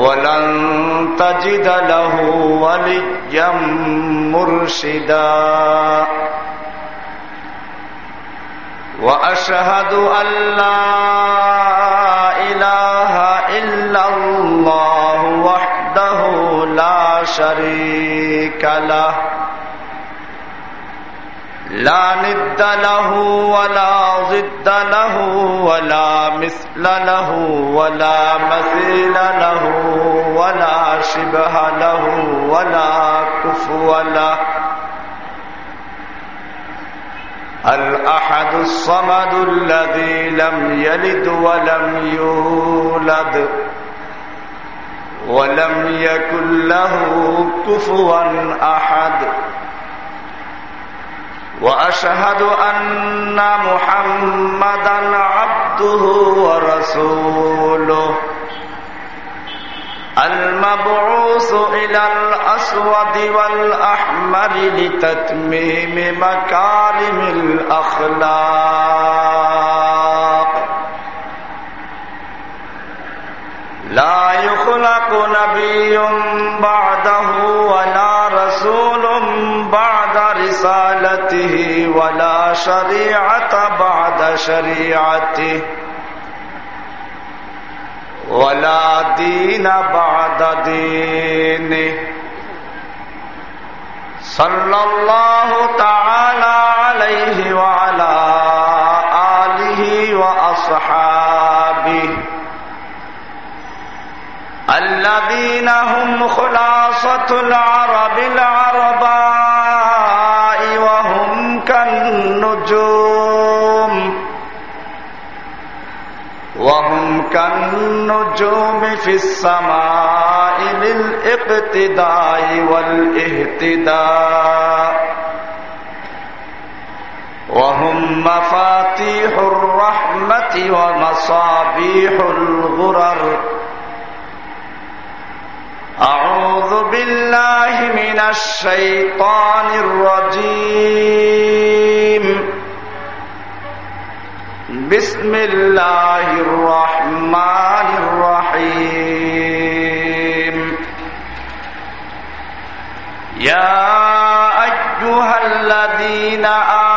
ولن تجد له وليا مرشدا. وأشهد أن لا إله إلا الله وحده لا شريك له. لا ند له ولا ضد له ولا مثل له ولا مثيل له ولا شبه له ولا كفو له. الأحد الصمد الذي لم يلد ولم يولد ولم يكن له كفوا أحد؟ وأشهد أن محمدا عبده ورسوله. المبعوث إلى الأسود والأحمر لتتميم مكارم الأخلاق. لا يخلق نبي بعده ولا بعد رسالته ولا شريعة بعد شريعته ولا دين بعد دينه صلى الله تعالى عليه وعلى آله وأصحابه. الذين هم خلاصة العرب العرباء كالنجوم في السماء للإقتداء والإهتداء. وهم مفاتيح الرحمة ومصابيح الغرر. أعوذ بالله من الشيطان الرجيم. بسم الله الرحمن الرحيم يا أيها الذين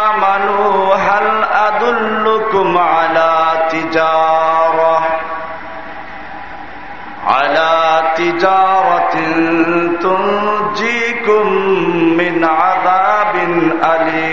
آمنوا هل أدلكم على تجارة على تجارة تنجيكم من عذاب أليم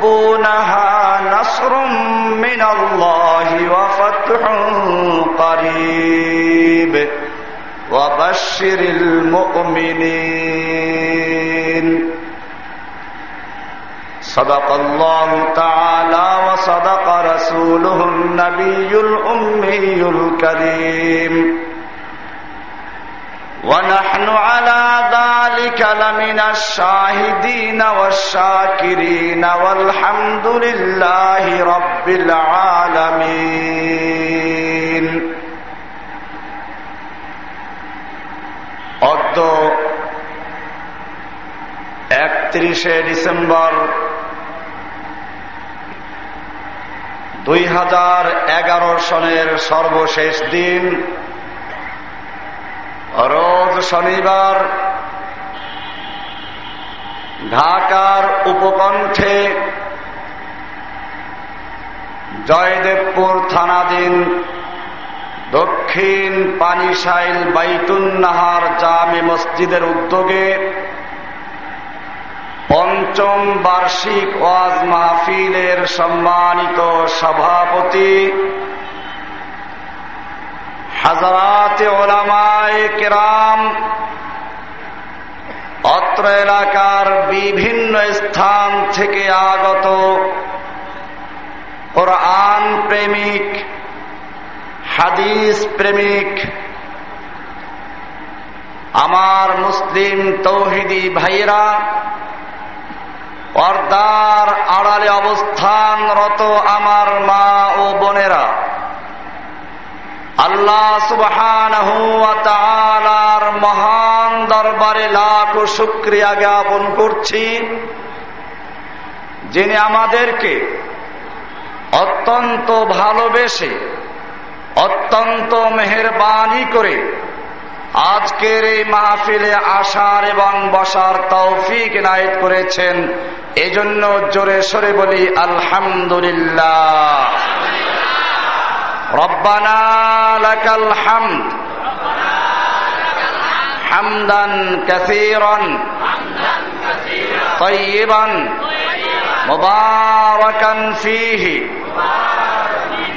تحبونها نصر من الله وفتح قريب. وبشر المؤمنين. صدق الله تعالى وصدق رسوله النبي الأمي الكريم. ونحن على ذلك لمن الشاهدين والشاكرين والحمد لله رب العالمين অদ্য একত্রিশে ডিসেম্বর দুই হাজার এগারো সনের সর্বশেষ দিন রোজ শনিবার ঢাকার উপকণ্ঠে জয়দেবপুর থানাধীন দক্ষিণ পানিশাইল বাইতুন্নাহার জামে মসজিদের উদ্যোগে পঞ্চম বার্ষিক ওয়াজ মাহফিলের সম্মানিত সভাপতি হাজারাতে ওলামায় কেরাম, অত্র এলাকার বিভিন্ন স্থান থেকে আগত কোরআন প্রেমিক, হাদিস প্রেমিক, আমার মুসলিম তৌহিদি ভাইরা পর্দার আড়ালে অবস্থানরত আমার মা ও বোনেরা আল্লাহ সুবহান মহান দরবারে লাখ শুক্রিয়া জ্ঞাপন করছি, যিনি আমাদেরকে অত্যন্ত ভালোবেসে, অত্যন্ত মেহরবানি করে আজকের এই মাহফিলে আসার এবং বসার তৌফিক নায়ত করেছেন। এজন্য জোরে সরে বলি, আলহামদুলিল্লাহ। ربنا لك الحمد. حمدا كثيرا. طيبا. مباركا فيه.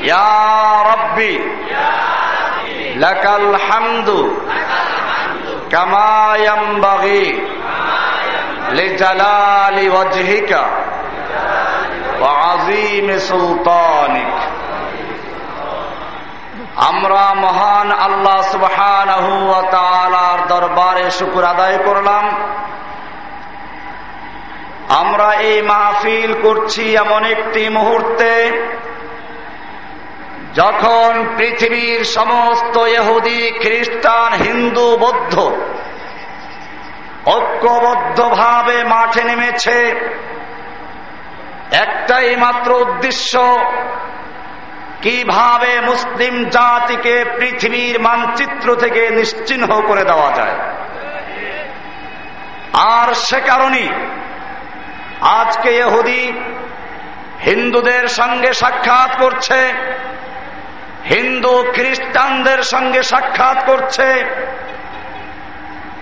يا ربي. لك الحمد. كما ينبغي. لجلال وجهك وعظيم سلطانك. আমরা মহান আল্লাহ সুবহান দরবারে শুকুর আদায় করলাম। আমরা এই মাহফিল করছি এমন একটি মুহূর্তে, যখন পৃথিবীর সমস্ত ইহুদি, খ্রিস্টান, হিন্দু, বৌদ্ধ ঐক্যবদ্ধভাবে মাঠে নেমেছে। একটাই মাত্র উদ্দেশ্য কীভাবে মুসলিম জাতিকে পৃথিবীর মানচিত্র থেকে নিশ্চিহ্ন করে দেওয়া যায়? আর সে কারণে আজকে এহুদি হিন্দুদের সঙ্গে সাক্ষাৎ করছে, হিন্দু খ্রিস্টানদের সঙ্গে সাক্ষাৎ করছে,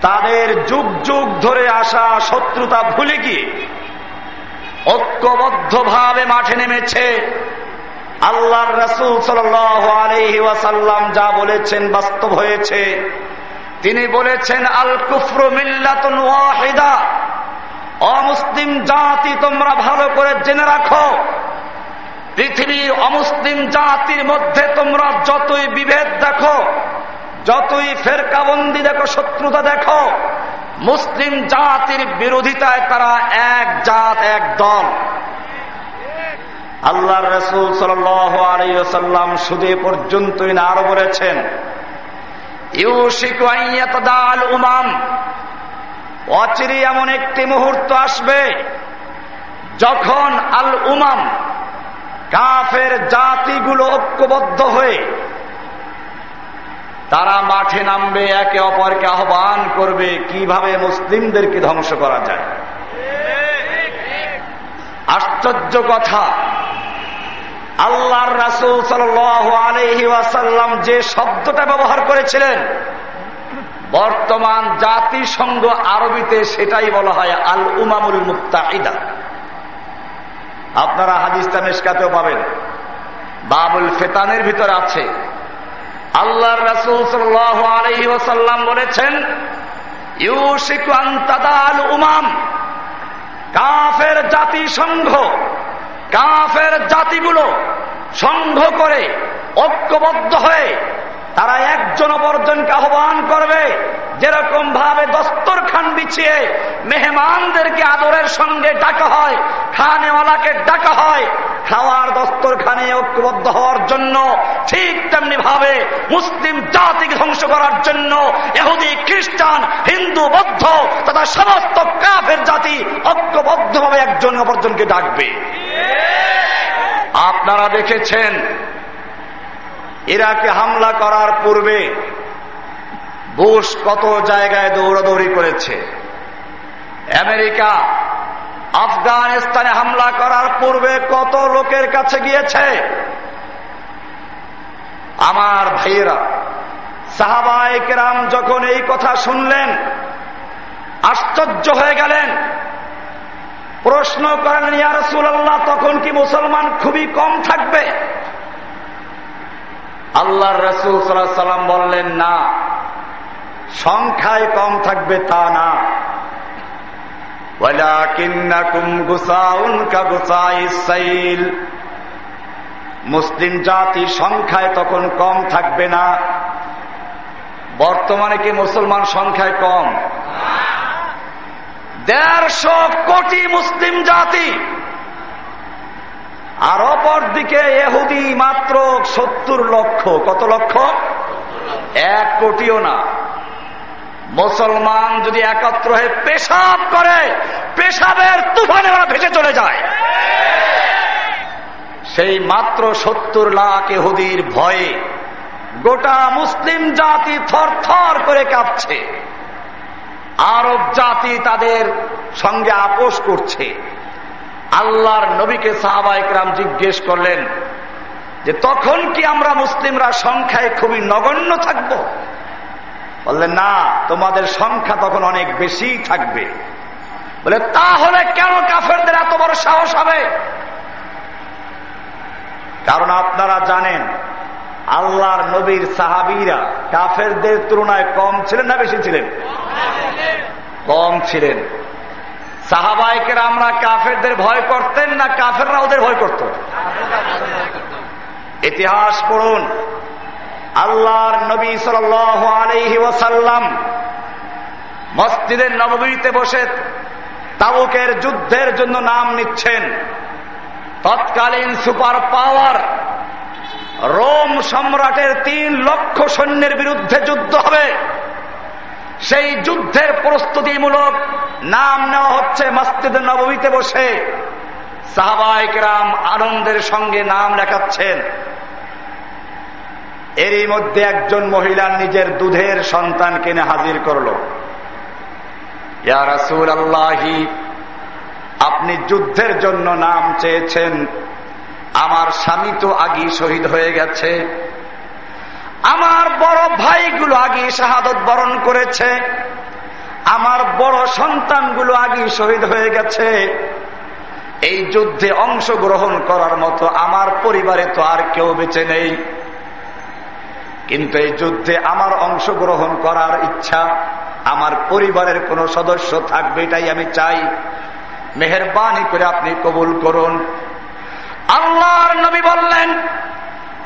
তাদের যুগ যুগ ধরে আসা শত্রুতা ভুলে গিয়ে ঐক্যবদ্ধভাবে মাঠে নেমেছে। আল্লাহর রসুল সাল আলহি ওয়াসাল্লাম যা বলেছেন বাস্তব হয়েছে। তিনি বলেছেন আল কুফরু মিল্লাতুন অমুসলিম জাতি, তোমরা ভালো করে জেনে রাখো। পৃথিবীর অমুসলিম জাতির মধ্যে তোমরা যতই বিভেদ দেখো, যতই ফেরকাবন্দি দেখো, শত্রুতা দেখো, মুসলিম জাতির বিরোধিতায় তারা এক জাত, এক দল। আল্লাহ রসুল সাল্লাম শুধু পর্যন্তই না আরও বলেছেন উমাম। অচিরি এমন একটি মুহূর্ত আসবে যখন আল উমাম কাফের জাতিগুলো ঐক্যবদ্ধ হয়ে তারা মাঠে নামবে, একে অপরকে আহ্বান করবে, কীভাবে মুসলিমদেরকে ধ্বংস করা যায়। আশ্চর্য কথা। আল্লাহর রাসুল সাল আলহি ওয়াসাল্লাম যে শব্দটা ব্যবহার করেছিলেন, বর্তমান জাতিসংঘ আরবিতে সেটাই বলা হয় আল উমামুল মুক্তাহিদা আপনারা হাদিসটা মেশকাতেও পাবেন। বাবুল ফেতানের ভিতরে আছে। আল্লাহর রাসুল সাল্লাহ আলহি ওসাল্লাম বলেছেন, ইউশিক আল উমাম। কাফের জাতি সংঘ কাফের জাতিগুলো সংঘ করে ঐক্যবদ্ধ হয়ে তারা একজন অপরজনকে আহ্বান করবে, যেরকম ভাবে দস্তরখান বিছিয়ে মেহমানদেরকে আদরের সঙ্গে ডাকা হয়, খানেওয়ালাকে ডাকা হয়, খাওয়ার দস্তরখানে ঐক্যবদ্ধ হওয়ার জন্য, ঠিক তেমনি ভাবে মুসলিম জাতিকে ধ্বংস করার জন্য এহুদি খ্রিস্টান, হিন্দু, বৌদ্ধ তথা সমস্ত কাফের জাতি ঐক্যবদ্ধভাবে একজন অপরজনকে ডাকবে। আপনারা দেখেছেন ইরাকে হামলা করার পূর্বে বুশ কত জায়গায় দৌড়াদৌড়ি করেছে? আমেরিকা আফগানিস্তানে হামলা করার পূর্বে কত লোকের কাছে গিয়েছে? আমার ভাইয়েরা সাহাবাইকেরাম যখন এই কথা শুনলেন, আশ্চর্য হয়ে গেলেন। প্রশ্ন করেন ইয়ারসুল্লাহ তখন কি মুসলমান খুবই কম থাকবে? আল্লাহর রসুল সাল্লাম বললেন, না, সংখ্যায় কম থাকবে তা না। মুসলিম জাতি সংখ্যায় তখন কম থাকবে না। বর্তমানে কি মুসলমান সংখ্যায় কম? দেড়শো কোটি মুসলিম জাতি আর অপর দিকে এহুদি মাত্র সত্তর লক্ষ। কত লক্ষ? এক কোটিও না। মুসলমান যদি একত্র হয়ে পেশাব করে, পেশাবের তুফানে ওরা ভেসে চলে যায়। সেই মাত্র সত্তর লাখ এহুদির ভয়ে গোটা মুসলিম জাতি থর করে কাঁপছে। আরব জাতি তাদের সঙ্গে আপোষ করছে। আল্লাহর নবীকে সাহাবাইকরাম জিজ্ঞেস করলেন যে তখন কি আমরা মুসলিমরা সংখ্যায় খুবই নগণ্য থাকব? বললেন, না, তোমাদের সংখ্যা তখন অনেক বেশি থাকবে। বলে, তাহলে কেন কাফেরদের এত বড় সাহস হবে? কারণ আপনারা জানেন, আল্লাহর নবীর সাহাবিরা কাফেরদের তুলনায় কম ছিলেন না বেশি ছিলেন? কম ছিলেন। সাহাবাইকের আমরা কাফেরদের ভয় করতেন না, কাফেররা ওদের ভয় করত। ইতিহাস পড়ুন। আল্লাহর নবী সাল আলহি ওসাল্লাম মসজিদের নবমীতে বসে তাবুকের যুদ্ধের জন্য নাম নিচ্ছেন। তৎকালীন সুপার পাওয়ার রোম সম্রাটের তিন লক্ষ সৈন্যের বিরুদ্ধে যুদ্ধ হবে। সেই যুদ্ধের প্রস্তুতিমূলক নাম নেওয়া হচ্ছে মসজিদ নবমীতে বসে। সাহাবাইকরাম আনন্দের সঙ্গে নাম লেখাচ্ছেন। এরই মধ্যে একজন মহিলা নিজের দুধের সন্তান কিনে হাজির করল। রাসুল আল্লাহি আপনি যুদ্ধের জন্য নাম চেয়েছেন। আমার স্বামী তো আগেই শহীদ হয়ে গেছে। আমার বড় ভাইগুলো আগে শাহাদত বরণ করেছে। আমার বড় সন্তানগুলো আগে শহীদ হয়ে গেছে। এই যুদ্ধে অংশগ্রহণ করার মতো আমার পরিবারে তো আর কেউ বেঁচে নেই। কিন্তু এই যুদ্ধে আমার অংশগ্রহণ করার ইচ্ছা, আমার পরিবারের কোন সদস্য থাকবে এটাই আমি চাই। মেহরবানি করে আপনি কবুল করুন। আল্লাহর নবী বললেন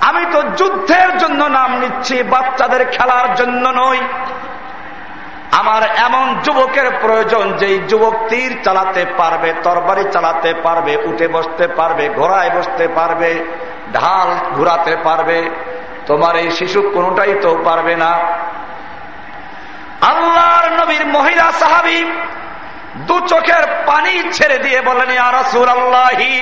আমি তো যুদ্ধের জন্য নাম নিচ্ছি, বাচ্চাদের খেলার জন্য নই। আমার এমন যুবকের প্রয়োজন যে যুবক তীর চালাতে পারবে, তরবারি চালাতে পারবে, উঠে বসতে পারবে, ঘোড়ায় বসতে পারবে, ঢাল ঘুরাতে পারবে। তোমার এই শিশু কোনটাই তো পারবে না। আল্লাহর নবীর মহিলা সাহাবি দু চোখের পানি ছেড়ে দিয়ে বলেন আরাসুর আল্লাহি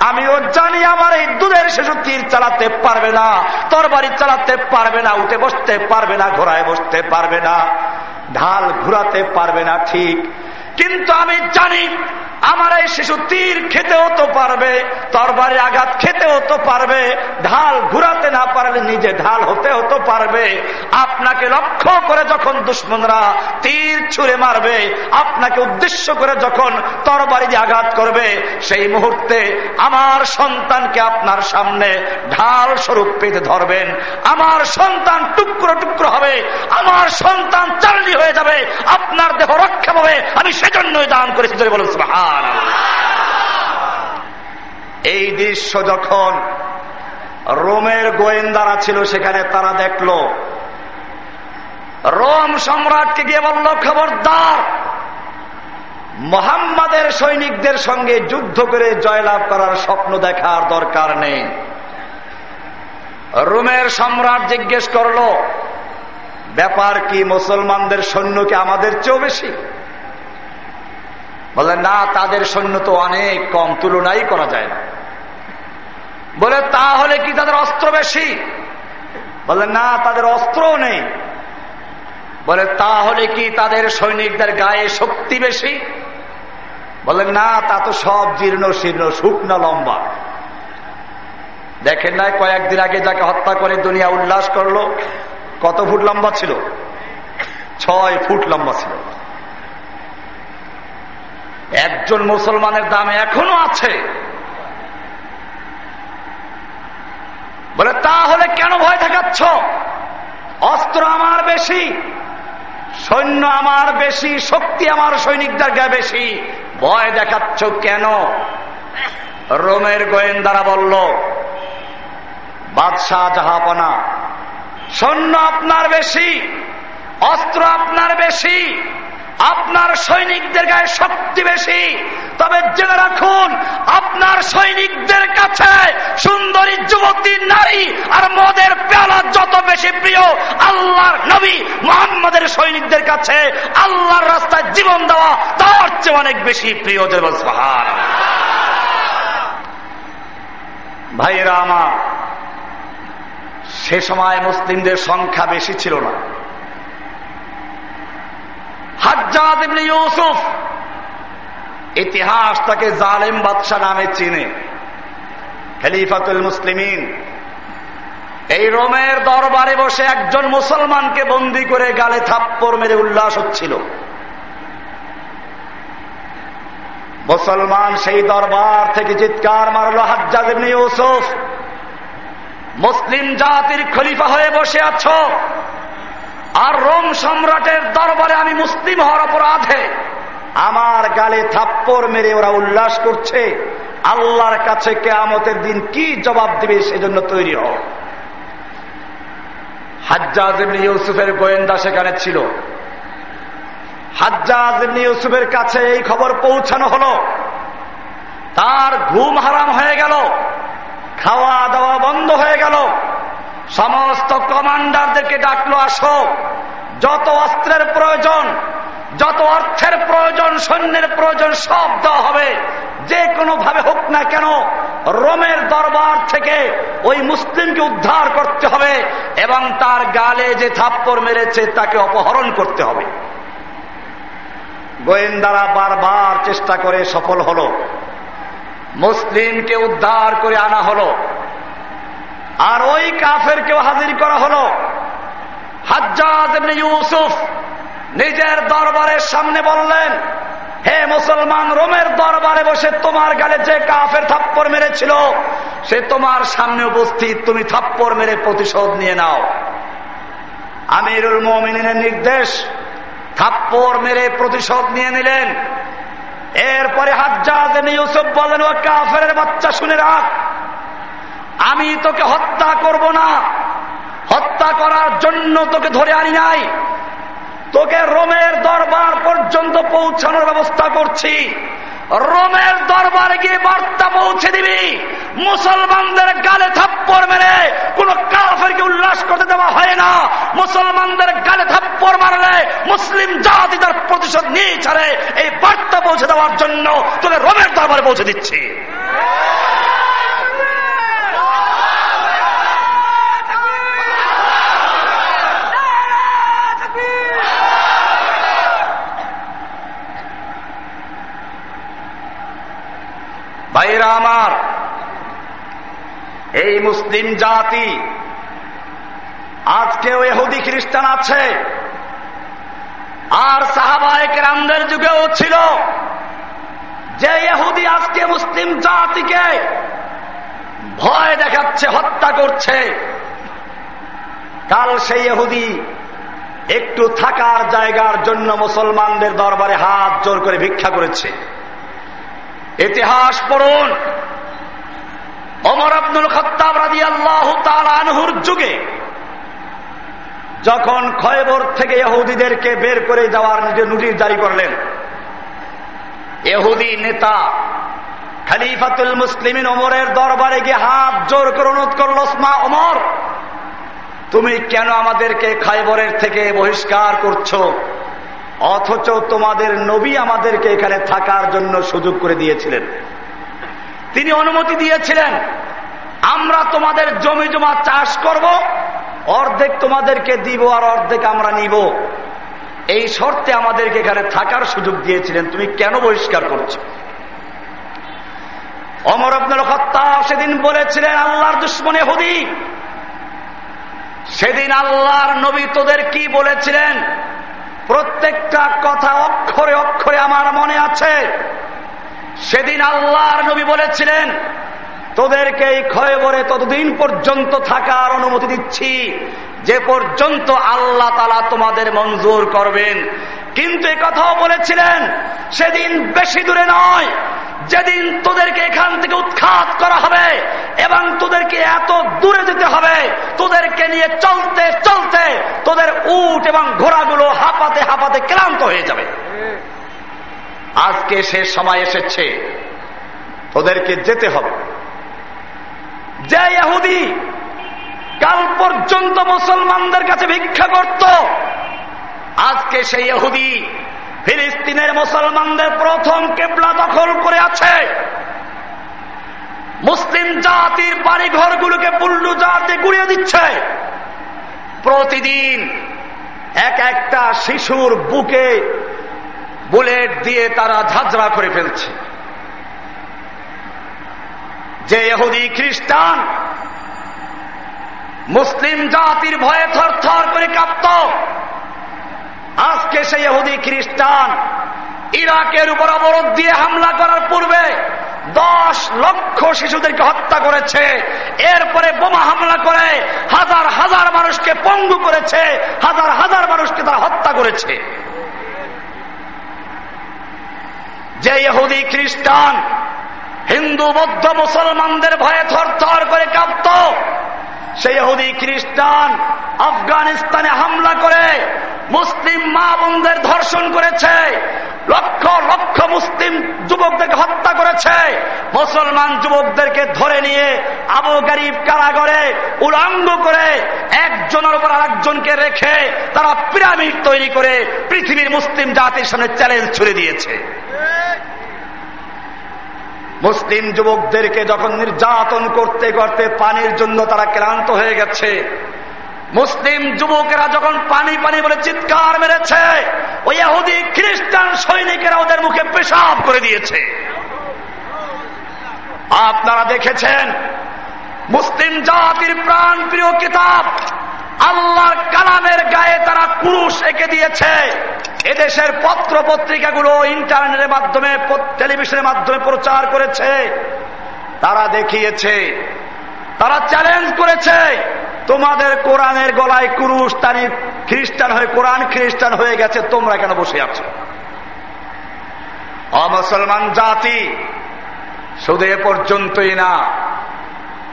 আমিও জানি আমার এই দুধের শিশু তীর চালাতে পারবে না, তরবারি চালাতে পারবে না, উঠে বসতে পারবে না, ঘোড়ায় বসতে পারবে না, ঢাল ঘুরাতে পারবে না ঠিক। কিন্তু আমি জানি আমার এই শিশু তীর খেতেও তো পারবে, তরবারি আঘাত খেতেও তো পারবে, ঢাল ঘুরাতে না পারলে নিজে ঢাল হতে হতে পারবে। আপনাকে লক্ষ্য করে যখন দুশ্মনরা তীর ছুঁড়ে মারবে, আপনাকে উদ্দেশ্য করে যখন তরবারি দিয়ে আঘাত করবে, সেই মুহূর্তে আমার সন্তানকে আপনার সামনে ঢাল স্বরূপ পেতে ধরবেন। আমার সন্তান টুকরো টুকরো হবে, আমার সন্তান চাল্লি হয়ে যাবে, আপনার দেহ রক্ষা পাবে। আমি সেজন্যই দান করেছি ধরে বলুন এই দৃশ্য যখন রোমের গোয়েন্দারা ছিল, সেখানে তারা দেখল। রোম সম্রাটকে গিয়ে বলল, খবরদার মোহাম্মদের সৈনিকদের সঙ্গে যুদ্ধ করে জয়লাভ করার স্বপ্ন দেখার দরকার নেই। রোমের সম্রাট জিজ্ঞেস করল, ব্যাপার কি মুসলমানদের সৈন্যকে আমাদের চেয়েও বেশি? বলে না, তাদের সৈন্য তো অনেক কম, তুলনাই করা যায় না। বলে, তাহলে কি তাদের অস্ত্র বেশি? বলে না, তাদের অস্ত্রও নেই। বলে, তাহলে কি তাদের সৈনিকদের গায়ে শক্তি বেশি? বলে না, তা তো সব জীর্ণ শীর্ণ, শুকনো লম্বা। দেখেন না কয়েকদিন আগে যাকে হত্যা করে দুনিয়া উল্লাস করল, কত ফুট লম্বা ছিল? ছয় ফুট লম্বা ছিল। একজন মুসলমানের দাম এখনও আছে। বলে, তাহলে কেন ভয় দেখাচ্ছ? অস্ত্র আমার বেশি সৈন্য আমার বেশি, শক্তি আমার সৈনিকদের গায়ে বেশি। ভয় দেখাচ্ছ কেন? রোমের গোয়েন্দারা বলল, বাদশাহ জাহাপনা, সৈন্য আপনার বেশি, অস্ত্র আপনার বেশি আপনার সৈনিকদের গায়ে শক্তি বেশি। তবে জেনে রাখুন, আপনার সৈনিকদের কাছে সুন্দরী যুবতী, নারী আর মদের পেয়ালা যত বেশি প্রিয়, আল্লাহর নবী মোহাম্মদের সৈনিকদের কাছে আল্লাহর রাস্তায় জীবন দেওয়া তার চেয়ে অনেক বেশি প্রিয় দেবস্পাহার ভাইয়েরা আমার, সে সময় মুসলিমদের সংখ্যা বেশি ছিল না। হাজ্জাদ ইউসুফ। ইতিহাস তাকে জালেম বাদশাহ নামে চিনে। খেলিফাতুল মুসলিমিন। এই রোমের দরবারে বসে একজন মুসলমানকে বন্দি করে গালে থাপ্পর মেরে উল্লাস হচ্ছিল। মুসলমান সেই দরবার থেকে চিৎকার মারল হাজ্জাদ ইবনে ইউসুফ। মুসলিম জাতির খলিফা হয়ে বসে আছো। আর রোম সম্রাটের দরবারে আমি মুসলিম হওয়ার অপরাধে আমার গালে থাপ্পর মেরে ওরা উল্লাস করছে। আল্লাহর কাছে কেয়ামতের দিন কি জবাব দিবে সেজন্য তৈরি হও। হাজ্জাজ ইউসুফের গোয়েন্দা সেখানে ছিল। হাজ্জাজ ইউসুফের কাছে এই খবর পৌঁছানো হলো। তার ঘুম হারাম হয়ে গেল। খাওয়া দাওয়া বন্ধ হয়ে গেল। সমস্ত কমান্ডারদেরকে ডাকলো, আসো। যত অস্ত্রের প্রয়োজন, যত অর্থের প্রয়োজন, সৈন্যের প্রয়োজন, সব দেওয়া হবে। যে কোনো ভাবে হোক না কেন, রোমের দরবার থেকে ওই মুসলিমকে উদ্ধার করতে হবে এবং তার গালে যে থাপ্পড় মেরেছে, তাকে অপহরণ করতে হবে। গোয়েন্দারা বারবার চেষ্টা করে সফল হল। মুসলিমকে উদ্ধার করে আনা হলো। আর ওই কাফেরকেও হাজির করা হলো। হাজ্জাজ ইউসুফ নিজের দরবারের সামনে বললেন, হে মুসলমান, রোমের দরবারে বসে তোমার গালে যে কাফের থাপ্পড় মেরেছিল, সে তোমার সামনে উপস্থিত, তুমি থাপ্পড় মেরে প্রতিশোধ নিয়ে নাও। আমিরুল মমিনের নির্দেশ, থাপ্পড় মেরে প্রতিশোধ নিয়ে নিলেন। এরপরে হাজ্জাজ ইউসুফ বলেন ও কাফের বাচ্চা, শুনে রাখ। আমি তোকে হত্যা করব না। হত্যা করার জন্য তোকে ধরে আনি নাই। তোকে রোমের দরবার পর্যন্ত পৌঁছানোর ব্যবস্থা করছি। রোমের দরবারে গিয়ে বার্তা পৌঁছে দিবি। মুসলমানদের গালে থাপ্পড় মেরে কোন কাফেরকে উল্লাস করতে দেওয়া হয় না। মুসলমানদের গালে থাপ্পড় মারলে মুসলিম জাতি তার প্রতিশোধ নিয়ে ছাড়ে। এই বার্তা পৌঁছে দেওয়ার জন্য তোকে রোমের দরবারে পৌঁছে দিচ্ছি। ভাইরা আমার, এই মুসলিম জাতি আজকেও এহুদি খ্রিস্টান আছে, আর সাহাবায়ক রামদের যুগেও ছিল। যে এহুদি আজকে মুসলিম জাতিকে ভয় দেখাচ্ছে, হত্যা করছে, কাল সেই এহুদি একটু থাকার জায়গার জন্য মুসলমানদের দরবারে হাত জোর করে ভিক্ষা করেছে। ইতিহাস পড়ুন। অমর আব্দুল খত্তাব রাজি আল্লাহ আনহুর যুগে যখন খয়বর থেকে ইহুদিদেরকে বের করে যাওয়ার নিজের নোটিশ জারি করলেন এহুদি নেতা খালিফাতুল মুসলিমিন অমরের দরবারে গিয়ে হাত জোর করে অনুরোধ করল, ওসমা ওমর, তুমি কেন আমাদেরকে খাইবরের থেকে বহিষ্কার করছ? অথচ তোমাদের নবী আমাদেরকে এখানে থাকার জন্য সুযোগ করে দিয়েছিলেন। তিনি অনুমতি দিয়েছিলেন, আমরা তোমাদের জমি জমা চাষ করব, অর্ধেক তোমাদেরকে দিব আর অর্ধেক আমরা নিব। এই শর্তে আমাদেরকে এখানে থাকার সুযোগ দিয়েছিলেন। তুমি কেন বহিষ্কার করছ? অমর আব্দুল খত্তাব সেদিন বলেছিলেন, আল্লাহর দুশ্মনে হুদি। সেদিন আল্লাহর নবী তোদের কি বলেছিলেন? প্রত্যেকটা কথা অক্ষরে অক্ষরে আমার মনে আছে। সেদিন আল্লাহর নবী বলেছিলেন তোদেরকে এই ক্ষয়বরে ততদিন পর্যন্ত থাকার অনুমতি দিচ্ছি, যে পর্যন্ত আল্লাহ তালা তোমাদের মঞ্জুর করবেন। কিন্তু কথাও বলেছিলেন, সেদিন বেশি দূরে নয়, যেদিন তোদেরকে এখান থেকে উৎখাত করা হবে এবং তোদেরকে এত দূরে যেতে হবে, তোদেরকে নিয়ে চলতে চলতে তোদের উট এবং ঘোড়াগুলো হাঁপাতে হাঁপাতে ক্লান্ত হয়ে যাবে। আজকে সে সময় এসেছে, তোদেরকে যেতে হবে। যে ইহুদি কাল পর্যন্ত মুসলমানদের কাছে ভিক্ষা করত, আজকে সেই ইহুদি ফিলিস্তিনের মুসলমানদের প্রথম কেবলা দখল করে আছে। মুসলিম জাতির বাড়ি ঘরগুলোকে পুল্লু জাতি গুড়িয়ে দিচ্ছে। প্রতিদিন এক একটা শিশুর বুকে বুলেট দিয়ে তারা ঝাঁঝরা করে ফেলছে। যে এহুদি খ্রিস্টান, মুসলিম জাতির ভয়ে থর থর করে কাঁপত। আজকে সেই এহুদি খ্রিস্টান ইরাকের উপর অবরোধ দিয়ে হামলা করার পূর্বে দশ লক্ষ শিশুদেরকে হত্যা করেছে। এরপরে বোমা হামলা করে হাজার হাজার মানুষকে পঙ্গু করেছে, হাজার হাজার মানুষকে তারা হত্যা করেছে। যে ইহুদি খ্রিস্টান হিন্দু, বৌদ্ধ, মুসলমানদের ভয়ে থর থর করে কাঁপত। সেই ইহুদি, খ্রিস্টান, আফগানিস্তানে হামলা করে, মুসলিম মা বোনদের ধর্ষণ করেছে, লক্ষ লক্ষ মুসলিম যুবকদেরকে হত্যা করেছে। মুসলমান যুবকদেরকে ধরে নিয়ে আবু গরিব কারাগরে উলঙ্গ করে একজনের উপর আরেকজনকে রেখে তারা পিরামিড তৈরি করে পৃথিবীর মুসলিম জাতির সামনে চ্যালেঞ্জ ছুড়ে দিয়েছে। মুসলিম যুবকদেরকে যখন নির্যাতন করতে করতে পানির জন্য তারা ক্লান্ত হয়ে গেছে, মুসলিম যুবকেরা যখন পানি পানি বলে চিৎকার মেরেছে, ওই খ্রিস্টান সৈনিকেরা ওদের মুখে পেশাব করে দিয়েছে। আপনারা দেখেছেন, মুসলিম জাতির প্রাণ প্রিয় কিতাব আল্লাহর কালামের গায়ে তারা পুরুষ এঁকে দিয়েছে। এদেশের পত্র পত্রিকাগুলো ইন্টারনেটের মাধ্যমে, টেলিভিশনের মাধ্যমে প্রচার করেছে। তারা দেখিয়েছে, তারা চ্যালেঞ্জ করেছে, তোমাদের কোরআনের গলায় কুরুশ তানি খ্রিস্টান হয়ে, কোরআন খ্রিস্টান হয়ে গেছে, তোমরা কেন বসে আছো? অমুসলমান জাতি, শুধু এ পর্যন্তই না,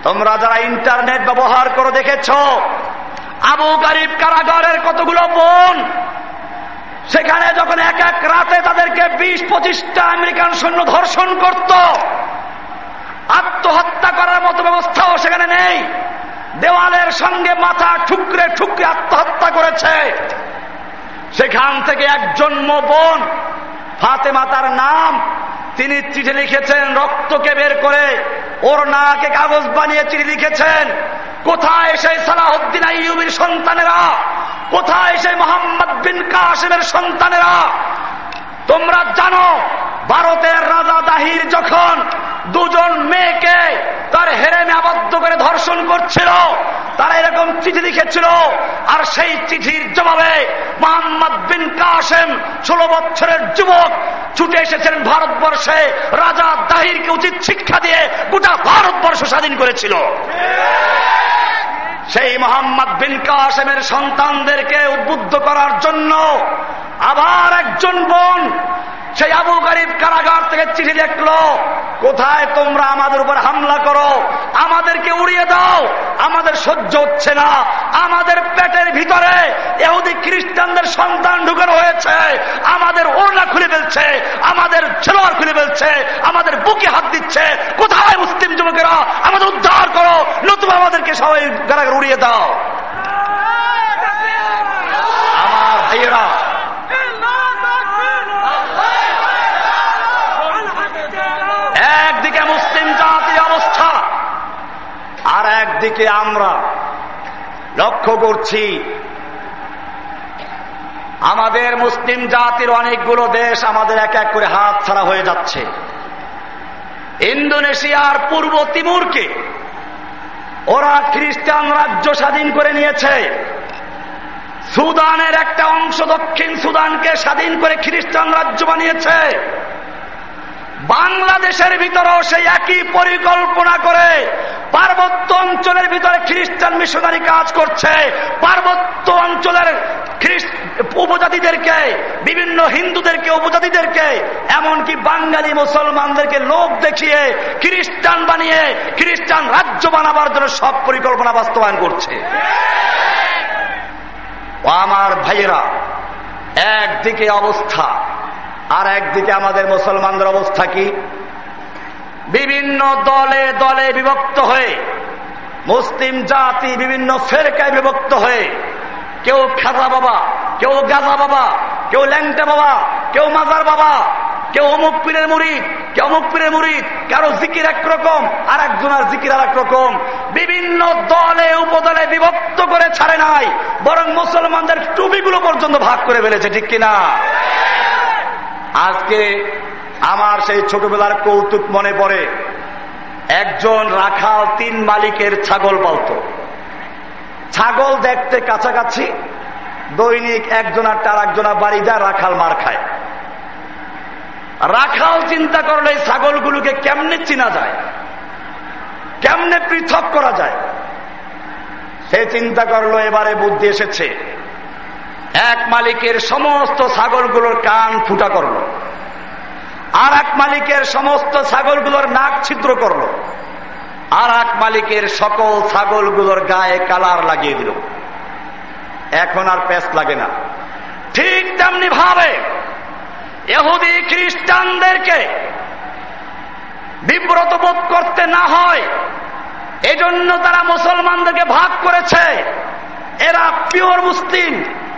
তোমরা যারা ইন্টারনেট ব্যবহার করে দেখেছ আবু গারিব কারাগারের কতগুলো বোন সেখানে যখন এক এক রাতে তাদেরকে বিশ পঁচিশটা আমেরিকান সৈন্য ধর্ষণ করত, আত্মহত্যা করার মতো ব্যবস্থাও সেখানে নেই। দেওয়ালের সঙ্গে মাথা ঠুকরে ঠুকরে আত্মহত্যা করেছে। সেখান থেকে একজন বোন ফাতে মাতার নাম। তিনি চিঠি লিখেছেন, রক্তকে বের করে ওর নাকে কাগজ বানিয়ে চিঠি লিখেছেন। কোথায় সেই সালাহদ্দিন আইয়ুবির সন্তানেরা? কোথায় সেই মোহাম্মদ বিন কাসেমের সন্তানেরা? তোমরা জানো, ভারতের রাজা দাহির যখন দুজন মেয়েকে তার হেরেমে আবদ্ধ করে ধর্ষণ করছিল, তারা এরকম চিঠি লিখেছিল আর সেই চিঠির জবাবে মোহাম্মদ বিন কাসেম ষোলো বছরের যুবক ছুটে এসেছেন ভারতবর্ষে। রাজা দাহিরকে উচিত শিক্ষা দিয়ে গোটা ভারতবর্ষ স্বাধীন করেছিল। সেই মোহাম্মদ বিন কাসেমের সন্তানদেরকে উদ্বুদ্ধ করার জন্য আবার একজন বোন সেই আবু গরিব কারাগার থেকে চিঠি লিখলো কোথায় তোমরা আমাদের উপর হামলা করো? আমাদেরকে উড়িয়ে দাও। আমাদের সহ্য হচ্ছে না। আমাদের পেটের ভিতরে এহুদি খ্রিস্টানদের সন্তান ঢুকানো হয়েছে। আমাদের ওড়না খুলে ফেলছে। আমাদের ছেলোয়ার খুলে ফেলছে। আমাদের বুকে হাত দিচ্ছে। কোথায় মুসলিম যুবকেরা? আমাদের উদ্ধার করো। নতুবা আমাদেরকে সবাই কারাগার উড়িয়ে দাও। আমার ভাইয়েরা একদিকে মুসলিম জাতির অবস্থা একদিকে আমরা লক্ষ্য করছি, আমাদের মুসলিম জাতির অনেকগুলো দেশ আমাদের এক এক করে হাত ছাড়া হয়ে যাচ্ছে। ইন্দোনেশিয়ার পূর্ব তিমুরকে ওরা খ্রিস্টান রাজ্য স্বাধীন করে নিয়েছে। সুদানের একটা অংশ দক্ষিণ সুদানকে স্বাধীন করে খ্রিস্টান রাজ্য বানিয়েছে। বাংলাদেশের ভিতরেও সেই একই পরিকল্পনা করে পার্বত্য অঞ্চলের ভিতরে খ্রিস্টান মিশনারি কাজ করছে। পার্বত্য অঞ্চলের উপজাতিদেরকে, বিভিন্ন হিন্দুদেরকে, উপজাতিদেরকে, এমনকি বাঙালি মুসলমানদেরকে লোক দেখিয়ে খ্রিস্টান বানিয়ে খ্রিস্টান রাজ্য বানাবার জন্য সব পরিকল্পনা বাস্তবায়ন করছে। আমার ভাইয়েরা, একদিকে অবস্থা আর একদিকে আমাদের মুসলমানদের অবস্থা কি? বিভিন্ন দলে দলে বিভক্ত হয়ে, মুসলিম জাতি বিভিন্ন ফেরকায় বিভক্ত হয়ে, কেউ খাজা বাবা, কেউ গাজা বাবা, কেউ ল্যাংটা বাবা, কেউ মাজার বাবা, কেউ অমুক পীরের মুড়িদ কেউ অমুক পীরের মুড়িদ কারও জিকির একরকম আর একজনের জিকির আর রকম বিভিন্ন দলে উপদলে বিভক্ত করে ছাড়ে নাই, বরং মুসলমানদের টুপিগুলো পর্যন্ত ভাগ করে ফেলেছে, ঠিক কিনা? আজকে আমার সেই ছোটবেলার কৌতুক মনে পড়ে। একজন রাখাল তিন মালিকের ছাগল পালত। ছাগল দেখতে কাছাকাছি, দৈনিক একজনা তার একজনা বাড়ি যায়, রাখাল মার খায়। রাখাল চিন্তা করলে এই ছাগলগুলোকে কেমনে চিনা যায়? কেমনে পৃথক করা যায়? সে চিন্তা করল, এবারে বুদ্ধি এসেছে। এক মালিকের সমস্ত ছাগলগুলোর কান ফুটা করল। আর এক মালিকের সমস্ত ছাগলগুলোর নাক ছিদ্র করল। আর এক মালিকের সকল ছাগলগুলোর গায়ে কালার লাগিয়ে দিল। এখন আর পেস্ট লাগে না। ঠিক তেমনি ভাবে এহুদি খ্রিস্টানদেরকে বিব্রত বোধ করতে না হয়, এজন্য তারা মুসলমানদেরকে ভাগ করেছে। এরা পিওর মুসলিম,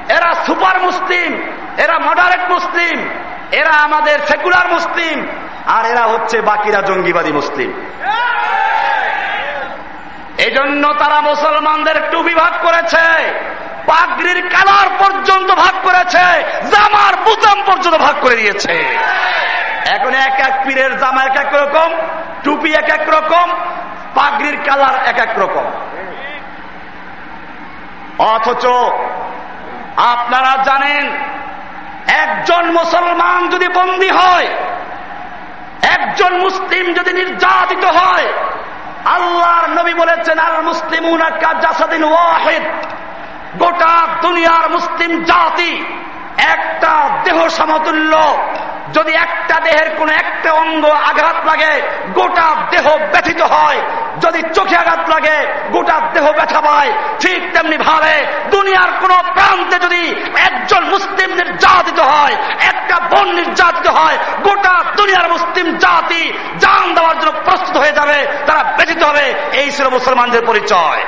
এরা সুপার মুসলিম, এরা মডারেট মুসলিম এরা আমাদের সেকুলার মুসলিম, আর এরা হচ্ছে বাকিরা জঙ্গিবাদী মুসলিম। এজন্য তারা মুসলমানদের টুপি ভাগ করেছে, পাগড়ির কালার পর্যন্ত ভাগ করেছে, জামার বুতাম পর্যন্ত ভাগ করে দিয়েছে। এখন এক এক পীরের জামা এক এক রকম, টুপি এক এক রকম, পাগড়ির কালার এক এক রকম। অথচ আপনারা জানেন একজন মুসলমান যদি বন্দী হয়, একজন মুসলিম যদি নির্যাতিত হয়, আল্লাহর নবী বলেছেন আর মুসলিম ওয়াহিদ, গোটা দুনিয়ার মুসলিম জাতি একটা দেহ সমতুল্য। যদি একটা দেহের কোন একটা অঙ্গ আঘাত লাগে, গোটা দেহ ব্যথিত হয়। যদি চোখে আঘাত লাগে, গোটা দেহ ব্যথা পায়। ঠিক তেমনি ভাবে দুনিয়ার কোন প্রান্তে যদি একজন মুসলিম নির্যাতিত হয়, একটা বোন নির্যাতিত হয়, গোটা দুনিয়ার মুসলিম জাতি জান দেওয়ার জন্য প্রস্তুত হয়ে যাবে, তারা ব্যথিত হবে। এই ছিল মুসলমানদের পরিচয়।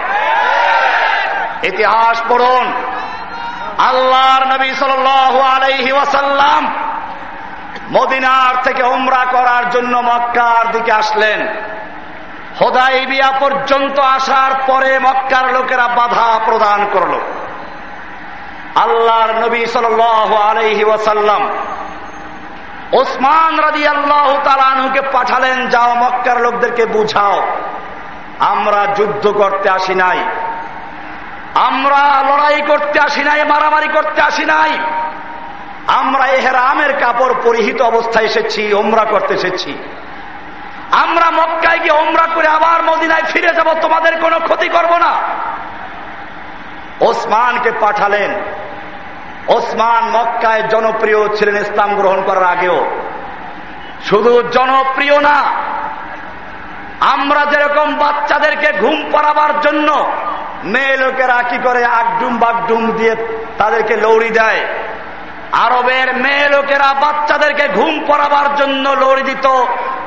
ইতিহাস পড়ুন। আল্লাহর নবী সাল আলাইহি ওয়াসাল্লাম মদিনার থেকে ওমরা করার জন্য মক্কার দিকে আসলেন। হোদাইবিয়া পর্যন্ত আসার পরে মক্কার লোকেরা বাধা প্রদান করল। আল্লাহর নবী সাল আলাইহি ওয়াসাল্লাম ওসমান রাজি আল্লাহ তালানুকে পাঠালেন, যাও মক্কার লোকদেরকে বুঝাও। আমরা যুদ্ধ করতে আসি নাই। আমরা লড়াই করতে আসি নাই, মারামারি করতে আসি নাই। আমরা এহেরামের কাপড় পরিহিত অবস্থায় এসেছি ওমরা করতে এসেছি। আমরা মক্কায় গিয়ে ওমরা করে আবার মদিনায় ফিরে যাব, তোমাদের কোনো ক্ষতি করব না। ওসমানকে পাঠালেন। ওসমান মক্কায় জনপ্রিয় ছিলেন ইসলাম গ্রহণ করার আগেও। শুধু জনপ্রিয় না, আমরা যেরকম বাচ্চাদেরকে ঘুম পড়াবার জন্য মেয়ে লোকেরা কি করে আগডুম বাগডুম দিয়ে তাদেরকে লৌড়ি দেয়? আরবের মেয়ে লোকেরা বাচ্চাদেরকে ঘুম পড়াবার জন্য লড়ি দিত।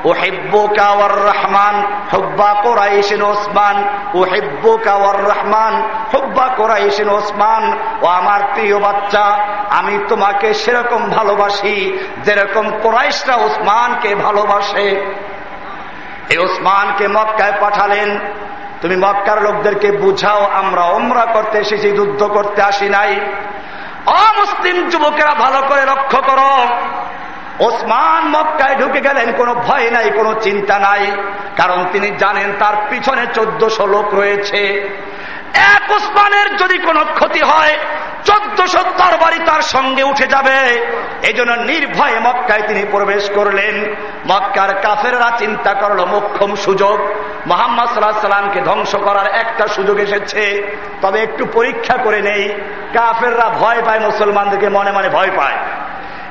ও হেব্বু কাওয়ার রহমান হুব্বা কোরাইশিন ওসমান ও হেব্বু কাওয়ার রহমান হুব্বা কোরাইশিন ওসমান, ও আমার প্রিয় বাচ্চা, আমি তোমাকে সেরকম ভালোবাসি যেরকম কোরাইশরা ওসমানকে ভালোবাসে। এই ওসমানকে মক্কায় পাঠালেন। তুমি মক্কার লোকদেরকে বুঝাও, আমরা ওমরা করতে এসেছি, যুদ্ধ করতে আসি নাই। অমুসলিম যুবকেরা ভালো করে লক্ষ্য করো। ওসমান মক্কায় ঢুকে গেলেন, কোনো ভয় নাই, কোনো চিন্তা নাই। কারণ তিনি জানেন তার পিছনে চোদ্দশো লোক রয়েছে। এক ওসমানের যদি কোনো ক্ষতি হয়, চোদ্দশো তরবারি তার সঙ্গে উঠে যাবে। এই জন্য নির্ভয়ে মক্কায় তিনি প্রবেশ করলেন। মক্কার কাফেররা চিন্তা করল, মোক্ষম সুযোগ। মোহাম্মদ সাল্লাহ সাল্লামকে ধ্বংস করার একটা সুযোগ এসেছে। তবে একটু পরীক্ষা করে নেই। কাফেররা ভয় পায়, মুসলমানদেরকে মনে মনে ভয় পায়।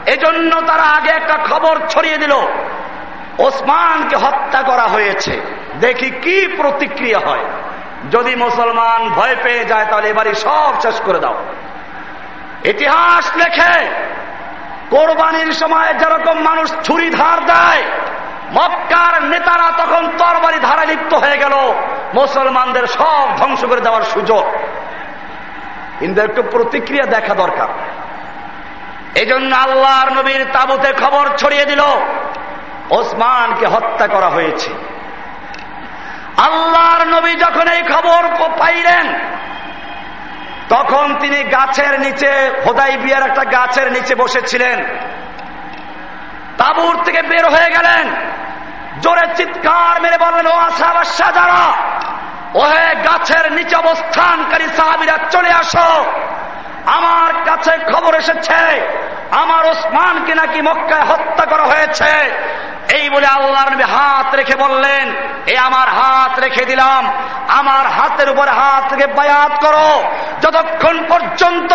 এজন্য তারা আগে একটা খবর ছড়িয়ে দিল। ওসমানকে হত্যা করা হয়েছে। দেখি কি প্রতিক্রিয়া হয়। যদি মুসলমান ভয় পেয়ে যায়, তাহলে এবারই সব শেষ করে দাও। ইতিহাস লেখে, কোরবানির সময় যেরকম মানুষ ছুরি ধার দেয়, মক্কার নেতারা তখন তরবারি ধারা লিপ্ত হয়ে গেল। মুসলমানদের সব ধ্বংস করে দেওয়ার সুযোগ। কিন্তু একটু প্রতিক্রিয়া দেখা দরকার। এই জন্য আল্লাহর নবীর তাবুতে খবর ছড়িয়ে দিল। ওসমানকে হত্যা করা হয়েছে। আল্লাহর নবী যখন এই খবর পাইলেন, তখন তিনি গাছের নিচে হোদাই বিয়ার একটা গাছের নিচে বসেছিলেন। তাবুর থেকে বের হয়ে গেলেন। জোরে চিৎকার মেরে বললেন, ও আশা যারা ওহে গাছের নিচে অবস্থানকারী সাহাবিরা, চলে আসো। আমার কাছে খবর এসেছে, আমার ওসমানকে নাকি মক্কায় হত্যা করা হয়েছে। এই বলে আল্লাহর নবী হাত রেখে বললেন, এ আমার হাত রেখে দিলাম, আমার হাতের উপর হাত রেখে বায়াত করো। যতক্ষণ পর্যন্ত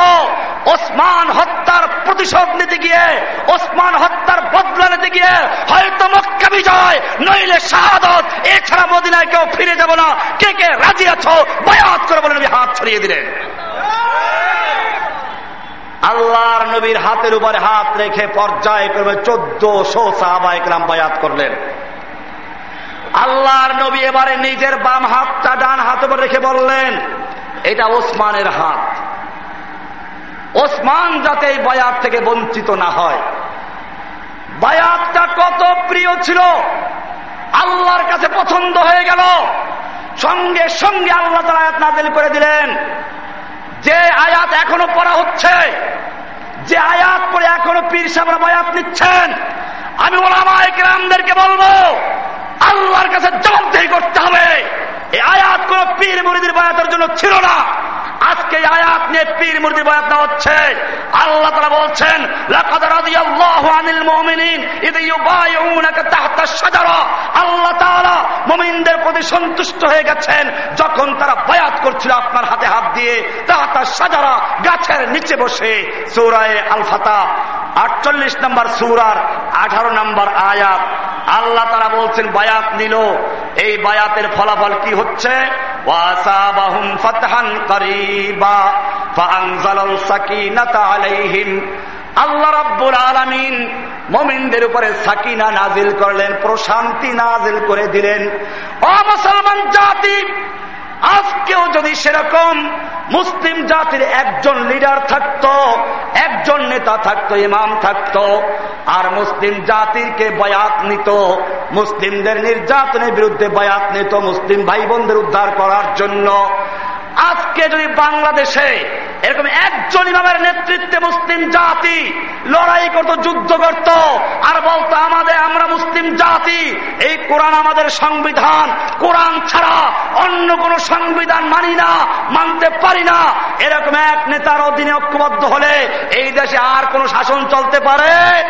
ওসমান হত্যার প্রতিশোধ নিতে গিয়ে, ওসমান হত্যার বদলা নিতে গিয়ে হয়তো মক্কা বিজয়, নইলে শাহাদত এছাড়া মদিনায় কেউ ফিরে যাব না। কে কে রাজি আছো? বায়াত করে বলে নবী হাত ছড়িয়ে দিলেন। আল্লাহর নবীর হাতের উপরে হাত রেখে পর্যায় করবে চোদ্দশো সাহাবাইকরাম বায়াত করলেন। আল্লাহর নবী এবারে নিজের বাম হাতটা ডান হাত উপর রেখে বললেন, এটা ওসমানের হাত। ওসমান যাতে এই বায়াত থেকে বঞ্চিত না হয়। বায়াতটা কত প্রিয় ছিল। আল্লাহর কাছে পছন্দ হয়ে গেল। সঙ্গে সঙ্গে আল্লাহ তালা নাজিল করে দিলেন যে আয়াত এখনও পড়া হচ্ছে যে আয়াত পরে এখনও পীর সাহেবরা বয়াত নিচ্ছেন আমি ওলামায় গ্রামদেরকে বলব, আল্লাহর কাছে জবাবদেহি করতে হবে। এই আয়াত কোন পীর মুরিদির বায়াতের জন্য ছিল না। আজকে আয়াত নিয়ে পীর মুরিদির বায়াত দেওয়া হচ্ছে। আল্লাহ তারা বলছেন আল্লাহ মুমিনদের প্রতি সন্তুষ্ট হয়ে গেছেন যখন তারা বায়াত করছিল আপনার হাতে হাত দিয়ে। তাহাতা সাজারা গাছের নিচে বসে সৌরায় আল ফাতা আটচল্লিশ নম্বর সুরার আঠারো নম্বর আয়াত। আল্লাহ তারা বলছেন, বায়াত নিল। এই বায়াতের ফলাফল কি হচ্ছে? আল্লাহ রাব্বুল আলমিন মমিনদের উপরে সাকিনা নাজিল করলেন, প্রশান্তি নাজিল করে দিলেন। অ মুসলমান জাতি আজকেও যদি সেরকম মুসলিম জাতির একজন লিডার থাকত, একজন নেতা থাকত, ইমাম থাকত, আর মুসলিম জাতিরকে বয়াত নিত, মুসলিমদের নির্যাতনের বিরুদ্ধে বয়াত নিত, মুসলিম ভাই বোনদের উদ্ধার করার জন্য, আজকে যদি বাংলাদেশে এরকম একজন ইমামের নেতৃত্বে মুসলিম জাতি লড়াই করত, যুদ্ধ করত, আর বলতো, আমাদের, আমরা মুসলিম জাতি, এই কোরআন আমাদের সংবিধান, কোরআন ছাড়া অন্য কোন সংবিধান মানি না, মানতে পারি না। এরকম এক নেতার অধীনে ঐক্যবদ্ধ হলে এই দেশে আর কোন শাসন চলতে পারে?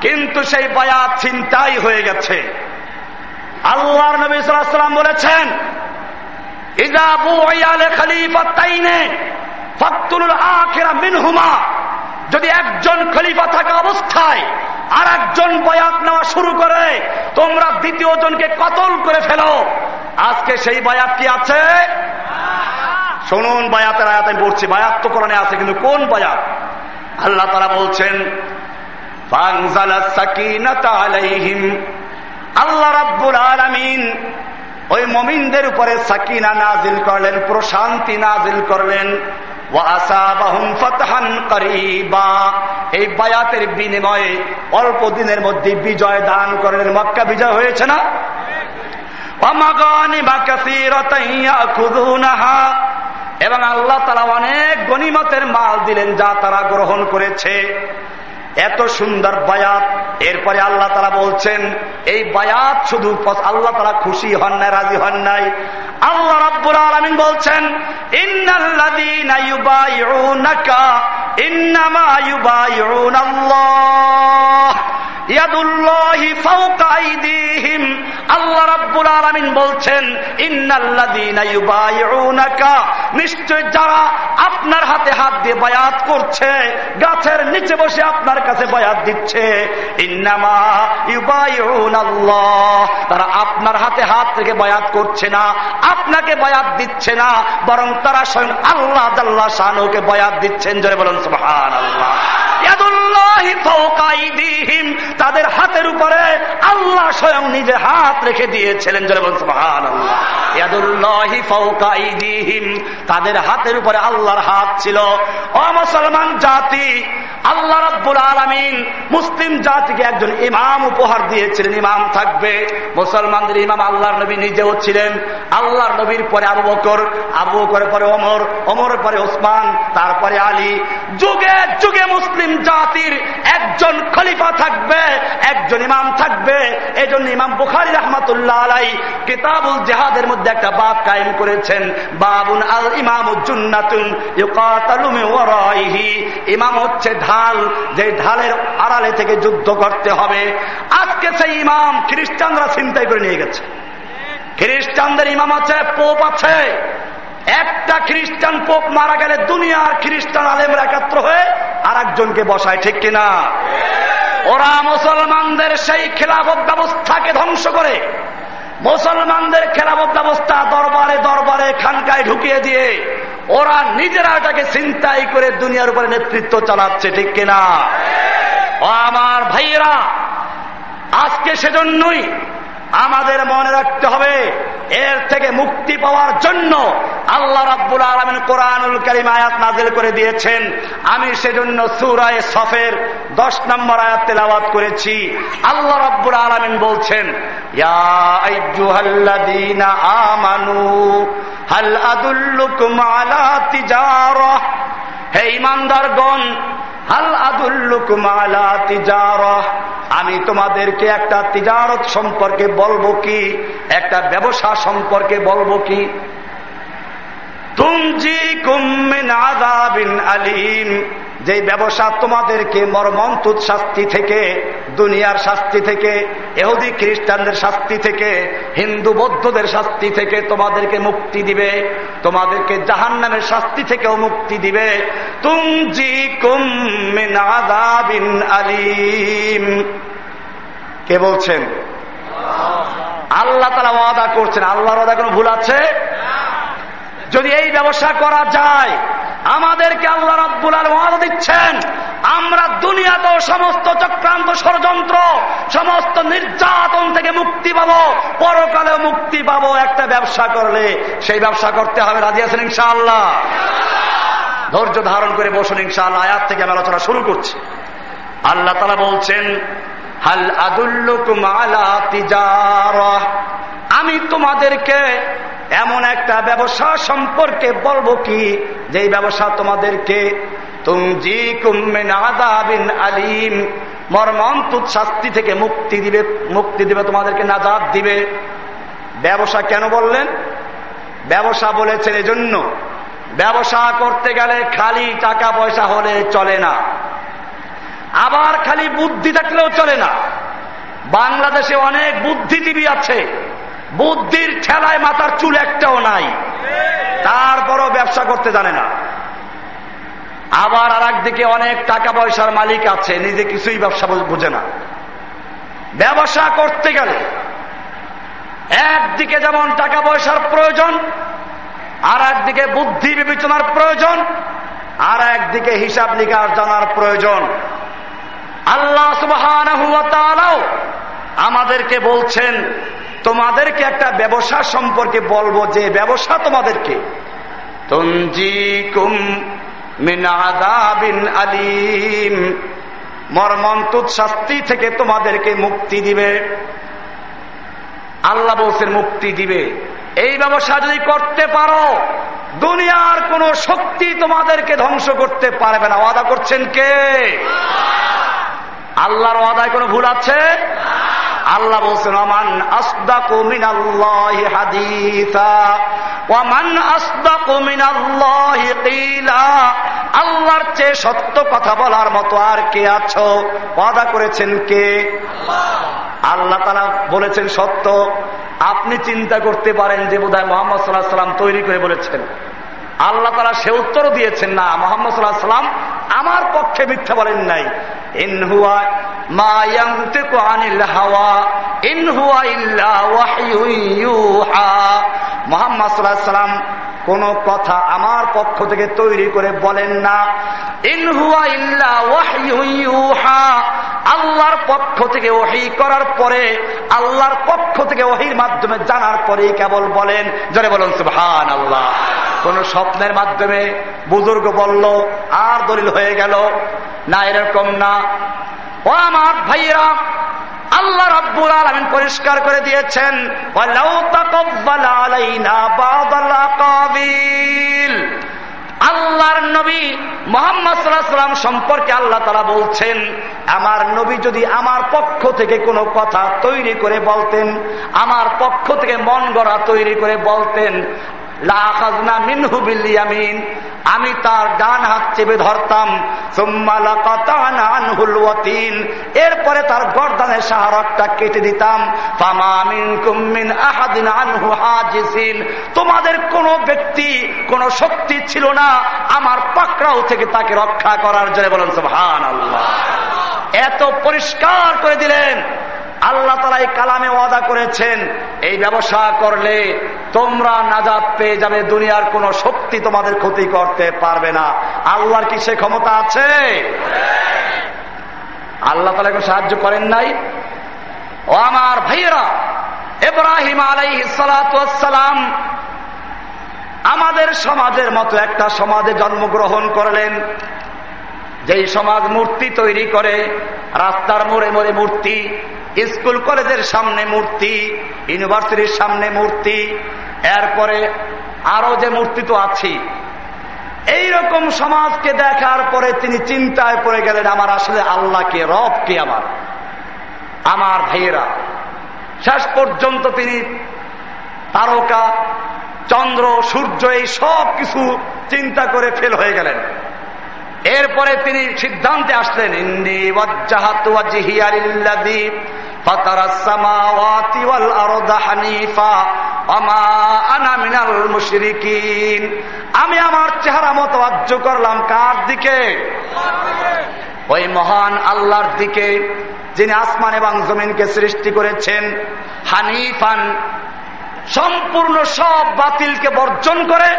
কিন্তু সেই বায়াত চিন্তাই হয়ে গেছে। আল্লাহর নবী সাল্লাম বলেছেন যদি একজন খলিফা থাকা অবস্থায় আর একজন বয়াত নেওয়া শুরু করে, তোমরা দ্বিতীয় জনকে কতল করে ফেলো। আজকে সেই বয়াত কি আছে? শুনুন, বায়াতের আয়াত আমি পড়ছি। বায়াত তো কোরআনে আছে, কিন্তু কোন বায়াত? আল্লাহ তারা বলছেন আল্লাহ রাব্বুল আলামিন ওই মমিনদের উপরে সাকিনা নাজিল করলেন, প্রশান্তি নাজিল করলেন। এই বায়াতের বিনিময়ে অল্প দিনের মধ্যে বিজয় দান করলেন। মক্কা বিজয় হয়েছে না? এবং আল্লাহ তারা অনেক গণিমতের মাল দিলেন যা তারা গ্রহণ করেছে। এত সুন্দর বায়াত। এরপরে আল্লাহ তারা বলছেন, এই বায়াত শুধু আল্লাহ তারা খুশি হন নাই, রাজি হন নাই। আল্লাহ রাব্বুল আলমিন বলছেন ইন্নামা আল্লাহ আল্লাহ রাব্বুল আলামিন বলছেন নিশ্চয় যারা আপনার হাতে হাত দিয়ে বায়াত করছে, গাছের নিচে বসে আপনার কাছে বায়াত দিচ্ছে। ইন্নামা আল্লাহ তারা আপনার হাতে হাত থেকে বায়াত করছে না, আপনাকে বায়াত দিচ্ছে না, বরং তারা স্বয়ং আল্লাহ জাল্লাহ শাহকে বায়াত দিচ্ছেন। জয় বলেন, সুবহানাল্লাহ। তাদের হাতের উপরে আল্লাহ স্বয়ং নিজে হাত রেখে দিয়েছিলেন তাদের হাতের উপরে আল্লাহর হাত ছিল। অমুসলমান জাতি, আল্লাহ রব্বুল আলমিন মুসলিম জাতিকে একজন ইমাম উপহার দিয়েছিলেন, ইমাম থাকবে। মুসলমানদের ইমাম আল্লাহর নবী নিজেও ছিলেন। আল্লাহর নবীর পরে আবু বকর, আবু বকরের পরে অমর অমরের পরে ওসমান, তারপরে আলী। যুগে যুগে মুসলিম জাতির একজন খলিফা থাকবে, একজন ইমাম থাকবে। এই জন্য ইমাম বুখারি রহমতুল্লাহ আলাই কিতাবুল জেহাদের মধ্যে একটা বাপ কায়েম করেছেন। বাবুন আল ইমাম ইমাম হচ্ছে ঢাল যে ঢালের আড়ালে থেকে যুদ্ধ করতে হবে। আজকে সেই ইমাম খ্রিস্টানরা চিন্তাই করে নিয়ে গেছে। খ্রিস্টানদের ইমাম আছে পোপ আছে। একটা খ্রিস্টান পোপ মারা গেলে দুনিয়ার খ্রিস্টান আলেমরা একাত্র হয়ে আর একজনকে বসায় ঠিক কিনা? ওরা মুসলমানদের সেই খেলাফত ব্যবস্থাকে ধ্বংস করে। মুসলমানদের খেলাফত ব্যবস্থা দরবারে দরবারে খানকায় ঢুকিয়ে দিয়ে ওরা নিজেরা এটাকে চিন্তাই করে দুনিয়ার উপরে নেতৃত্ব চালাচ্ছে, ঠিক কিনা? আমার ভাইয়েরা, আজকে সেজন্যই আমাদের মনে রাখতে হবে, এর থেকে মুক্তি পাওয়ার জন্য আল্লাহ রাব্বুল আলমিন কোরআনুল করিম আয়াত নাজিল করে দিয়েছেন। আমি সেজন্য সুরায় সফের দশ নম্বর আয়াত তেলাওয়াত করেছি। আল্লাহ রাব্বুল আলমিন বলছেন আমানু, হাল আদুল্লুকুম আলা তিজারহ হে ইমানদারগণ আমি তোমাদেরকে একটা তিজারত সম্পর্কে বলব কি? একটা ব্যবসা সম্পর্কে বলব কি? তুমজি কুমিন আলিম। যে ব্যবসা তোমাদেরকে মর্মন্তুত শাস্তি থেকে, দুনিয়ার শাস্তি থেকে, এহুদি খ্রিস্টানদের শাস্তি থেকে, হিন্দু বৌদ্ধদের শাস্তি থেকে তোমাদেরকে মুক্তি দিবে। তোমাদেরকে জাহান নামের শাস্তি থেকেও মুক্তি দিবে। তুমজি কুমিন আলিম। কে বলছেন? আল্লাহ তারা ওয়াদা করছেন। আল্লাহর ওয়াদা কোনো ভুল আছে? যদি এই ব্যবসা করা যায়, আমাদেরকে আল্লাহ রব্বুল আল দিচ্ছেন, আমরা দুনিয়াতেও সমস্ত চক্রান্ত ষড়যন্ত্র, সমস্ত নির্যাতন থেকে মুক্তি পাবো, পরকালে মুক্তি পাবো, একটা ব্যবসা করলে সেই ব্যবসা করতে হবে। রাজি আছেন ইনশাআল্লাহ? ধৈর্য ধারণ করে বসুন ইনশাআল্লাহ, আয়াত থেকে আমি আলোচনা শুরু করছি। আল্লাহ তালা বলছেন হাল আদুল্লুকুম আলা তিজারা। আমি তোমাদেরকে এমন একটা ব্যবসা সম্পর্কে বলব কি? যে ব্যবসা তোমাদেরকে তুমজি কুমিন আলিম। মর্মন্তুত শাস্তি থেকে মুক্তি দিবে মুক্তি দিবে, তোমাদেরকে নাজাদ দিবে। ব্যবসা কেন বললেন? ব্যবসা বলেছেন এজন্য। ব্যবসা করতে গেলে খালি টাকা পয়সা হলে চলে না। আবার খালি বুদ্ধি থাকলেও চলে না। বাংলাদেশে অনেক বুদ্ধিজীবী আছে। বুদ্ধির ঠেলায় মাথার চুল একটাও নাই। তারপরও ব্যবসা করতে জানে না। আবার আর একদিকে অনেক টাকা পয়সার মালিক আছে, নিজে কিছুই ব্যবসা বুঝে না। ব্যবসা করতে গেলে একদিকে যেমন টাকা পয়সার প্রয়োজন আর একদিকে বুদ্ধি বিবেচনার প্রয়োজন আর একদিকে হিসাব নিকাশ জানার প্রয়োজন। আল্লাহ সুবাহ আমাদেরকে বলছেন, তোমাদেরকে একটা ব্যবসা সম্পর্কে বলব যে ব্যবসা তোমাদেরকে। আলিম। শাস্তি থেকে তোমাদেরকে মুক্তি দিবে। আল্লাহ বলছেন, মুক্তি দিবে। এই ব্যবসা যদি করতে পারো, দুনিয়ার কোন শক্তি তোমাদেরকে ধ্বংস করতে পারবে না। ওয়াদা করছেন কে? আল্লাহর ওয়াদায় কোনো ভুল আছে? আল্লাহ বলছেন অমান কুমিন আল্লাহ হাদিসা, ওয়ামান আসদা কুমিন আল্লাহ আল্লাহর চেয়ে সত্য কথা বলার মতো আর কে আছো? ওয়াদা করেছেন কে? আল্লাহ তালা বলেছেন সত্য। আপনি চিন্তা করতে পারেন যে বোধ হয় মোহাম্মদ সাল্লাহ সাল্লাম তৈরি করে বলেছেন। আল্লাহ তারা সে উত্তর দিয়েছেন, না, মোহাম্মদ সাল্লাহ সাল্লাম আমার পক্ষে মিথ্যা বলেন নাই। ইনহুয়া ইল্লা মোহাম্মদ সাল্লাহ সাল্লাম কোন কথা আমার পক্ষ থেকে তৈরি করে বলেন না। আল্লাহর পক্ষ থেকে ওহি করার পরে, আল্লাহর পক্ষ থেকে ওহির মাধ্যমে জানার পরেই কেবল বলেন জনে বলেন সুহান আল্লাহ কোন স্বপ্নের মাধ্যমে বুজুর্গ বলল, আর দলিল হয়ে গেল? না, এরকম না। ও আমার ভাইয়েরা, আল্লাহ রব্বুল আলমিন পরিষ্কার করে দিয়েছেন আল্লাহর নবী মোহাম্মদ সাল্লাম সম্পর্কে আল্লাহ তারা বলছেন, আমার নবী যদি আমার পক্ষ থেকে কোনো কথা তৈরি করে বলতেন, আমার পক্ষ থেকে মন গড়া তৈরি করে বলতেন আমি তার ডান হাত চেপে ধরতাম। এরপরে তার গরদানের সাহারকটা কেটে দিতাম। তোমাদের কোন ব্যক্তি, কোন শক্তি ছিল না। আমার পাকড়াও থেকে তাকে রক্ষা করার জন্য বলেন সুহান আল্লাহ এত পরিষ্কার করে দিলেন। আল্লাহ তালা এই কালামে ওয়াদা করেছেন, এই ব্যবসা করলে তোমরা নাজাদ পেয়ে যাবে, দুনিয়ার কোন শক্তি তোমাদের ক্ষতি করতে পারবে না। আল্লাহর কি সে ক্ষমতা আছে? আল্লাহ তালা এখন সাহায্য করেন নাই। ও আমার ভাইয়েরা এব্রাহিম আলাই সালাম আমাদের সমাজের মতো একটা সমাজে জন্মগ্রহণ করলেন। যেই সমাজ মূর্তি তৈরি করে, রাস্তার মোড়ে মোড়ে মূর্তি স্কুল কলেজের সামনে মূর্তি, ইউনিভার্সিটির সামনে মূর্তি, এরপরে আরও যে মূর্তি তো আছি। এইরকম সমাজকে দেখার পরে তিনি চিন্তায় পড়ে গেলেন, আমার আসলে আল্লাহকে, রবকে আমার আমার ভাইয়েরা। শেষ পর্যন্ত তিনি তারকা, চন্দ্র, সূর্য, এই সব কিছু চিন্তা করে ফেল হয়ে গেলেন। এরপরে তিনি সিদ্ধান্তে আসলেন ইন্দি আমি আমার চেহারা মতো আজ্য করলাম কার দিকে? ওই মহান আল্লাহর দিকে, যিনি আসমান এবং জমিনকে সৃষ্টি করেছেন। হানিফান সম্পূর্ণ সব বাতিলকে বর্জন করে,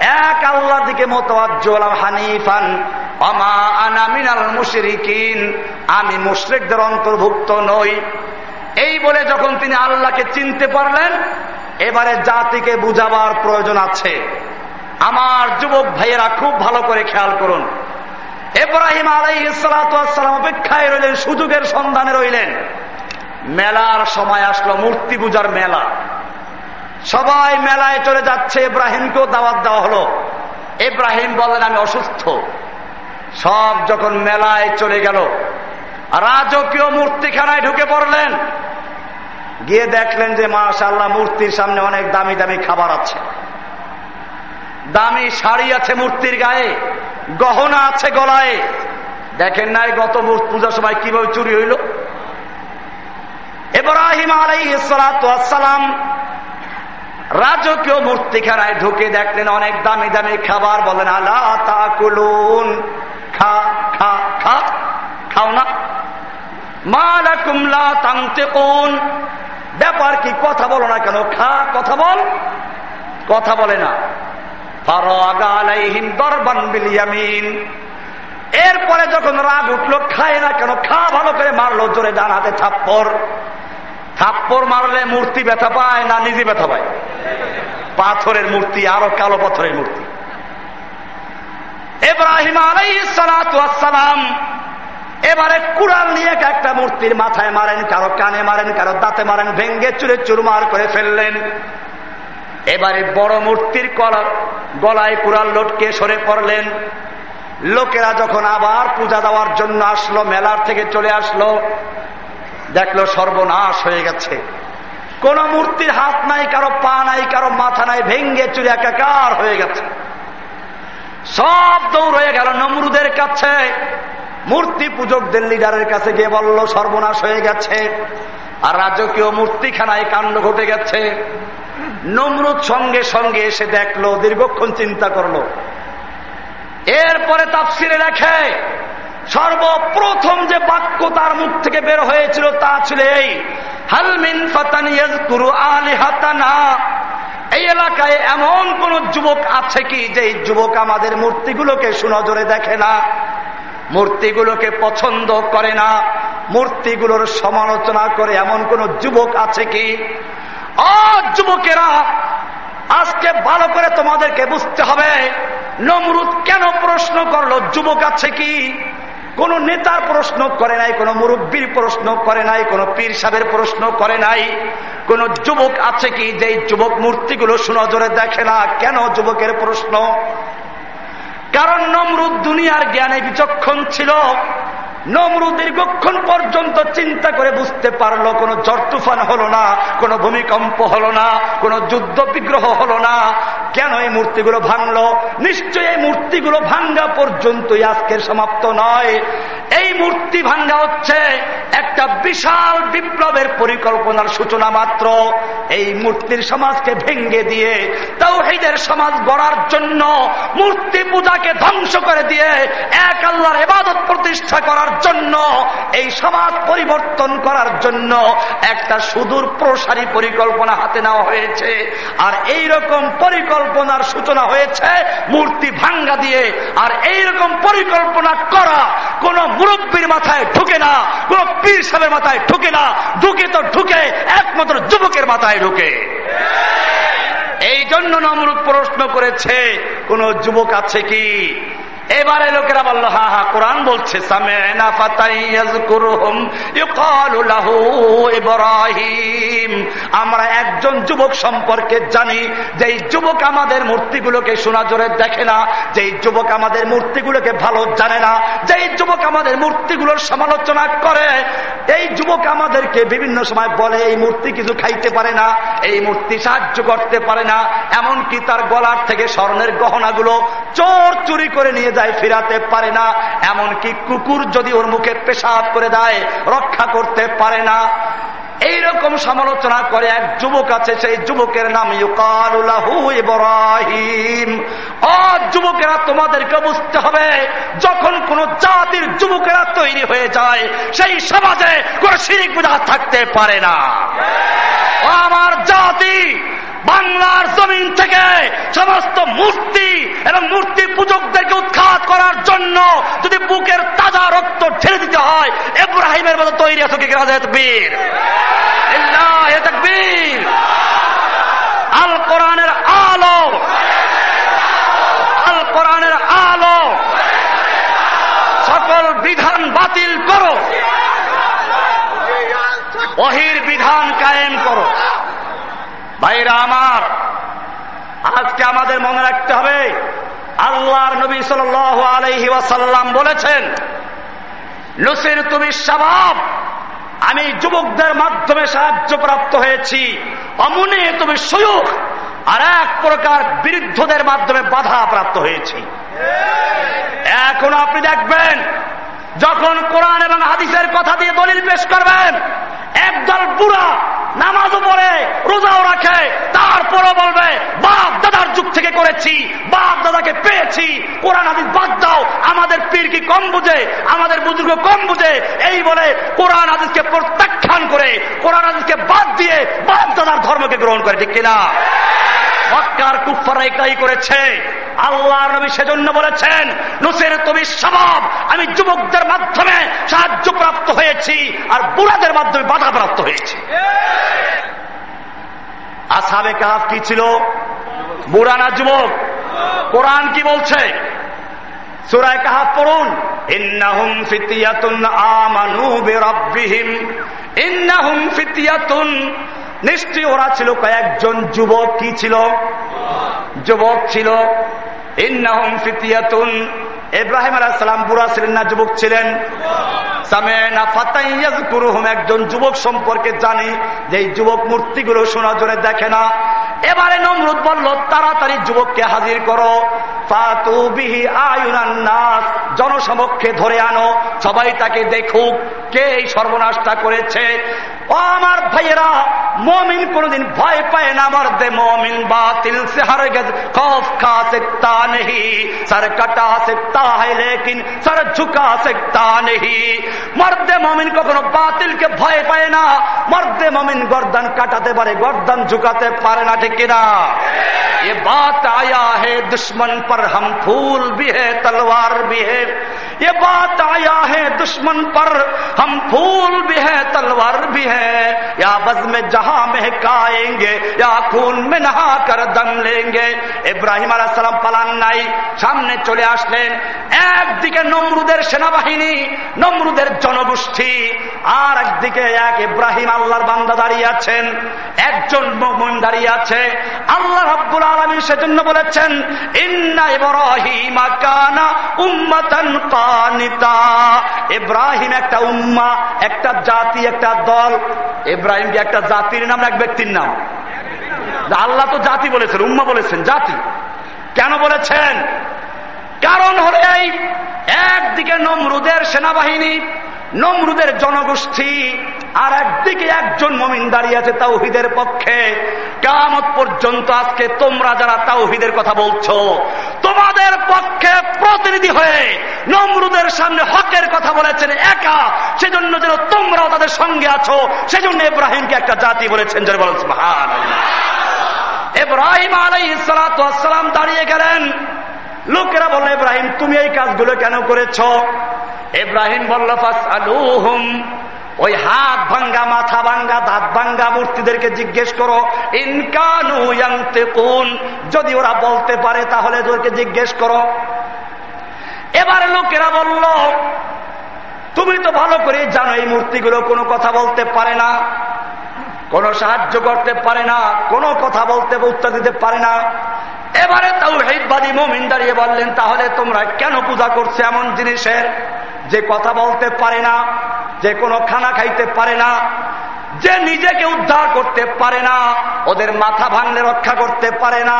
এক আল্লাহ দিকে মতওয়াজ্জ হানিফান। অমা আনামিনাল মুশরিকিন, আমি মুশরিকদের অন্তর্ভুক্ত নই। এই বলে যখন তিনি আল্লাহকে চিনতে পারলেন, এবারে জাতিকে বুঝাবার প্রয়োজন আছে। আমার যুবক ভাইয়েরা খুব ভালো করে খেয়াল করুন। এব্রাহিম আলাই অপেক্ষায় রইলেন, সুযোগের সন্ধানে রইলেন। মেলার সময় আসলো, মূর্তি পূজার মেলা। সবাই মেলায় চলে যাচ্ছে, ইব্রাহিমকেও দাওয়াত দেওয়া হলো। ইব্রাহিম বলেন আমি অসুস্থ। সব যখন মেলায় চলে গেল, রাজকীয় মূর্তিখানায় ঢুকে পড়লেন। গিয়ে দেখলেন যে মাশাল্লাহ মূর্তির সামনে অনেক দামি দামি খাবার আছে। দামি শাড়ি আছে মূর্তির গায়ে, গহনা আছে গলায়। দেখেন নাই গত পূজার সময় কীভাবে চুরি হইল। এব্রাহিম আলাই সালাম রাজকীয় মূর্তিখানায় ঢুকে দেখলেন অনেক দামি দামি খাবার। বলেন আল্লাহ তা কুলুন খা খা খা, খাও না। মালা কুমলা তাংতে কোন ব্যাপার কি? কথা বলো না কেন? খা, কথা বল। কথা বলে না। এরপরে যখন রাগ উঠল, খায় না কেন? খা, ভালো করে মারলো, জোরে ডান হাতে থাপ্পর থাপ্পর মারলে মূর্তি ব্যথা পায় না নিজে ব্যথা পায়? পাথরের মূর্তি, আরও কালো পাথরের মূর্তি। এব্রাহিম আলাইসালাম এবারে কুড়াল নিয়ে একটা মূর্তির মাথায় মারেন, কারও কানে মারেন, কারও দাঁতে মারেন, ভেঙ্গে চুরে চুরমার করে ফেললেন। এবারে বড় মূর্তির কলা গলায় কুড়াল লটকে সরে পড়লেন। লোকেরা যখন আবার পূজা দেওয়ার জন্য আসলো, মেলার থেকে চলে আসলো দেখল সর্বনাশ হয়ে গেছে। কোন মূর্তির হাত নাই, কারও পা নাই, কারও মাথা নাই, ভেঙ্গে চুরে একাকার হয়ে গেছে। সব দৌড় গেল নমরুদের কাছে। মূর্তি পূজকদের লিডারের কাছে গিয়ে বলল, সর্বনাশ হয়ে গেছে। আর রাজকীয় মূর্তিখানায় কাণ্ড ঘটে গেছে। নমরুদ সঙ্গে সঙ্গে এসে দেখল, দীর্ঘক্ষণ চিন্তা করল। এরপরে তাফসিরে লেখে সর্বপ্রথম যে বাক্য তার মুখ থেকে বের হয়েছিল তা ছিল এই হালমিন আলিহাতানা? এই এলাকায় এমন কোন যুবক আছে কি যে যুবক আমাদের মূর্তিগুলোকে সুনজরে দেখে না, মূর্তিগুলোকে পছন্দ করে না, মূর্তিগুলোর সমালোচনা করে এমন কোন যুবক আছে কি? যুবকেরা, আজকে ভালো করে তোমাদেরকে বুঝতে হবে, নমরুদ কেন প্রশ্ন করল, যুবক আছে কি? কোন নেতার প্রশ্ন করে নাই, কোন মুরব্বীর প্রশ্ন করে নাই, কোন পীর সাহের প্রশ্ন করে নাই। কোন যুবক আছে কি যে যুবক মূর্তিগুলো সুনজরে দেখে না? কেন যুবকের প্রশ্ন? কারণ নমরুদ দুনিয়ার জ্ঞানে বিচক্ষণ ছিল। নমরু দীর্ঘক্ষণ পর্যন্ত চিন্তা করে বুঝতে পারল, কোনো ঝড় তুফান হলো না, কোনো ভূমিকম্প হলো না, কোনো যুদ্ধ বিগ্রহ হলো না। কেন এই মূর্তিগুলো ভাঙলো? নিশ্চয়ই এই মূর্তিগুলো ভাঙ্গা পর্যন্তই আজকের সমাপ্ত নয়। এই মূর্তি ভাঙ্গা হচ্ছে একটা বিশাল বিপ্লবের পরিকল্পনার সূচনা মাত্র। এই মূর্তির সমাজকে ভেঙ্গে দিয়ে তাও এইদের সমাজ গড়ার জন্য মূর্তি পূজাকে ধ্বংস করে দিয়ে এক আল্লাহর এবাদত প্রতিষ্ঠা করার জন্য, এই সমাজ পরিবর্তন করার জন্য একটা সুদূর প্রসারী পরিকল্পনা হাতে নেওয়া হয়েছে। আর এই রকম পরিকল্পনার সূচনা হয়েছে, মূর্তি ভাঙ্গা দিয়ে। আর এই রকম পরিকল্পনা করা কোন মুরব্বীর মাথায় ঢুকে না, কোন পীর সাহেবের মাথায় ঢুকে না। ঢুকে তো ঢুকে, একমাত্র যুবকের মাথায় ঢুকে। এই জন্য নমরুদ প্রশ্ন করেছে, কোন যুবক আছে কি? এবারে লোকেরা বলল, হা হা, কোরআন বলছে আমরা একজন যুবক সম্পর্কে জানি যে যুবক আমাদের মূর্তিগুলোকে সোনা জোরে দেখে না যে যুবক আমাদের মূর্তিগুলোকে ভালো জানে না যে যুবক আমাদের মূর্তিগুলোর সমালোচনা করে, এই যুবক আমাদেরকে বিভিন্ন সময় বলে, এই মূর্তি কিছু খাইতে পারে না, এই মূর্তি সাহায্য করতে পারে না, এমনকি তার গলার থেকে স্বর্ণের গহনাগুলো চোর চুরি করে নিয়ে যায় ফিরাতে পারে না। এমনকি কুকুর যদি ওর মুখে পেশাব করে দেয়, রক্ষা করতে পারে না। এইরকম সমালোচনা করে এক যুবক আছে, সেই যুবকের নাম ইব্রাহিম। ও যুবকেরা, তোমাদেরকে বুঝতে হবে, যখন কোন জাতির যুবকেরা তৈরি হয়ে যায়, সেই সমাজে কোন শিরিক বুঝা থাকতে পারে না। আমার জাতি বাংলার জমিন থেকে সমস্ত মূর্তি এবং মূর্তি পূজকদেরকে উৎখাত করার জন্য যদি বুকের তাজা রক্ত ঢেলে দিতে হয়, এব্রাহিমের মতো তৈরি আছে বীর আল কোরআনের আলো। আল কোরআনের আলো। সকল বিধান বাতিল করো। অহির বিধান কায়েম করো। ভাইরা আমার, আজকে আমাদের মনে রাখতে হবে, আল্লাহর নবী সাল আলহি ওয়াসাল্লাম বলেছেন, নসির তুমি স্বভাব আমি যুবকদের মাধ্যমে সাহায্য প্রাপ্ত হয়েছি, অমনে তুমি সুযোগ আর এক প্রকার বৃদ্ধদের মাধ্যমে বাধা প্রাপ্ত হয়েছি। এখন আপনি দেখবেন, যখন কোরআন এবং হাদিসের কথা দিয়ে দলিল পেশ করবেন, একদল বুড়া নামাজও পড়ে রোজাও রাখে, তারপরও বলবে, বাপ দাদার যুগ থেকে করেছি, বাপ দাদাকে পেয়েছি, কোরআন হাদিস বাদ দাও, আমাদের পীর কি কম বুঝে, আমাদের বুজুর্গ কম বুঝে, এই বলে কোরআন হাদিসকে প্রত্যাখ্যান করে, কোরআন হাদিসকে বাদ দিয়ে বাপ দাদার ধর্মকে গ্রহণ করে, ঠিক কিনা? মক্কার কুফারা এটাই করেছে। আল্লাহ নবী সেজন্য বলেছেন, নুসের তুমি স্বভাব আমি যুবকদের মাধ্যমে সাহায্য প্রাপ্ত হয়েছি, আর বুড়াদের মাধ্যমে বাধা প্রাপ্ত হয়েছি। আসাবে কাহাফ কি ছিল? বুড়ানা যুবক? কোরআন কি বলছে? সুরায় কাহাফ পড়ুন। ইন্নাহুম ফিতিয়াতুন আমানু বিরাব্বিহিম, ইন্নাহুম ফিতিয়াতুন নিশ্চয় ওরা ছিল কয়েকজন যুবক, কি ছিল? যুবক ছিল। ইন্নাহম ফিতিয়াতুন। ইব্রাহিম আলাইসালাম বুড়া ছিলেন না, যুবক ছিলেন। একজন যুবক সম্পর্কে জানি, যে এই যুবক মূর্তিগুলো সোনা জোরে দেখে না। এবারে নমরুদ বলল, তাড়াতাড়ি যুবককে হাজির করো। জনসমক্ষে ধরে আনো, সবাই তাকে দেখুক, কে এই সর্বনাশটা করেছে? ও আমার ভাইয়েরা, মমিন কোনদিন ভয় পায় না আমার দে, মমিন বা তিল সে হারে গেছে কফ খা সেকতা নেহি, সার কাটা সেকতা হাইলে কিন সার ঝুকা সেকতা নেহি। মর্দে মমিন কখনো বাতিলকে ভয় পায় না মর্দে মমিন গর্দান কাটাতে পারে গর্দান ঝুকাতে পারে না ঠিক কিনা ये बात आया है दुश्मन पर हम फूल भी है तलवार भी है ये बात आया है दुश्मन पर हम फूल भी है तलवार भी है या बज में जहां महकाएंगे या खून में नहा कर दम लेंगे ইব্রাহিম আলাহ সালাম পালান নাই সামনে চলে আসলেন একদিকে নমরুদের সেনাবাহিনী নমরুদের জনগোষ্ঠী। আর একদিকে এক ইব্রাহিম আল্লাহর বান্দা দাঁড়িয়ে আছেন, একজন মমন দাঁড়িয়ে আছে। আল্লাহ রাব্বুল আলমী সেজন্য বলেছেন, ইন্না ইব্রাহিম কানা উম্মাতান কানিতা। ইব্রাহিম একটা উম্মা, একটা জাতি, একটা দল। ইব্রাহিম কি একটা জাতির নাম এক ব্যক্তির নাম? আল্লাহ তো জাতি বলেছেন, উম্মা বলেছেন, জাতি। কেন বলেছেন? কারণ হলে এই, একদিকে নমরুদের সেনাবাহিনী, নমরুদের জনগোষ্ঠী, আর একদিকে একজন মমিন দাঁড়িয়ে আছে তাওহিদের পক্ষে। কামত পর্যন্ত আজকে তোমরা যারা তাওহিদের কথা বলছো, তোমাদের পক্ষে প্রতিনিধি হয়ে নমরুদের সামনে হকের কথা বলেছেন একা, সেজন্য যেন তোমরাও তাদের সঙ্গে আছো, সেজন্য ইব্রাহিমকে একটা জাতি বলেছেন যেন বলেন মহান এব্রাহিম আলাই সালাম দাঁড়িয়ে গেলেন। লোকেরা বলল ইব্রাহিম, তুমি এই কাজগুলো কেন করেছ? ইব্রাহিম বলল আলুহুম ওই হাত ভাঙ্গা, মাথা ভাঙ্গা, দাঁত ভাঙ্গা মূর্তিদেরকে জিজ্ঞেস করো ইনকানু কোন যদি ওরা বলতে পারে, তাহলে তোরকে জিজ্ঞেস করো। এবার লোকেরা বলল, তুমি তো ভালো করে জানো, এই মূর্তিগুলো কোনো কথা বলতে পারে না। কোনো সাহায্য করতে পারে না, কোনো কথা বলতে উত্তর দিতে পারে না। এবারে তাও হেদবাদী মমিন দাঁড়িয়ে বললেন, তাহলে তোমরা কেন পূজা করছে এমন জিনিসের? যে কথা বলতে পারে না, যে কোনো খানা খাইতে পারে না, যে নিজেকে উদ্ধার করতে পারে না, ওদের মাথা ভাঙলে রক্ষা করতে পারে না,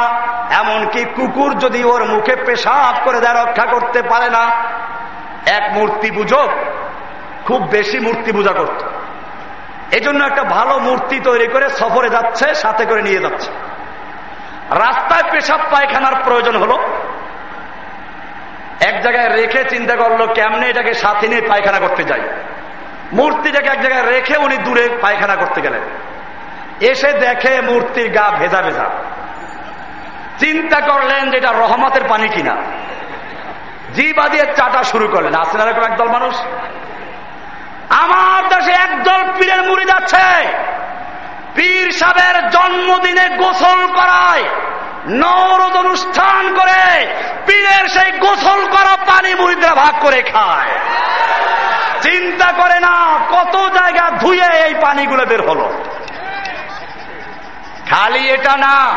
এমনকি কুকুর যদি ওর মুখে পেশাব করে দেয়, রক্ষা করতে পারে না। এক মূর্তি পুজো খুব বেশি মূর্তি পূজা করত। এজন্য একটা ভালো মূর্তি তৈরি করে সফরে যাচ্ছে, সাথে করে নিয়ে যাচ্ছে। রাস্তায় পেশাব পায়খানার প্রয়োজন হলো। এক জায়গায় রেখে চিন্তা করল, কেমনে এটাকে সাথে নিয়ে পায়খানা করতে যাই? মূর্তিটাকে এক জায়গায় রেখে উনি দূরে পায়খানা করতে গেলেন। এসে দেখে মূর্তির গা ভেজা ভেজা। চিন্তা করলেন যে এটা রহমতের পানি কিনা। জিবা দিয়ে চাটা শুরু করলেন। আসেন এরকম একদল মানুষ। আমার দেশে একদল পীরের মুড়ি যাচ্ছে। পীর সাহেবের জন্মদিনে গোসল করায় নরদ অনুষ্ঠান করে পীরের সেই গোসল করা পানি মুড়িদের ভাগ করে খায়। চিন্তা করে না, কত জায়গা ধুয়ে এই পানিগুলো বের হলো। খালি এটা না,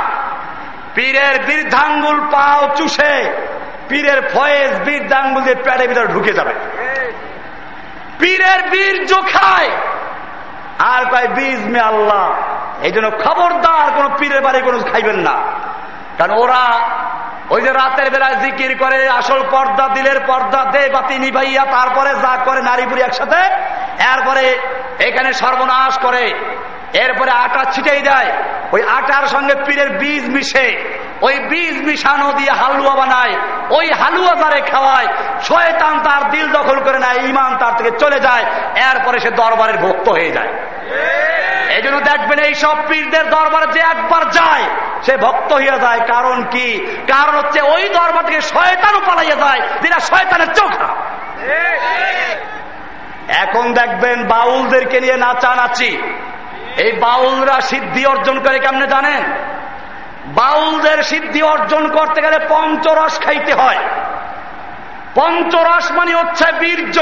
পীরের বৃদ্ধাঙ্গুল পাও চুষে, পীরের ফয়েজ বৃদ্ধাঙ্গুল দিয়ে প্যাডের ভিতরে ঢুকে যাবে। পীরের বীর খায়। আর কয় বীজ মে আল্লাহ। এই জন্য খবরদার কোন পীরের বাড়ি কোনো খাইবেন না। কারণ ওরা ওই যে রাতের বেলায় জিকির করে, আসল পর্দা, দিলের পর্দা, দে বাতি নিভাইয়া তারপরে যা করে নারী বুড়ি একসাথে, এরপরে এখানে সর্বনাশ করে। এরপরে আটা ছিটাই দেয়। ওই আটার সঙ্গে পীরের বীজ মিশে। ওই বীজ মিশানো দিয়ে হালুয়া বানায়, ওই হালুয়া তারে খাওয়ায়, শয়তান তার দিল দখল করে নেয় ইমান তার থেকে চলে যায়, এরপরে সে দরবারের ভক্ত হয়ে যায়। এই জন্য দেখবেন এই সব পীরদের দরবারে যে একবার যায়, সে ভক্ত হয়ে যায়, কারণ কি? কারণ হচ্ছে ওই দরবার থেকে শয়তানও পালাইয়া যায়, যেটা শয়তানের চোখা এখন দেখবেন বাউলদেরকে নিয়ে নাচানাচি। এই বাউলরা সিদ্ধি অর্জন করে কেমনে জানেন? বাউলদের সিদ্ধি অর্জন করতে গেলে পঞ্চরস খাইতে হয়। পঞ্চরস মানে হচ্ছে বীর্য,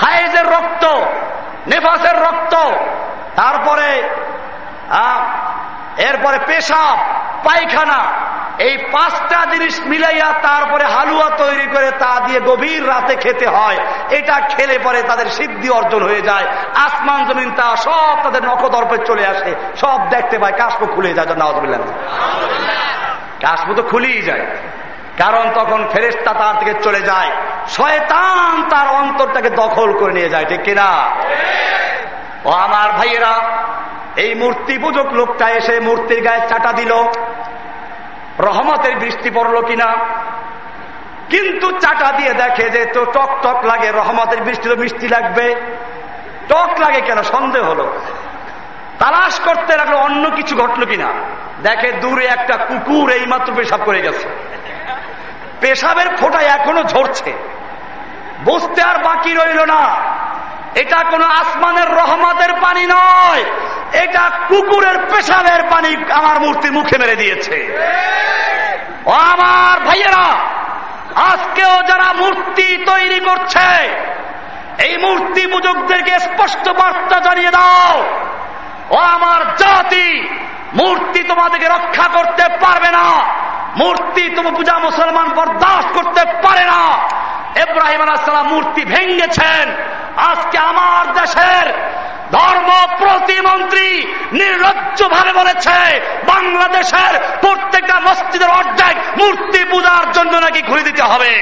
হায়েজের রক্ত, নেফাসের রক্ত, তারপরে এরপরে পেশাব, পায়খানা, এই পাঁচটা জিনিস মিলাইয়া তারপরে হালুয়া তৈরি করে তা দিয়ে গভীর রাতে খেতে হয়। এটা খেলে পরে তাদের সিদ্ধি অর্জন হয়ে যায়। আসমান জমিন তা সব তাদের নখদর্পে চলে আসে। সব দেখতে পায় কাশ্প খুলে যায় নওয়াজ কাশ্প তো খুলেই যায়। কারণ তখন ফেরেস্তা তার থেকে চলে যায়। শয়তান তার অন্তরটাকে দখল করে নিয়ে যায়, ঠিক কিনা? ও আমার ভাইয়েরা, এই মূর্তি পূজক লোকটা এসে মূর্তির গায়ে চাটা দিল। রহমতের বৃষ্টি পড়ল কিনা? কিন্তু চাটা দিয়ে দেখে যে তো টক টক লাগে, রহমতের বৃষ্টি তো মিষ্টি লাগবে। টক লাগে কেন? সন্দেহ হলো। তালাশ করতে লাগল অন্য কিছু ঘটলো কিনা? দেখে দূরে একটা কুকুর এই মাত্র পেশাব করে গেছে। পেশাবের ফোটায় এখনও ঝরছে। বুঝতে আর বাকি রইল না। এটা কোনো আসমানের রহমতের পানি নয়, এটা কুকুরের পেশাবের পানি আমার মূর্তি মুখে মেরে দিয়েছে। আমার ভাইয়েরা, আজকেও যারা মূর্তি তৈরি করছে, এই মূর্তি পূজকদেরকে স্পষ্ট বার্তা জানিয়ে দাও, ও আমার জাতি, মূর্তি তোমাদেরকে রক্ষা করতে পারবে না, মূর্তি তোমার পূজা মুসলমান বরদাস্ত করতে পারে না। এব্রাহিম আলাহাম মূর্তি ভেঙ্গেছেন আজকে আমার দেশের ধর্ম প্রতিমন্ত্রী নির্লজ্জ ভাবে বলেছে, বাংলাদেশের প্রত্যেকটা মসজিদের অর্ধেক মূর্তি পূজার জন্য নাকি ঘুরে দিতে হবে।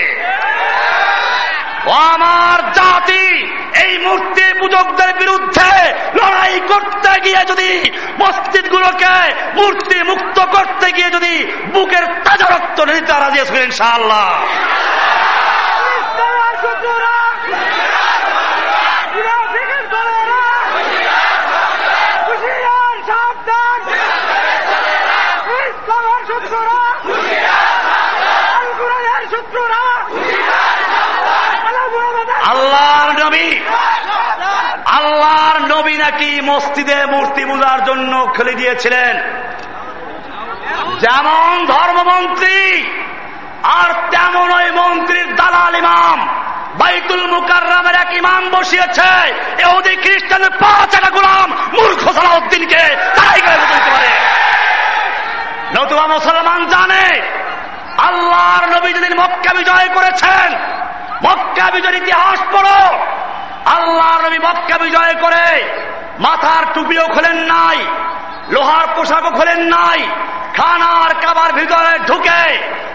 আমার জাতি, এই মূর্তি পূজকদের বিরুদ্ধে লড়াই করতে গিয়ে যদি মসজিদ গুলোকে মূর্তি মুক্ত করতে গিয়ে যদি বুকের তাজা রক্ত নিতে আছেন ইনশাআল্লাহ। নবী নাকি মসজিদে মূর্তি পূজার জন্য খুলে দিয়েছিলেন? যেমন ধর্মমন্ত্রী, আর তেমন ওই মন্ত্রীর দালাল ইমাম, বাইতুল মুকার এক ইমাম বসিয়েছে, এহুদি খ্রিস্টানের পাঁচ একটা গোলাম মূর্খ সালাউদ্দিনকে তাই দিতে পারে। নতুবা মুসলমান জানে, আল্লাহর নবী যেদিন মক্কা বিজয় করেছেন, মক্কা বিজয়ের ইতিহাস পড়ো আল্লাহর নবী মক্কা বিজয় করে মাথার টুপিও খোলেন নাই। লোহার পোশাকও খোলেন নাই। খানার কাবার ভিতরে ঢুকে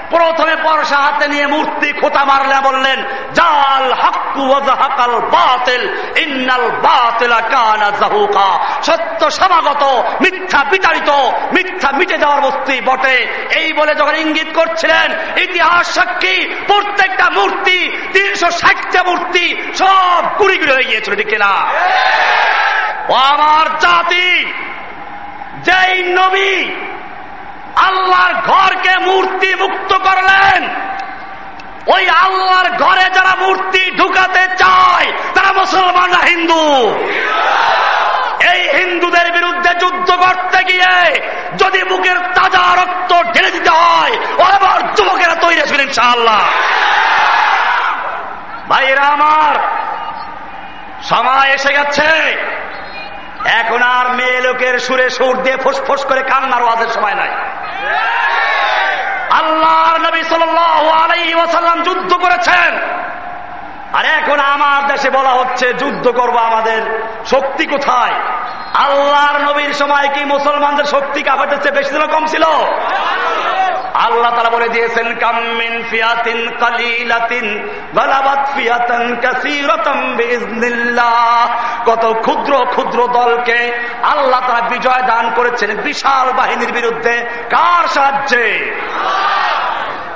প্রথমে পরশা হাতে নিয়ে মূর্তি খোঁতা মারলে বললেন, জাল হাক্কু হাকাল বাতিল, ইন্নাল বাতিলা কানা জাহুকা। সত্য সমাগত, মিথ্যা বিতাড়িত, মিথ্যা মিটে যাওয়ার বস্তু বটে। এই বলে যখন ইঙ্গিত করছিলেন, ইতিহাস সাক্ষী, প্রত্যেকটা মূর্তি, তিনশো ষাটটা মূর্তি, সব কুড়ি কুড়ি হয়ে গিয়েছিল, ঠিক না ও আমার জাতি যেই নবী আল্লাহর ঘরকে মূর্তি মুক্ত করলেন, ওই আল্লাহর ঘরে যারা মূর্তি ঢুকাতে চায়, তারা মুসলমান না হিন্দু? এই হিন্দুদের বিরুদ্ধে যুদ্ধ করতে গিয়ে যদি বুকের তাজা রক্ত ঢেলে দিতে হয় ও আবার যুবকেরা তৈরি ছিলেন ইনশাআল্লাহ। ভাইরা আমার, সময় এসে গেছে। এখন আর মেয়ে লোকের সুরে সুর দিয়ে ফুসফুস করে কান্নার ওয়াজের সময় নাই। আল্লাহর নবী সাল্লাম যুদ্ধ করেছেন। আর এখন আমার দেশে বলা হচ্ছে, যুদ্ধ করব আমাদের শক্তি কোথায়? আল্লাহর নবীর সময় কি মুসলমানদের শক্তি কাপড়ের চেয়ে বেশি দিন কম ছিল? আল্লাহ তারা বলে দিয়েছেন কামিন ফিয়াতিন কালিলাতিন গালাবাত ফিয়াতান কাসীরাতাম বিইজনিল্লাহ কত ক্ষুদ্র ক্ষুদ্র দলকে আল্লাহ তারা বিজয় দান করেছেন বিশাল বাহিনীর বিরুদ্ধে। কার সাহায্যে?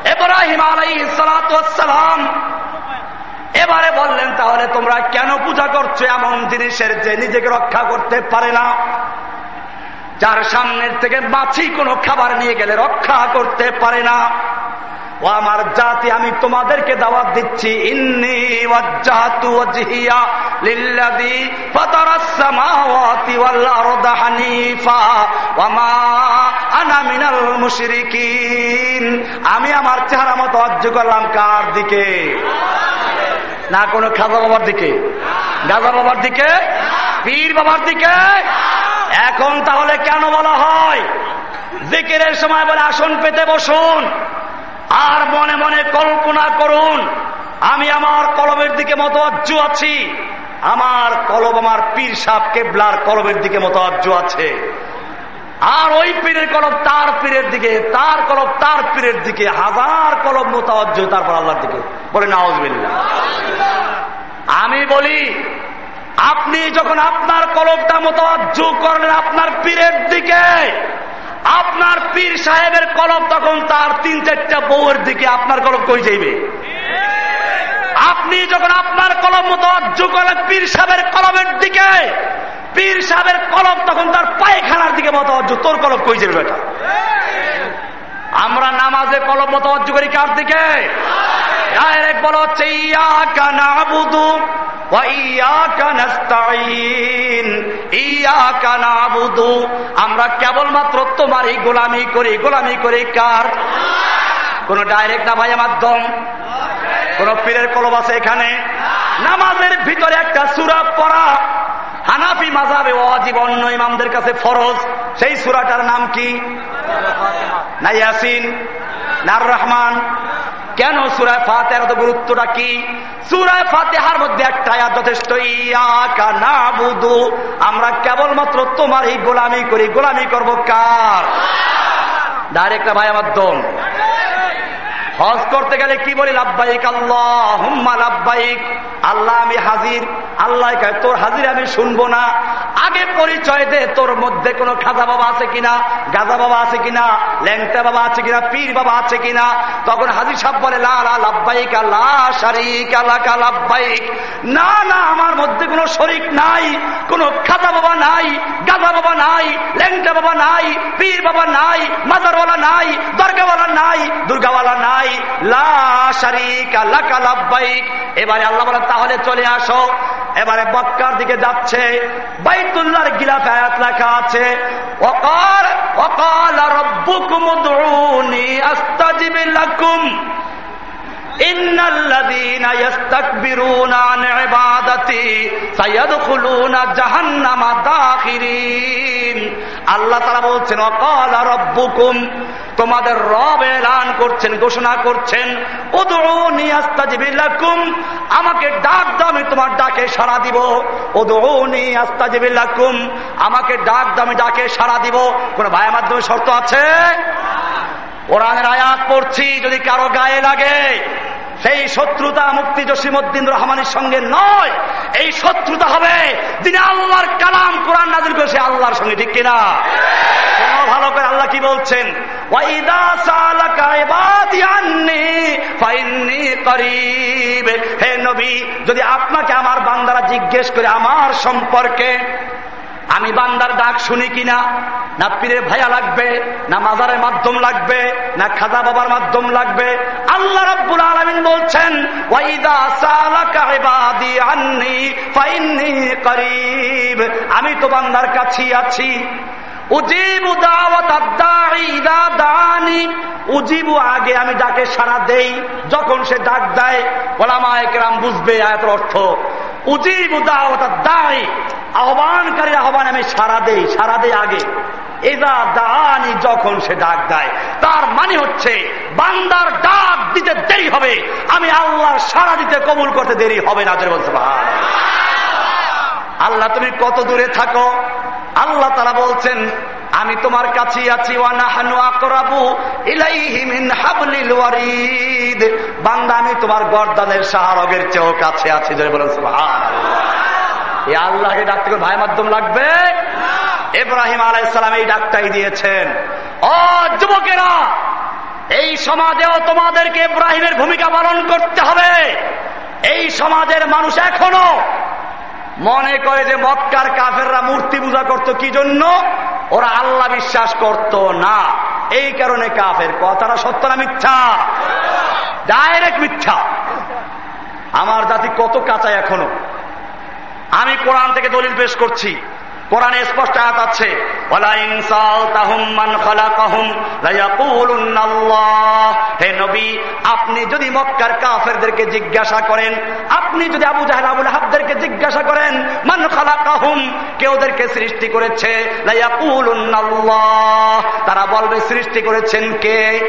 এব্রাহিম আলাইহিস সালাম। এবারে বললেন, তাহলে তোমরা কেন পূজা করছ এমন জিনিসের যে নিজেকে রক্ষা করতে পারে না? যার সামনের থেকে মাছি কোনো খাবার নিয়ে গেলে রক্ষা করতে পারে না। ও আমার জাতি, আমি তোমাদেরকে দাওয়াত দিচ্ছি। ইন্নি মা আনা মিনাল আমি আমার চেহারা মতো অর্জ করলাম কার দিকে? না কোনো খাজা বাবার দিকে? গাজা বাবার দিকে? পীর বাবার দিকে? এখন তাহলে কেন বলা হয়? জিকিরের সময় বলে, আসন পেতে বসুন। আর মনে মনে কল্পনা করুন, আমি আমার কলমের দিকে মতো অজ্জ আছি। আমার কলম আমার পীর সাহ কেবলার কলমের দিকে মতো অজ্জ আছে। আর ওই পীরের কলম তার পীরের দিকে, তার কলম তার পীরের দিকে, হাজার কলম মোতাবজ্জ তারপর আল্লাহর দিকে। বলে নাওজ আমি বলি, আপনি যখন আপনার কলবটা মোতাবজ্জ করলেন আপনার পীরের দিকে, আপনার পীর সাহেবের কলম তখন তার তিন চারটা বউয়ের দিকে আপনার কলম কই যাইবে? আপনি যখন আপনার কলম মোতাবজ্জ করেন পীর সাহেবের কলমের দিকে, পীর সাহেবের কলম তখন তার পায়খানার দিকে মতওয়াজ্জ তোর কলম কই যাবে বেটা? আমরা নামাজে কলম মতো মতওয়াজ্জ করি কার দিকে? ডাইরেক্ট বুধু আমরা কেবলমাত্র তোমারই গোলামি করি। গোলামি করি কার? কোন ডাইরেক্ট না ভাইয়া মাধ্যম কোন পীরের কলম আছে এখানে? নামাজের ভিতরে একটা সুরা পড়া। হানাফি মাজাবে অজীব অন্য ইমামদের কাছে ফরজ। সেই সুরাটার নাম কি? না ইয়াসিন নার রহমান কেন সুরায় ফাতে এত গুরুত্বটা কি? সুরায় ফাতেহার মধ্যে একটা যথেষ্ট, ইয়াকা না বুধু আমরা কেবলমাত্র তোমার এই গোলামি করি। গোলামি করব কার? ডাইরেক্ট ভাই মাধ্যম হজ করতে গেলে কি বলি? লাভবাহিক আল্লাহ হুম্মা লাভবাহিক আল্লাহ আমি হাজির। আল্লাহ তোর হাজির আমি শুনব না। আগে পরিচয় দে, তোর মধ্যে কোনো খাজা বাবা আছে কিনা, গাজা বাবা আছে কিনা, ল্যাংটা বাবা আছে কিনা, পীর বাবা আছে কিনা? তখন হাজির সাহেব বলে লাভবাহিক না না, আমার মধ্যে কোনো শরিক নাই, কোনো খাজা বাবা নাই, গাজা বাবা নাই, ল্যাংটা বাবা নাই, পীর বাবা নাই, মাজারওয়ালা নাই, দরগাওয়ালা নাই, দুর্গাওয়ালা নাই এবারে আল্লাহ বলেন, তাহলে চলে আসো। এবারে বক্কার দিকে যাচ্ছে। বাইতুল্লাহর গিলাফ আয়াত লেখা আছে অকাল অকাল রব্বুকুম উদউনি আস্তাজিব লাকুম। আল্লাহ তাআলা বলছেন, অকাল রব্বুকুম, তোমাদের রব এলান করছেন, ঘোষণা করছেন আমাকে ডাক দাও, আমি তোমার ডাকে সাড়া দিব। আমাকে ডাক দাও, আমি ডাকে সাড়া দিব। কোন ভাইয়ের মাধ্যমে শর্ত আছে? কোরআনের আয়াত পড়ছি, যদি কারও গায়ে লাগে, সেই শত্রুতা মুক্তি জসিমুদ্দিন রহমানের সঙ্গে নয়। এই শত্রুতা হবে যিনি আল্লাহর কালাম কোরআন নাজির করেছে, আল্লাহর সঙ্গে, ঠিক কিনা? ভালো করে আল্লাহ কি বলছেন? হে নবী, যদি আপনাকে আমার বান্দারা জিজ্ঞেস করে আমার সম্পর্কে আমি বান্দার ডাক শুনি কিনা? না পীরের ভাইয়া লাগবে, না মাজারের মাধ্যম লাগবে, না খাজা বাবার মাধ্যম লাগবে। আল্লাহ রব্বুল আলমিন বলছেন আমি তো বান্দার কাছেই আছি। উজিবু আগে আমি ডাকে সারা দেই, যখন সে ডাক দেয় ওলামা একরাম বুঝবে আয়াতের অর্থ। উজিবু দাওয়াত আহ্বানকারীর আহ্বান আমি সারা দেই সারা দেই আগে। এদা দানি যখন সে ডাক দেয়, তার মানে হচ্ছে বান্দার ডাক দিতে দেরি হবে। আমি আল্লাহর সারা দিতে কবুল করতে দেরি হবে না বলতে আল্লাহ তুমি কত দূরে থাকো? আল্লাহ তারা বলছেন, আমি তোমার কাছে আছি বান্দা, আমি তোমার গর্দানের সাহারগের চেয়েও কাছে আছি বলেন এই আল্লাহকে ডাকতে করে ভাই মাধ্যম লাগবে? ইব্রাহিম আলাইসালাম এই ডাকটাই দিয়েছেন। ও যুবকেরা এই সমাজেও তোমাদেরকে ইব্রাহিমের ভূমিকা পালন করতে হবে। এই সমাজের মানুষ এখনও মনে করে যে মক্কার কাফেররা মূর্তি পূজা করত কি জন্য? ওরা আল্লাহ বিশ্বাস করত না। এই কারণে কাফের। কথাটা সত্য না মিথ্যা? ডাইরেক্ট মিথ্যা। আমার জাতি কত কাঁচা এখনও। আমি কোরআন থেকে দলিল পেশ করছি। কোরআনে স্পষ্ট আয়াত আছে হে নবী, আপনি যদি মক্কার কাফেরদেরকে জিজ্ঞাসা করেন, আপনি যদি আবু জাহেল, আবুল হাবদেরকে জিজ্ঞাসা করেন, মান কে ওদেরকে সৃষ্টি করেছে? তারা বলবে, সৃষ্টি করেছেন কে?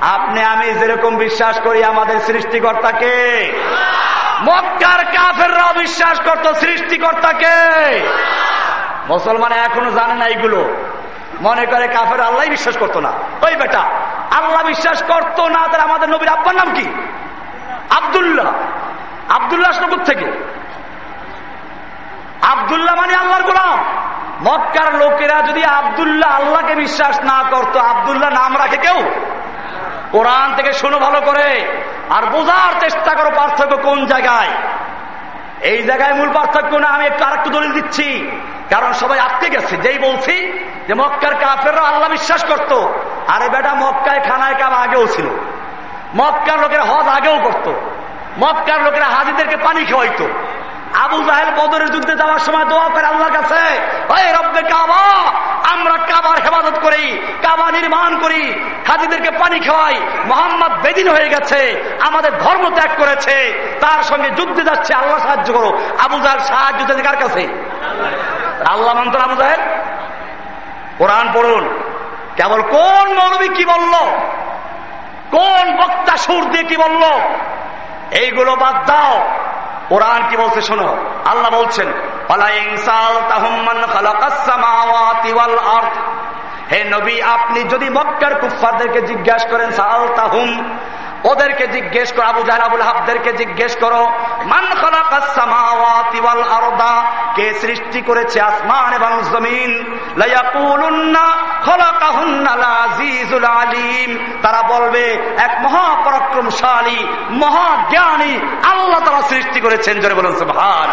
আপনি, আমি যেরকম বিশ্বাস করি, আমাদের সৃষ্টিকর্তাকে মক্কার কাফেররা বিশ্বাস করত সৃষ্টিকর্তাকে মুসলমান এখনও জানে না এইগুলো। মনে করে কাফের আল্লাহ বিশ্বাস করতো না। ওই বেটা, আল্লাহ বিশ্বাস করতো না তাহলে আমাদের নবীর আব্বার নাম কি? আবদুল্লাহ। আবদুল্লাহ নবুর থেকে আবদুল্লাহ মানে আল্লাহর গোলাম। মক্কার লোকেরা যদি আবদুল্লাহ আল্লাহকে বিশ্বাস না করতো, আবদুল্লাহ নাম রাখে কেউ? কোরআন থেকে শোনো ভালো করে, আর বোঝার চেষ্টা করো পার্থক্য কোন জায়গায়। এই জায়গায় মূল পার্থক্য না, আমি একটু আরেকটু দলিল দিচ্ছি। কারণ সবাই আটকে গেছে, যেই বলছি যে মক্কার কাফেররা আল্লাহ বিশ্বাস করত, আরে বেটা মক্কায় খানায় কাম আগেও ছিল। মক্কার লোকেরা হজ আগেও করত। মক্কার লোকেরা হাজিদেরকে পানি খাওয়াইতো। আবু জাহেল বদরের যুদ্ধে যাওয়ার সময় দোয়া করে আল্লাহর কাছে কাবা আমরা কাবার হেফাজত করি, কাবা নির্মাণ করি হাজিদেরকে পানি খাওয়াই। মোহাম্মদ বেদিন হয়ে গেছে, আমাদের ধর্ম ত্যাগ করেছে, তার সঙ্গে যুদ্ধে যাচ্ছে, আল্লাহ সাহায্য করো। আবু জাহেল সাহায্য চাইছে কার কাছে? আল্লাহ মানত আবু জাহেল। কোরআন পড়ুন। কেবল কোন মৌলবী কি বলল? কোন বক্তা সুর দিয়ে কি বলল? এইগুলো বাদ দাও। কোরআন কি বলছে শোনো? আল্লাহ বলছেন হে নবী, আপনি যদি মক্কার কুফারদেরকে জিজ্ঞাসা করেন সাল তাহুম ওদেরকে জিজ্ঞেস করো, আবু জাহাল, আবুল হাবদেরকে জিজ্ঞেস করো, মান আরদা? কে সৃষ্টি করেছে আসমান এবং জমিন? তারা বলবে, এক মহাপরাক্রমশালী, মহাজ্ঞানী আল্লাহ তারা সৃষ্টি করেছেন। জোরে বলুন ভার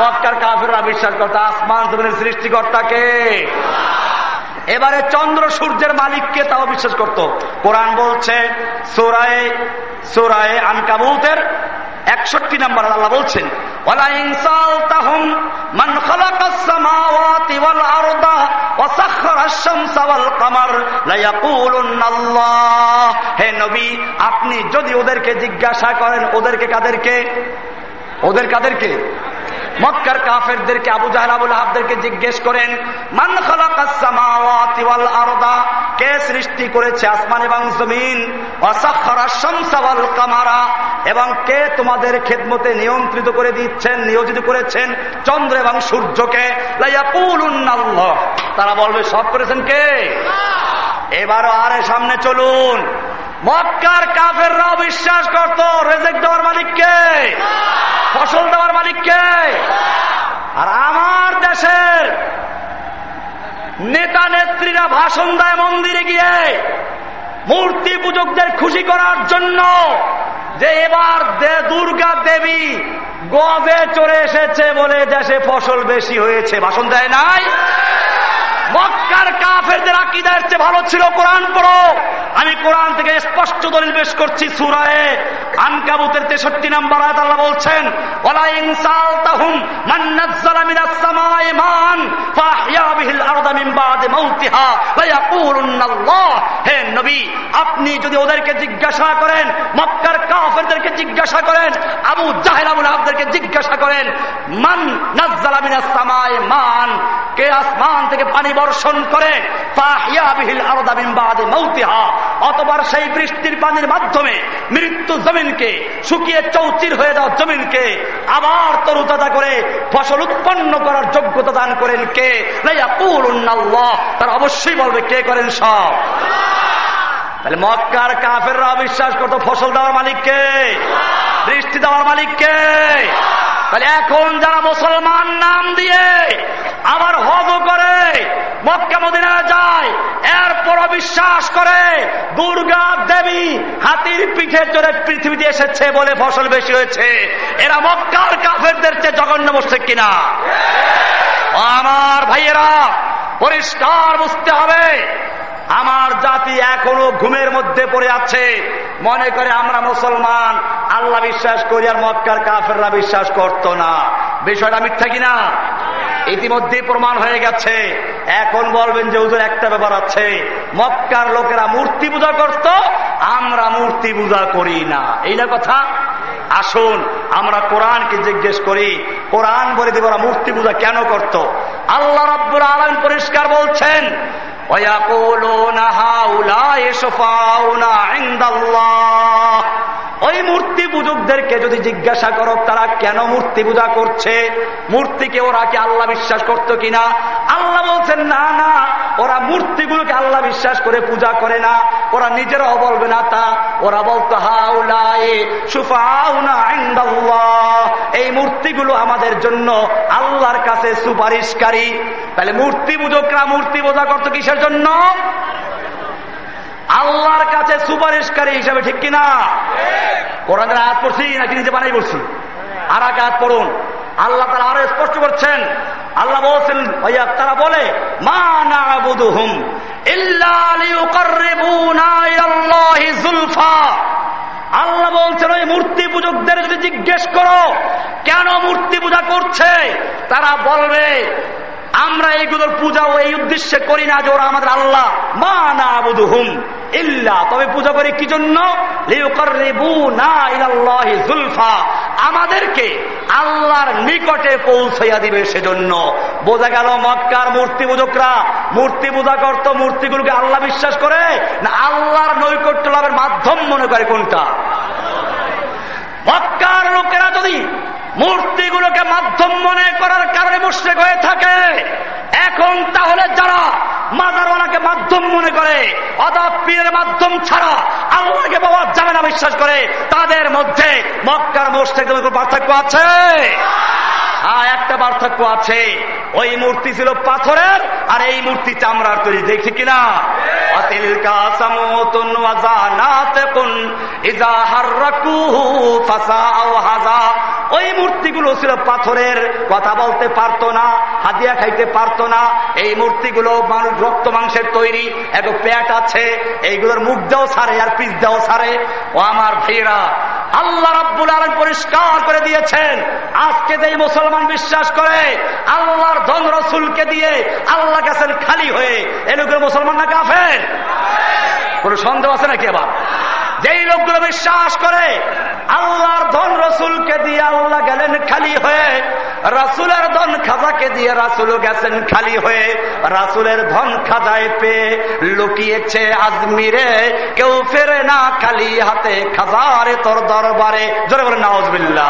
মক্কার কাফেররা বিশ্বাস করতে, আসমান জমিনের সৃষ্টিকর্তাকে এবারে চন্দ্র সূর্যের মালিককে তাও বিশ্বাস করত? কোরআন বলছে, সোরায় সোরায় আনকাবুতের একষট্টি নম্বর আল্লাহ বলছেন হে নবী, আপনি যদি ওদেরকে জিজ্ঞাসা করেন, ওদেরকে কাদেরকে? ওদের কাদেরকে? মক্কার কাফেরদেরকে আবু জাহাল আবুল আহাবদেরকে জিজ্ঞেস করেন মান আরদা? কে সৃষ্টি করেছে আসমান এবং জমিন? কামারা। এবং কে তোমাদের খেদমতে নিয়ন্ত্রিত করে দিচ্ছেন নিয়োজিত করেছেন চন্দ্র এবং সূর্যকে? তারা বলবে সব করেছেন কে? এবারও আরে সামনে চলুন। মক্কার কাফেররাও বিশ্বাস করত রেজেক দেওয়ার মালিককে। ফসল দেওয়ার মালিককে। আর আমার দেশের নেতা নেত্রীরা ভাষণ দেয় মন্দিরে গিয়ে। মূর্তি পূজকদের খুশি করার জন্য যে এবার দুর্গা দেবী গজে চলে এসেছে বলে দেশে ফসল বেশি হয়েছে। ভাষণ দেয় নাই? মক্কার কাফেরদের আকিদার চেয়ে ভালো ছিল কোরআন পড়ো। আমি কোরআন থেকে স্পষ্ট দলিল বেশ করছি সুরায়ে আনকাবুতের তেষট্টি নাম্বার আয়াত আল্লাহ বলছেন, ওয়ালা ইনসালতাহুম মান নাযালা মিনাস সামাই মান ফাহইয়া বিহিল আরদা মিন বাদি মাউতিহা ওয়া ইয়াকুলুনাল্লাহ হে নবী, আপনি যদি ওদেরকে জিজ্ঞাসা করেন, মক্কার কাফেরদেরকে জিজ্ঞাসা করেন, আবু জাহেল আবুল আবদেরকে জিজ্ঞাসা করেন, মান নাযালা মিনাস সামাই মান? কে আসমান থেকে পানি বর্ষণ করে অতবার সেই বৃষ্টির পানির মাধ্যমে মৃত্যু জমিনকে, শুকিয়ে চৌচির হয়ে যাওয়া জমিনকে আবার তরুতাজা করে, ফসল উৎপন্ন করার যোগ্যতা দান করেন কে? তারা অবশ্যই বলবে, কে করেন সব? তাহলে মক্কার কাফেররা বিশ্বাস করতো, ফসল দেওয়ার মালিককে বৃষ্টি দেওয়ার মালিককে তাহলে এখন যারা মুসলমান নাম দিয়ে আবার হজ করে, মক্কা মদিনা যায়, এরপর বিশ্বাস করে, দুর্গা দেবী হাতির পিঠে চড়ে পৃথিবীতে এসেছে বলে ফসল বেশি হয়েছে। এরা মক্কার কাফেরদের চেয়ে জঘন্য বসছে কিনা? আমার ভাইয়েরা, পরিষ্কার বুঝতে হবে আমার জাতি এখনও ঘুমের মধ্যে পড়ে আছে। মনে করে আমরা মুসলমান, আল্লাহ বিশ্বাস করি আর মক্কার কাফেররা বিশ্বাস করত না। বিষয়টা মিথ্যা কিনা? ইতিমধ্যে প্রমাণ হয়ে গেছে। এখন বলবেন যে ওদের একটা ব্যাপার আছে। মক্কার লোকেরা মূর্তি পূজা করত, আমরা মূর্তি পূজা করি না। এই না কথা? আসুন, আমরা কোরআনকে জিজ্ঞেস করি। কোরআন বলে দেব মূর্তি পূজা কেন করত? আল্লাহ রব্বুর আলম পরিষ্কার বলছেন ويقولون هؤلاء شفاعنا عند الله ওই মূর্তি পূজকদেরকে যদি জিজ্ঞাসা করো, তারা কেন মূর্তি পূজা করছে? মূর্তিকে ওরা কি আল্লাহ বিশ্বাস করত কিনা? আল্লাহ বলছেন, না না, ওরা মূর্তিগুলোকে আল্লাহ বিশ্বাস করে পূজা করে না। ওরা নিজেরাও বলবে না তা ওরা বলতো এই মূর্তিগুলো আমাদের জন্য আল্লাহর কাছে সুপারিশকারী। তাহলে মূর্তি পূজকরা মূর্তি পূজা করতো কিসের জন্য? আল্লাহর কাছে সুপারিশকারী হিসাবে ঠিক কিনা? কোরআনের আয়াত পড়ছি নাকি নিজে বানাই বলছি? আর এক আয়াত পড়ুন। আল্লাহ তারা আরও স্পষ্ট করছেন। আল্লাহ বলছেন ভাইয়া তারা বলে মা না হুম আল্লাহ বলছেন ওই মূর্তি পূজকদের যদি জিজ্ঞেস করো কেন মূর্তি পূজা করছে? তারা বলবে আমরা এগুলোর পূজা এই উদ্দেশ্যে করি না যে ওরা আমাদের আল্লাহ। মা না বুধু হুম ইল্লা। তবে পূজা করি কি জন্য? আমাদেরকে আল্লাহর নিকটে পৌঁছাইয়া দিবে সেজন্য। বোঝা গেল মক্কার মূর্তি পূজকরা? মূর্তি পূজা করত মূর্তিগুলোকে আল্লাহ বিশ্বাস করে? না আল্লাহর নৈকট্য লাভের মাধ্যম মনে করে কোনটা? মক্কার লোকেরা যদি মূর্তিগুলোকে মাধ্যম মনে করার কারণে মুশ্রেক হয়ে থাকে। এখন তাহলে যারা মাজারওয়ালাকে মাধ্যম মনে করে অদাপ পীরের মাধ্যম ছাড়া আল্লাহকে বাবা যাবে না বিশ্বাস করে, তাদের মধ্যে মক্কার মোস্টেকদের পার্থক্য আছে? হ্যাঁ একটা পার্থক্য আছে। ওই মূর্তি ছিল পাথরের, আর এই মূর্তি চামড়ার তৈরি দেখছি কিনা? ওই মূর্তিগুলো ছিল পাথরের কথা বলতে পারতো না, হাদিয়া খাইতে পারতো না। এই মূর্তিগুলো মানুষ রক্ত মাংসের তৈরি, এক প্যাট আছে, এইগুলোর মুখ দেও সারে আর পিস দেও সারে। ও আমার ভাইরা আল্লাহ রাব্বুল আলম পরিষ্কার করে দিয়েছেন। আজকে যে মুসলমান বিশ্বাস করে, আল্লাহর ধন রসুলকে দিয়ে আল্লাহ গেছেন খালি হয়ে। এ মুসলমান না কাফের? কোন সন্দেহ আছে নাকি আবার? যেই লোকগুলো বিশ্বাস করে, আল্লাহর ধন রসুলকে দিয়ে আল্লাহ গেলেন খালি হয়ে, রাসুলের ধন খাজাকে দিয়ে রাসুলও গেছেন খালি হয়ে, রাসুলের ধন খাজায় পেয়ে লুকিয়েছে আজমিরে। কেউ ফেরে না খালি হাতে খাজারে তোর দরবারে। জোরে বলে নওয়াজবিল্লা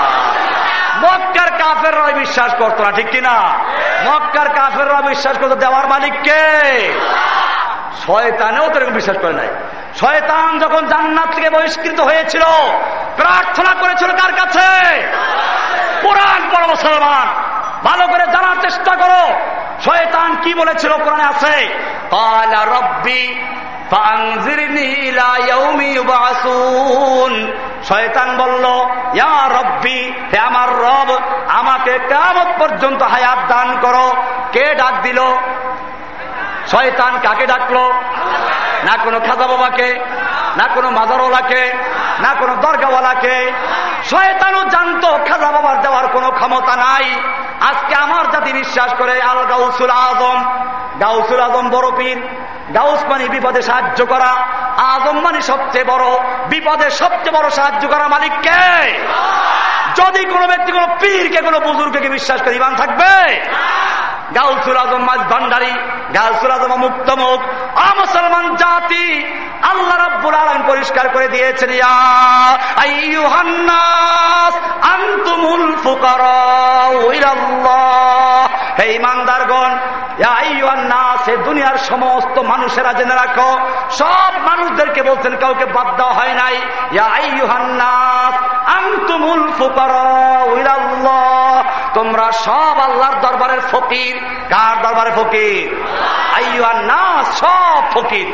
মক্কার কাফেররা বিশ্বাস করতো না, ঠিক কিনা? মক্কার কাফেররা বিশ্বাস করতো, দেওয়ার মালিককে শয়তানেও তো এরকম বিশ্বাস করে নাই। শয়তান যখন জান্নাত থেকে বহিষ্কৃত হয়েছিল, প্রার্থনা করেছিল কার কাছে? কোরআন পর মুসলমান, ভালো করে জানার চেষ্টা করো। শয়তান কি বলেছিল কোরআনে আছে? রব্বি শয়তান বলল, ইয়া রব্বি, হে আমার রব, আমাকে কেমন পর্যন্ত হায়াত দান করো। কে ডাক দিল? শয়তান কাকে ডাকলো? না কোনো খাজা বাবাকে, না কোনো মাজারওয়ালাকে না কোনো দরগাওয়ালাকে। শয়তানও জানতো খাজা বাবার দেওয়ার কোনো ক্ষমতা নাই। আজকে আমার জাতি বিশ্বাস করে আল গাউসুল আজম। গাউসুল আজম বড় পীর। গাউস মানে বিপদে সাহায্য করা। আজম মানে সবচেয়ে বড়। বিপদে সবচেয়ে বড় সাহায্য করা মালিককে যদি কোনো ব্যক্তি, কোনো পীরকে, কোনো বুজুর্গকে বিশ্বাস করে ইমান থাকবে? গাউসুল আজম ভান্ডারী গাছুরাজমা মুক্তমুখ। মুসলমান জাতি, আল্লাহ রব্বুল আলম পরিষ্কার করে দিয়েছেন আন্তুমুল ফুকারা হে ইমানদারগণ সে দুনিয়ার সমস্ত মানুষেরা জেনে রাখো, সব মানুষদেরকে বলছেন, কাউকে বাদ দেওয়া হয় নাই। আন্তুমুল তোমরা সব আল্লাহর দরবারের ফকির। কার দরবারে ফকির? আইয়ান না সব ফকির।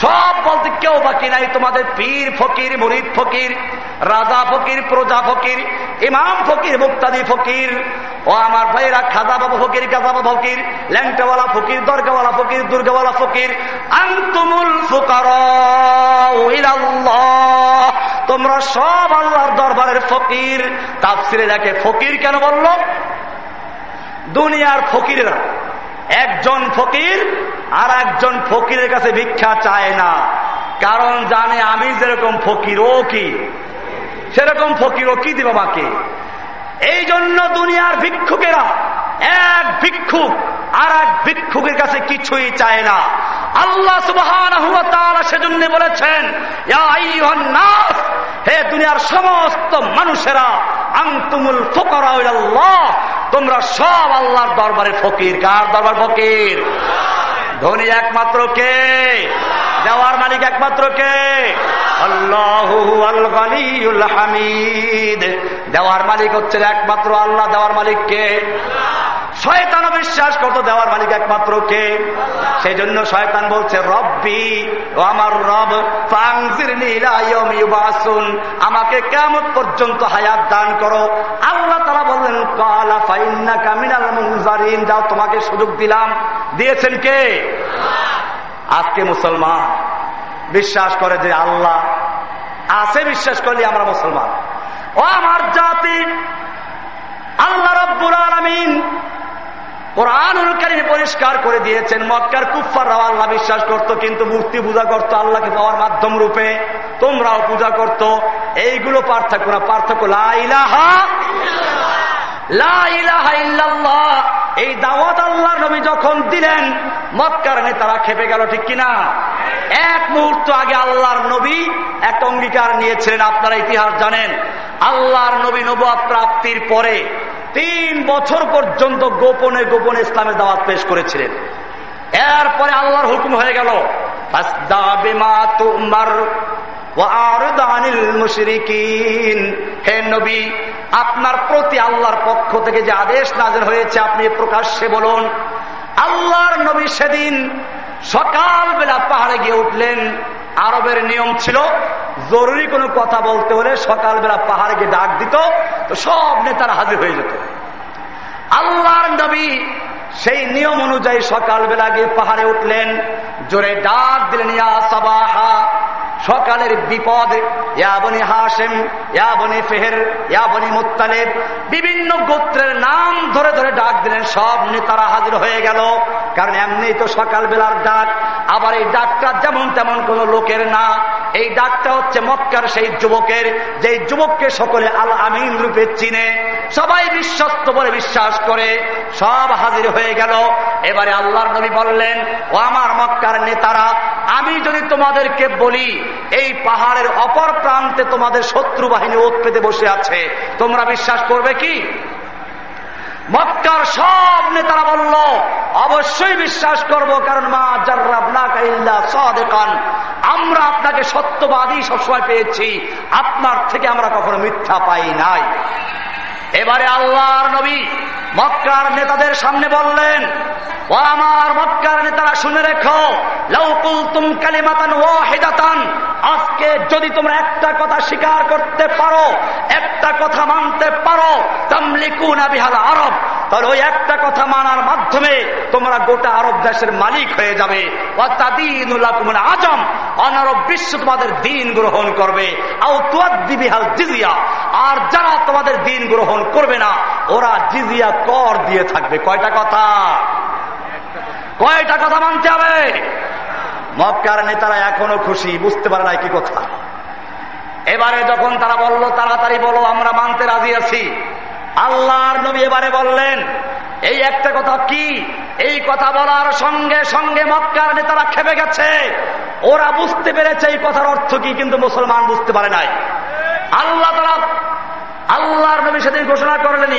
সব বলতে কেউ বাকি নাই, তোমাদের পীর ফকির, মরিদ ফকির, রাজা ফকির, প্রজা ফকির, ইমাম ফকির, মুক্তাদি ফকির, ও আমার ভাইরা খাজা বাবু ফকির কাজা বাবু ফকির, ল্যাংটাওয়ালা ফকির, দরগাওয়ালা ফকির, দুর্গাওয়ালা ফকির, আন্তুমুল ফুকার তোমরা সব আল্লাহর দরবারের ফকির। তাফসিরে যাকে ফকির কেন বলল? দুনিয়ার ফকিরেরা একজন ফকির আর একজন ফকিরের কাছে ভিক্ষা চায় না। কারণ জানে আমি যেরকম ফকির ও কি? সেরকম ফকির ও কি দিব মাকে? এই জন্য দুনিয়ার ভিক্ষুকেরা, এক ভিক্ষুক আর এক ভিক্ষুকের কাছে কিছুই চায় না। আল্লাহ সুবহান সেজন্য বলেছেন হে দুনিয়ার সমস্ত মানুষেরা আংতুমুল ফকরা তোমরা সব আল্লাহর দরবারে ফকির। কার দরবার ফকির? ধনী একমাত্র কে? দেওয়ার মালিক একমাত্র কে? হামিদ। দেওয়ার মালিক হচ্ছে একমাত্র আল্লাহ, দেওয়ার মালিক কে? শয়তান বিশ্বাস কত দেওয়ার মালিক একমাত্র কে? সেই জন্য শয়তান বলছে, রব্বি ও আমার রব আমাকে কেমন পর্যন্ত হায়াত দান করো। আল্লাহ তারা বললেন, কালা ফাইন্না কামিনাল মুজারিন যাও তোমাকে সুযোগ দিলাম। দিয়েছেন কে? আজকে মুসলমান। বিশ্বাস করে যে আল্লাহ আছে, বিশ্বাস করলে আমরা মুসলমান। ও আমার জাতি, আল্লাহ রব্বুল আলমিন পরিষ্কার করে দিয়েছেন, মক্কার কুফাররাও আল্লাহ বিশ্বাস করত, কিন্তু মূর্তি পূজা করতো আল্লাহকে পাওয়ার মাধ্যম রূপে, তোমরাও পূজা করত। এইগুলো পার্থক্য না, পার্থক্য লাইলাহা এই দাওয়াত আল্লাহ নবী যখন দিলেন, মক্কার নেতারা খেপে গেল, ঠিক কিনা? এক মুহূর্ত আগে আল্লাহর নবী এক অঙ্গীকার নিয়েছিলেন, আপনারা ইতিহাস জানেন। আল্লাহর নবী নবাব প্রাপ্তির পরে তিন বছর পর্যন্ত গোপনে গোপনে ইসলামের দাওয়াত পেশ করেছিলেন। এরপরে আল্লাহর হুকুম হয়ে গেল হে নবী, আপনার প্রতি আল্লাহর পক্ষ থেকে যে আদেশ নাজের হয়েছে, আপনি প্রকাশ্যে বলুন, আল্লাহর নবী সেদিন সকালবেলা পাহাড়ে গিয়ে উঠলেন। আরবের নিয়ম ছিল, জরুরি কোনো কথা বলতে হলে সকালবেলা পাহাড়ে গিয়ে ডাক দিত, তো সব নেতারা হাজির হয়ে যেত। আল্লাহর নবী সেই নিয়ম অনুযায়ী সকালবেলা গিয়ে পাহাড়ে উঠলেন। জোরে ডাক দিলেন, ইয়া সাবাহা সকালের বিপদ ইয়াবনি হাসেম ইয়াবনি ফেহের ইয়াবনি মুতালেব বিভিন্ন গোত্রের নাম ধরে ধরে ডাক দিলেন, সব নেতারা হাজির হয়ে গেল। কারণ এমনি তো সকালবেলার ডাক, আবার এই ডাকটা যেমন তেমন কোন লোকের না। এই ডাকটা হচ্ছে মক্কার সেই যুবকের যে যুবককে সকলে আল আমিন রূপে চিনে। সবাই বিশ্বস্ত বলে বিশ্বাস করে, সব হাজির হয়ে গেল। এবারে আল্লাহর নবী বললেন, ও আমার মক্কার নেতারা, আমি যদি তোমাদেরকে বলি এই পাহাড়ের অপর প্রান্তে তোমাদের শত্রু বাহিনী ওত পেতে বসে আছে। তোমরা বিশ্বাস করবে কি? মক্কার সব নেতারা বলল, অবশ্যই বিশ্বাস করব, কারণ মা জার্রাবান আমরা আপনাকে সত্যবাদী সবসময় পেয়েছি। আপনার থেকে আমরা কখনো মিথ্যা পাই নাই। এবারে আল্লাহর নবী মক্কার নেতাদের সামনে বললেন, ও আমার মক্কার নেতারা শুনে রেখো লৌকুল তুম কালিমাতান ও হেদাতান আজকে যদি তোমরা একটা কথা স্বীকার করতে পারো, একটা কথা মানতে পারো, তামলিকুন আবিহাল আরব তাহলে ওই একটা কথা মানার মাধ্যমে তোমরা গোটা আরব দেশের মালিক হয়ে যাবে। আজম, অনারব বিশ্ব তোমাদের দিন গ্রহণ করবে। আর যারা তোমাদের দিন গ্রহণ করবে না, ওরা জিজিয়া কর দিয়ে থাকবে। কয়টা কথা? কয়টা কথা মানতে হবে? মক্কার নেতারা এখনও খুশি, বুঝতে পারে না কি কথা। এবারে যখন তারা বলল, তাড়াতাড়ি বলো, আমরা মানতে রাজি আছি। আল্লাহর নবী এবারে বললেন, এই একটা কথা কি? এই কথা বলার সঙ্গে সঙ্গে মক্কার নেতারা খেপে গেছে। ওরা বুঝতে পেরেছে এই কথার অর্থ কি, কিন্তু মুসলমান বুঝতে পারে নাই। আল্লাহ তারা আল্লাহর নবী সেদিন ঘোষণা করলেন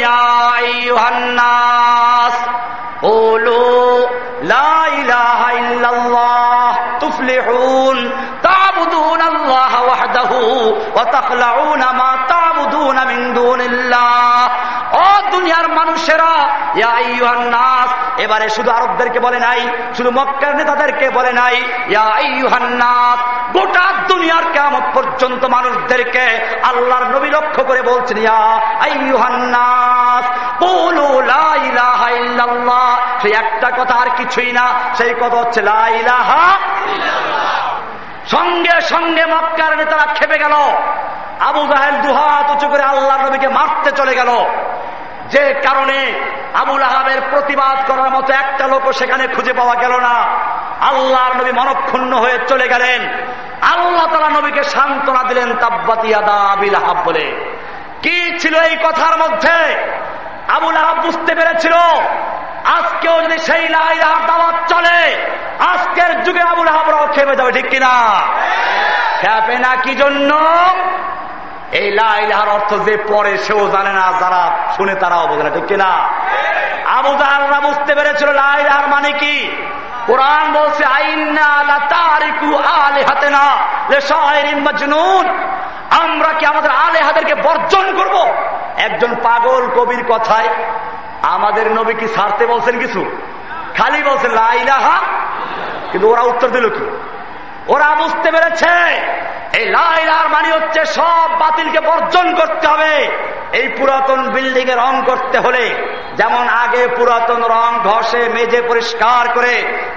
ইউহান্নাস ওলো তুফলিহুন তাবুদুন আল্লাহ ওয়াহদাহু ওয়া দুনিয়ার মানুষেরা আইয়ুহান্নাস এবারে শুধু আরবদেরকে বলে নাই, শুধু মক্কার নেতাদেরকে বলে নাই আইয়ুহান্নাস গোটা দুনিয়ার কেমন পর্যন্ত মানুষদেরকে আল্লাহর নবী লক্ষ্য করে বলছেন, ইয়া সেই একটা কথা আর কিছুই না, সেই কথা হচ্ছে লা ইলাহা সঙ্গে সঙ্গে মক্কার নেতারা খেপে গেল। আবু জাহেল দুহাত উঁচু করে আল্লাহ নবীকে মারতে চলে গেল। যে কারণে আবুল আহাবের প্রতিবাদ করার মতো একটা লোক সেখানে খুঁজে পাওয়া গেল না। আল্লাহর নবী মনক্ষুণ্ণ হয়ে চলে গেলেন। আল্লাহ তালা নবীকে সান্ত্বনা দিলেন তাব্বাতিয়াদা আবিল আহাব বলে। কি ছিল এই কথার মধ্যে? আবুল আহাব বুঝতে পেরেছিল আজকেও যদি সেই লাইলাহার দাওয়াত চলে আজকের যুগে আবুল আহাবরাও খেপে যাবে ঠিক কিনা? খেপে না কি জন্য? এই লাইলাহার অর্থ যে পরে সেও জানে না, যারা শুনে তারাও বোঝে না, ঠিক কিনা? আবু জাহাররা বুঝতে পেরেছিল লাইলাহার মানে কি? কোরআন বলছে আমরা কি আমাদের আলেহাদেরকে বর্জন করব? একজন পাগল কবির কথায়, আমাদের নবী কি ছাড়তে বলছেন কিছু? খালি বলছেন লাইলাহা কিন্তু ওরা উত্তর দিল কি? ওরা বুঝতে পেরেছে এই লাইলার মানে হচ্ছে সব বাতিলকে বর্জন করতে হবে। এই পুরাতন বিল্ডিং এ রং করতে হলে, যেমন আগে পুরাতন রং ঘষে মেজে পরিষ্কার করে,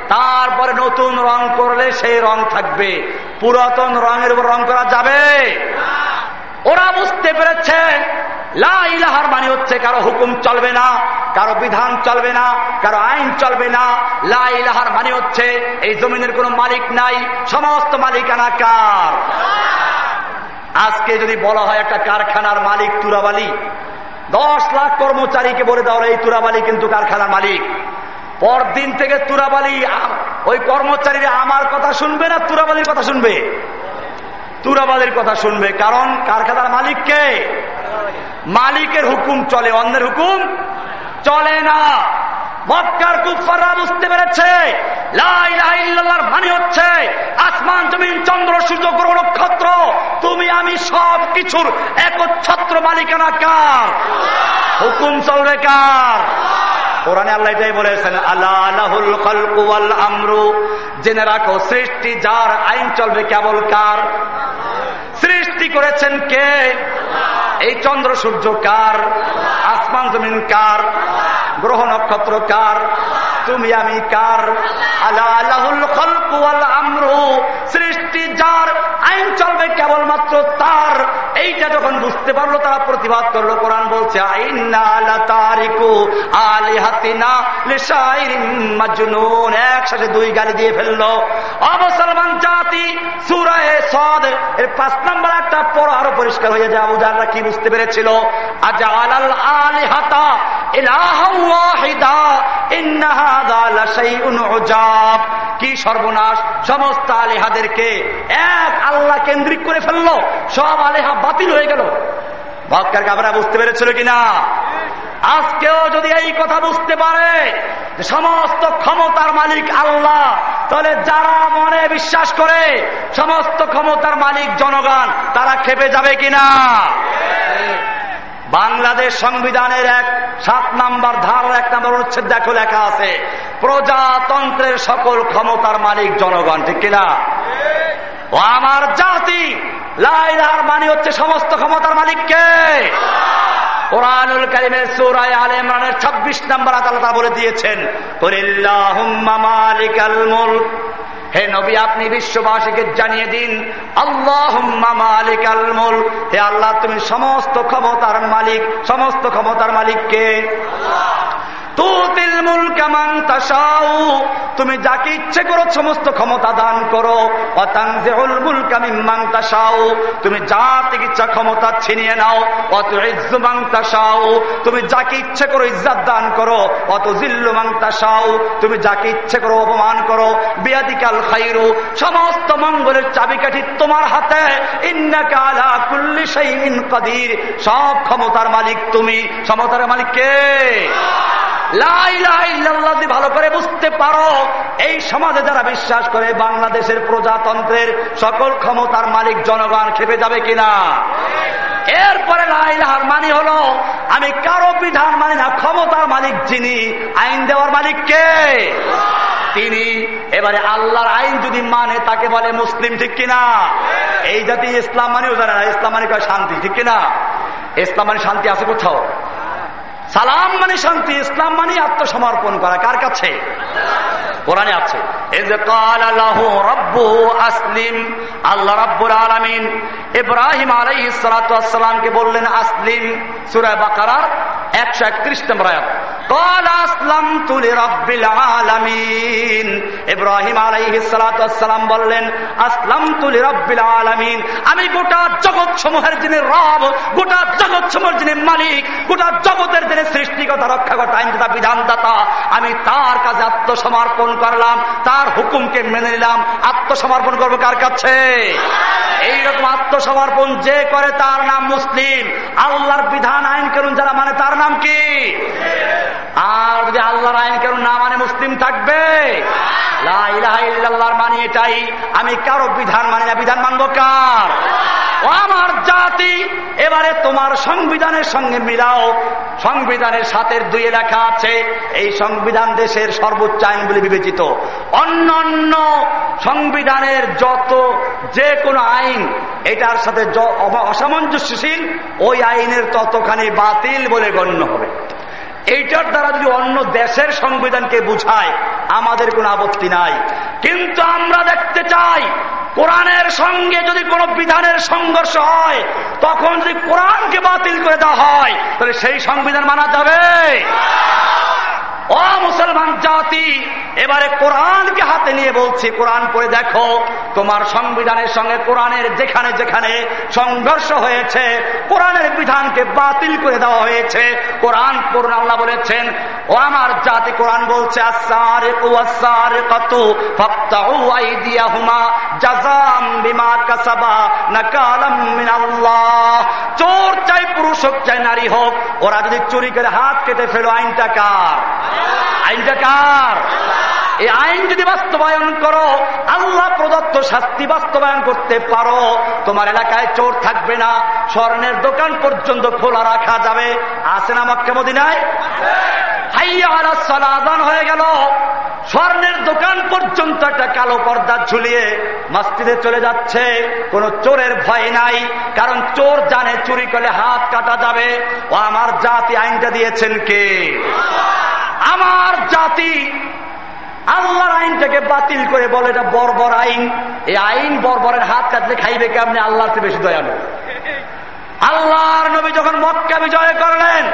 তারপরে নতুন রং করলে সেই রং থাকবে। পুরাতন রঙের উপর রং করা যাবে? ওরা বুঝতে পেরেছে লাইলাহার মানে হচ্ছে কারও হুকুম চলবে না, কারও বিধান চলবে না, কারও আইন চলবে না। লাইলাহার মানে হচ্ছে এই জমিনের কোনো মালিক নাই, সমস্ত মালিকানা কার? আজকে যদি বলা হয় একটা কারখানার মালিক তুরাবালি, দশ লাখ কর্মচারীকে বলে দেওয়া এই তুরাবালি কিন্তু কারখানার মালিক। পরদিন থেকে তুরাবালি ওই কর্মচারীরা আমার কথা শুনবে না তুরাবালির কথা শুনবে? তুরাবালির কথা শুনবে। কারণ কারখানার মালিককে মালিকের হুকুম চলে, অন্যের হুকুম চলে না। মক্কার কুফাররা বুঝতে পেরেছে মানে হচ্ছে আসমান, জমিন, চন্দ্র, সূর্য, গ্রহ, নক্ষত্র। তুমি, আমি সব কিছুর একচ্ছত্র মালিকানা কার? হুকুম চলবে কার? কোরআনে আল্লাহ এটাই বলেছেন আল্লাহ আল্লাহুল খলকুয়াল আমরু। জেনে রাখো, সৃষ্টি যার আইন চলবে কেবল কার? সৃষ্টি করেছেন কে? এই চন্দ্র, সূর্য কার? আসমান, জমিন কার? গ্রহ নক্ষত্র কার? তুমি, আমি কার? আল্লাহ আল্লাহুল খলকুয়াল আমরু। সৃষ্টি যার আইন চলবে কেবলমাত্র তার এইটা যখন বুঝতে পারল, তারা প্রতিবাদ করল। কোরআন বলছে একসাথে দুই গালি দিয়ে ফেলল। অমুসলমান জাতি, সুরায় সদ, এর পাঁচ নম্বর একটা পর আরও পরিষ্কার হয়ে যায়। আবু জাহরা কি বুঝতে পেরেছিল? আজা আলাল আলি হাতা কি সর্বনাশ, সমস্ত আলেহাদেরকে এক আল্লাহ কেন্দ্রিক করে ফেলল। সব আলেহা বাতিল হয়ে গেল। ভক্কার কাবরা বুঝতে পেরেছিল কিনা? আজকেও যদি এই কথা বুঝতে পারে যে সমস্ত ক্ষমতার মালিক আল্লাহ, তাহলে যারা মনে বিশ্বাস করে সমস্ত ক্ষমতার মালিক জনগণ, তারা খেপে যাবে কিনা? বাংলাদেশ সংবিধানের এক সাত নাম্বার ধার এক নাম্বার অনুচ্ছেদ দেখো লেখা আছে, প্রজাতন্ত্রের সকল ক্ষমতার মালিক জনগণ, ঠিক কিনা? ও আমার জাতি, লাইলার মানি হচ্ছে সমস্ত ক্ষমতার মালিককে। কোরআনুল করিমের সুরায় আল ইমরানের ছাব্বিশ নম্বর আদালতা বলে দিয়েছেন হে নবী, আপনি বিশ্ববাসীকে জানিয়ে দিন আল্লাহ হে আল্লাহ, তুমি সমস্ত ক্ষমতার মালিক, সমস্ত ক্ষমতার মালিককে। তুমি যাকে ইচ্ছে করো সমস্ত ক্ষমতা দান করো। তুমি যা থেকে ইচ্ছা ক্ষমতা ছিনিয়ে নাও। অত ইজ্জুমাংতাসাও তুমি যাকে ইচ্ছে করো ইজ্জাত দান করো। অত জিল্লু মাংতাসাও তুমি যাকে ইচ্ছে করো অপমান করো। বিয়াদিকাল খাইরু। সমস্ত মঙ্গলের চাবিকাঠি তোমার হাতে। সব ক্ষমতার মালিক তুমি। ক্ষমতার মালিক কে? ভালো করে বুঝতে পারো, এই সমাজে যারা বিশ্বাস করে বাংলাদেশের প্রজাতন্ত্রের সকল ক্ষমতার মালিক জনগণ খেপে যাবে কিনা? এরপরে লাইলাহার মানি হলো, আমি কারও বিধান মানি না, ক্ষমতার মালিক যিনি, আইন দেওয়ার মালিক কে? তিনি। এবারে আল্লাহর আইন যদি মানে তাকে বলে মুসলিম, ঠিক কিনা? এই জাতি ইসলাম মানিও জানে না, ইসলাম মানে শান্তি, ঠিক কিনা? ইসলাম মানে শান্তি আছে কোথাও? সালাম মানে শান্তি, ইসলাম মানে আত্মসমর্পণ করা। কার কাছে? কোরআনে আছে। আসলিম, আল্লাহ রাব্বুল আলমিন ইব্রাহিম আলাই ইসালাতামকে বললেন, আসলিম সুরায় বাকারার একশো একত্রিশ নম্বর قال اسلمت لرب العالمين ইব্রাহিম আলাইহিস সালাম বললেন আসলামতু লিরাব্বিল আলামিন আমি গোটা জগৎ সমূহের যিনি রব গোটা জগৎ সমূহের যিনি মালিক গোটা জগতের যিনি সৃষ্টিকতা রক্ষাকর্তা আইনদাতা বিধানদাতা আমি তার কাছে আত্মসমর্পণ করলাম তার হুকুমকে মেনে নিলাম আত্মসমর্পণ করবো কার কাছে এইরকম আত্মসমর্পণ যে করে তার নাম মুসলিম আল্লাহর বিধান আইন কেন যারা মানে তার নাম কি আর যদি আল্লাহর আইন কেন না মানে মুসলিম থাকবে? মানে এটাই, আমি কারও বিধান মানি না। বিধান মানব কার? আমার জাতি, এবারে তোমার সংবিধানের সঙ্গে মিলাও। সংবিধানের সাথে দুই লেখা আছে, এই সংবিধান দেশের সর্বোচ্চ আইন বলে বিবেচিত। অন্য অন্য সংবিধানের যত যে কোনো আইন, এটার সাথে অসামঞ্জস্যশীল, ওই আইনের ততখানি বাতিল বলে গণ্য হবে। এইটার দ্বারা যদি অন্য দেশের সংবিধানকে বুঝায়, আমাদের কোনো আপত্তি নাই। কিন্তু আমরা দেখতে চাই, কোরআনের সঙ্গে যদি কোন বিধানের সংঘর্ষ হয়, তখন যদি কোরআনকে বাতিল করে দেওয়া হয়, তাহলে সেই সংবিধান মানা যাবে। ও মুসলমান জাতি, এবারে কোরআনকে হাতে নিয়ে বলছি, কোরআন পড়ে দেখো, তোমার সংবিধানের সঙ্গে কোরআনের যেখানে যেখানে সংঘর্ষ হয়েছে, কোরআনের বিধানকে বাতিল করে দেওয়া হয়েছে, কোরআন পূর্ণ আল্লাহ বলেছেন, ও আমার জাতি, কোরআন বলছে চোর চাই পুরুষ হোক, চাই নারী হোক, ওরা যদি চুরি করে হাত কেটে ফেলো, আইনটা কার? আইনটা কার? এই আইন যদি বাস্তবায়ন করো, আল্লাহ প্রদত্ত শাস্তি বাস্তবায়ন করতে পারো। তোমার এলাকায় চোর থাকবে না, স্বর্ণের দোকান পর্যন্ত খোলা রাখা যাবে। আসে না মক্কা মদিনায়? আদান হয়ে গেল। স্বর্ণের দোকান পর্যন্ত একটা কালো পর্দা ঝুলিয়ে মসজিদে চলে যাচ্ছে। কোন চোরের ভয় নাই, কারণ চোর জানে চুরি করলে হাত কাটা যাবে। ও আমার জাতি আইনটা দিয়েছেন কে? আমার জাতি আল্লাহর আইনটাকে বাতিল করে বলে এটা বর্বর আইন। এই আইন বর্বরের হাত কাটলে খাইবে কেমনি? আল্লাহ বেশি দয়ালু। আল্লাহর নবী যখন মক্কা বিজয় করলেন,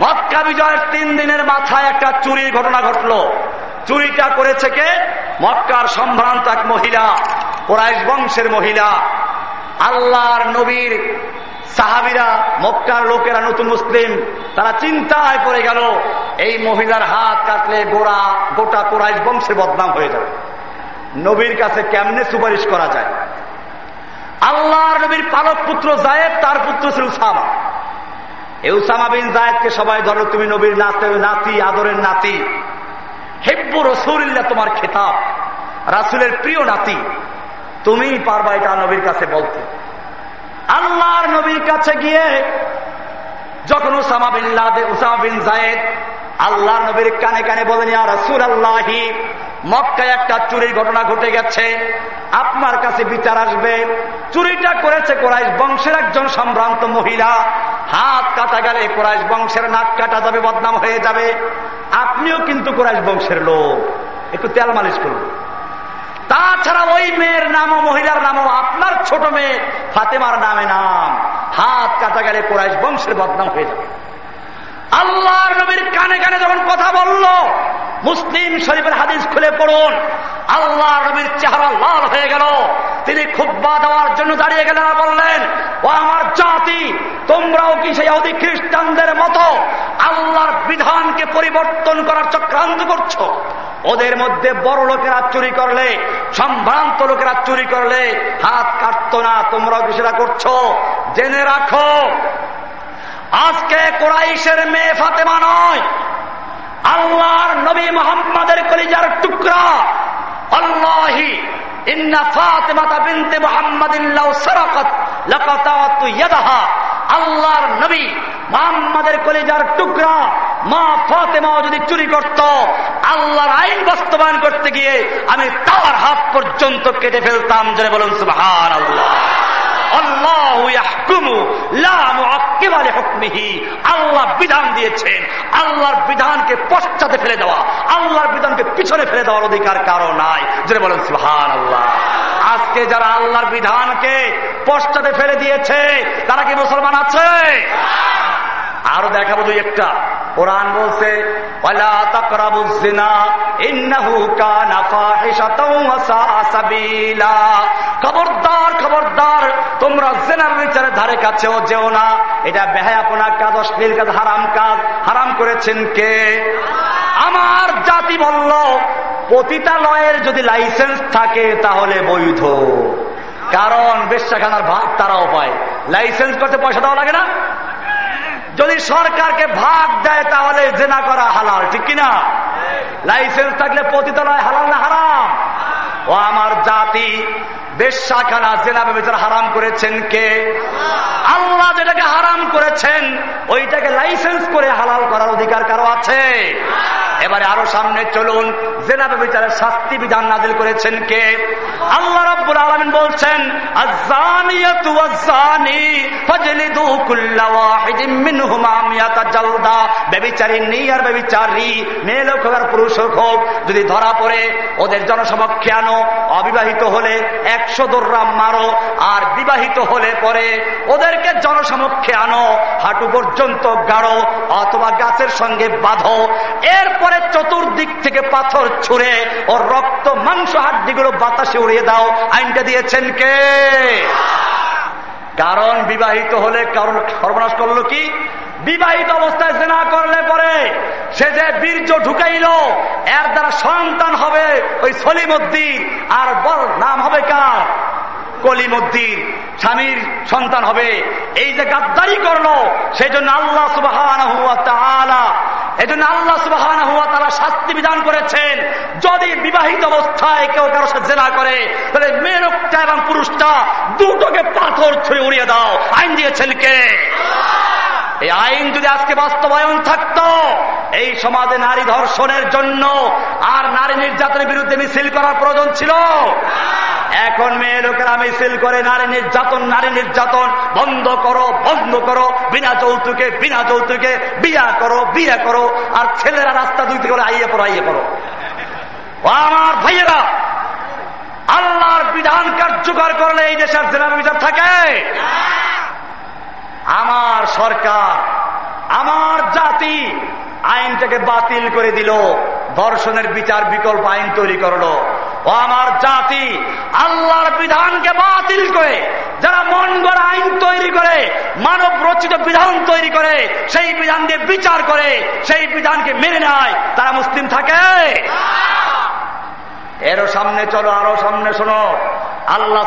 মক্কা বিজয়ের তিন দিনের মাথায় একটা চুরির ঘটনা ঘটল। চুরিটা করেছে কে? মক্কার সম্ভ্রান্ত এক মহিলা, কোরাইশ বংশের মহিলা। আল্লাহর নবীর সাহাবিরা মক্কার লোকেরা নতুন মুসলিম, তারা চিন্তায় পড়ে গেল, এই মহিলার হাত কাটলে গোড়া, গোটা কোরাইশ বংশে বদনাম হয়ে যাবে। নবীর কাছে কেমনে সুপারিশ করা যায়? আল্লাহর নবীর পালক পুত্র জায়েদ, তার পুত্র ছিল উসামা। এই উসামা বিন জায়েদকে সবাই ধরো তুমি নবীর নাতে, নাতি, আদরের নাতি। হেব্বু রসুল্লাহ তোমার খেতাব। রাসুলের প্রিয় নাতি। তুমি পারবা এটা নবীর কাছে বলতে। আল্লাহর নবীর কাছে গিয়ে যখন Usama bin Laden, Usama bin Zayed Allah নবীর কানে কানে বলেন রসুল আল্লাহি মক্কায় একটা চুরির ঘটনা ঘটে গেছে। আপনার কাছে বিচার আসবে। চুরিটা করেছে কোরাইশ বংশের একজন সম্ভ্রান্ত মহিলা। হাত কাটা গেলে কোরাইশ বংশের নাক কাটা যাবে, বদনাম হয়ে যাবে। আপনিও কিন্তু কোরাইশ বংশের লোক। একটু তেল মালিশ করুন। তাছাড়া ওই মেয়ের নামও মহিলার নামও আপনার ছোট মেয়ে ফাতেমার নামে নাম। হাত কাটা গেলে কোরাইশ বংশের বদনাম হয়ে যাবে। আল্লাহর নবীর কানে কানে যখন কথা বলল, মুসলিম শরীফের হাদিস খুলে পড়ুন। আল্লাহ রবির চেহারা লাল হয়ে গেল। তিনি খুব্বা দেওয়ার জন্য দাঁড়িয়ে গেলেন বললেন, ও আমার জাতি, তোমরাও কি সেই অধিক খ্রিস্টানদের মতো আল্লাহর বিধানকে পরিবর্তন করার চক্রান্ত করছ? ওদের মধ্যে বড় লোকেরা চুরি করলে, সম্ভ্রান্ত লোকেরা চুরি করলে, হাত কাটত না, তোমরা সেটা করছ। জেনে রাখো, আজকে কোরাইশের মেয়ে ফাতেমা নয়, আল্লাহর নবী মোহাম্মদের কলিজার টুকরা, আল্লাহি আল্লাহর নবী মোহাম্মদের কলিজার টুকরা মা ফাতেমাও যদি চুরি আইন বাস্তবায়ন করতে গিয়ে আমি তার হাত পর্যন্ত কেটে ফেলতাম যেন বলুন সুবহানাল্লাহ। আল্লাহ বিধান দিয়েছেন। আল্লাহর বিধানকে পশ্চাতে ফেলে দেওয়া। আল্লাহর বিধানকে পিছনে ফেলে দেওয়ার অধিকার কারও নাই। যেটা বলেন সুহান আল্লাহ আজকে যারা আল্লাহর বিধানকে পশ্চাতে ফেলে দিয়েছে, তারা কি মুসলমান আছে? আরও দেখাবো দুই একটা। কোরআন বলছে খবরদার খবরদার, তোমরা জেনার বিচারের ধারে কাছেও যেও না। এটা বেহায়াপনা কাজ, অশ্লীল কাজ, হারাম কাজ। হারাম করেছেন কে? আমার জাতি বলল, পতিতালয়ের যদি লাইসেন্স থাকে তাহলে বৈধ। কারণ বেশ্যাখানার ভাগ তারাও পায়। লাইসেন্স করতে পয়সা দেওয়া লাগে না। যদি সরকারকে ভাগ দেয় তাহলে জেনা করা হালাল, ঠিক কিনা? লাইসেন্স থাকলে পতিতালয় হালাল না হারাম? ও আমার জাতি বেশাখানা জেনা বেচার হারাম করেছেন কে? আল্লাহ যেটাকে হারাম করেছেন, ওইটাকে লাইসেন্স করে হালাল করার অধিকার কারও আছে? এবারে আরও সামনে চলুন। জেনাবে বিচারের শাস্তি বিধান নাজিল করেছেন কে? আল্লাহ রব্বুল আলমিন বলছেন ওদের অবিবাহিত হলে একশো মারো, আর বিবাহিত হলে পরে ওদেরকে জনসমক্ষে আনো, হাঁটু পর্যন্ত গাড়ো, অথবা গাছের সঙ্গে বাঁধো। এরপরে চতুর্দিক থেকে পাথর ছুঁড়ে ওর রক্ত, মাংস হাড্ডিগুলো বাতাসে উড়িয়ে দাও। আইনটা দিয়েছেন কে? কারণ বিবাহিত হলে কারণ সর্বনাশ করল কি? বিবাহিত অবস্থায় জেনা করলে পরে সে যে বীর্য ঢুকাইল, এর দ্বারা সন্তান হবে ওই সলিমুদ্দিন। আর বল নাম হবে কার? কলিমুদ্দিন। স্বামীর সন্তান হবে। এই যে গাদ্দারি করল, সেই জন্য আল্লাহ সুবাহ এই জন্য আল্লাহ সুবাহ শাস্তি বিধান করেছেন যদি বিবাহিত অবস্থায় কেউ কারও সাথে জেনা করে তাহলে মেয়েরটা এবং পুরুষটা দুটোকে পাথর ছুঁড়ে উড়িয়ে দাও। আইন দিয়েছেন কে? এই আইন যদি আজকে বাস্তবায়ন থাকত এই সমাজে নারী ধর্ষণের জন্য আর নারী নির্যাতনের বিরুদ্ধে মিছিল করার প্রয়োজন ছিল। এখন মেয়ে লোকেরা মিছিল করে নারী নির্যাতন নারী নির্যাতন, বন্ধ করো বন্ধ করো, বিনা যৌতুকে বিনা যৌতুকে, বিয়া করো বিয়া করো, আর ছেলেরা রাস্তা দুই থেকে আইয়ে পড়ো আইয়ে পড়ো। আমার ভাইয়েরা, আল্লাহর বিধান কার্যকর করলে এই দেশের জেলা বিচার থাকে। আমার সরকার, আমার জাতি আইনটাকে বাতিল করে দিল ধর্ষণের বিচার বিকল্প আইন তৈরি করল। ও আমার জাতি আল্লাহর বিধানকে বাতিল করে যারা মন গড়া আইন তৈরি করে মানব রচিত বিধান তৈরি করে সেই বিধান দিয়ে বিচার করে সেই বিধানকে মেনে নেয় তারা মুসলিম থাকে? এরও সামনে চলো আরও সামনে শোনো। আল্লাহ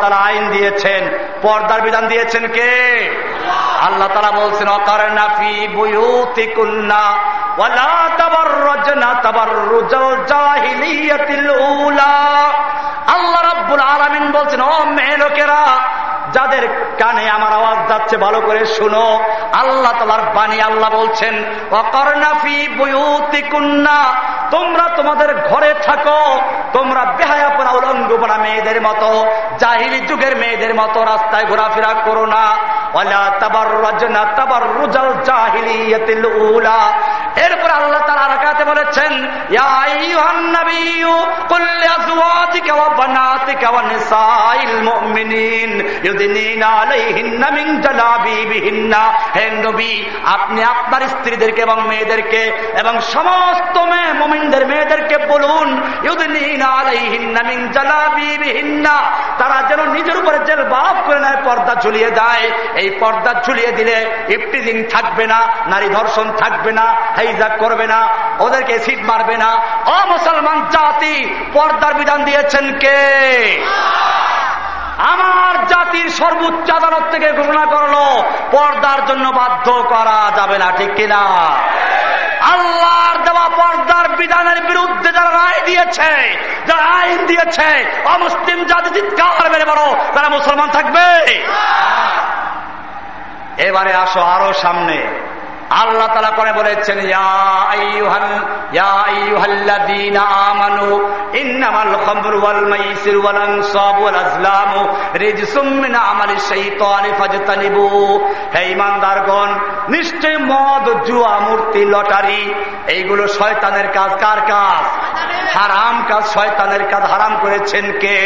তারা আইন দিয়েছেন, পর্দার বিধান দিয়েছেন কে? আল্লাহ তারা বলছেন অকার নাফি বুয়ুতি কুন্না ওয়ালা জাহিলিয়াতিল উলা। আল্লাহ রাব্বুল আলামিন বলছেন, ও মেয়ে লোকেরা, যাদের কানে আমার আওয়াজ যাচ্ছে, ভালো করে শুনো। আল্লাহ তালার বাণী আল্লাহ বলছেন অকর্ণাফি বইতি কুন্না তোমরা তোমাদের ঘরে থাকো, তোমরা বেহায়াপনা উলঙ্গপনা মেয়েদের মতো, জাহিলি যুগের মেয়েদের মতো রাস্তায় ঘোরাফেরা করো না। এরপর আল্লাহ তার আরাকাতে বলেছেন আপনি আপনার স্ত্রীদেরকে এবং মেয়েদেরকে এবং সমস্ত মেয়ে মোমিনদের মেয়েদেরকে বলুন তারা যেন নিজের উপরে জেল বাপ করে নেয়, পর্দা ঝুলিয়ে দেয়। এই পর্দা ঝুলিয়ে দিলে ইফটিজিং থাকবে না, নারী ধর্ষণ থাকবে না। হাইজা করবে না, ওদেরকে সিট মারবে না। অ মুসলমান জাতি, পর্দার বিধান দিয়েছেন কে? আমার জাতির সর্বোচ্চ আদালত থেকে ঘোষণা করল, পর্দার জন্য বাধ্য করা যাবে না, ঠিক কিনা আল্লাহর দেওয়া পর্দার বিধানের বিরুদ্ধে যারা রায় দিয়েছে, যারা আইন দিয়েছে, অমুসলিম জাতি চিৎকার মেরে বড় তারা মুসলমান থাকবে? এবারে আসো আরও সামনে। আল্লাহ তালা করে বলেছেন মদ জুয়া মূর্তি লটারি এইগুলো শয়তানের কাজ কার কাজ হারাম কাজ শয়তানের কাজ হারাম করেছেন কে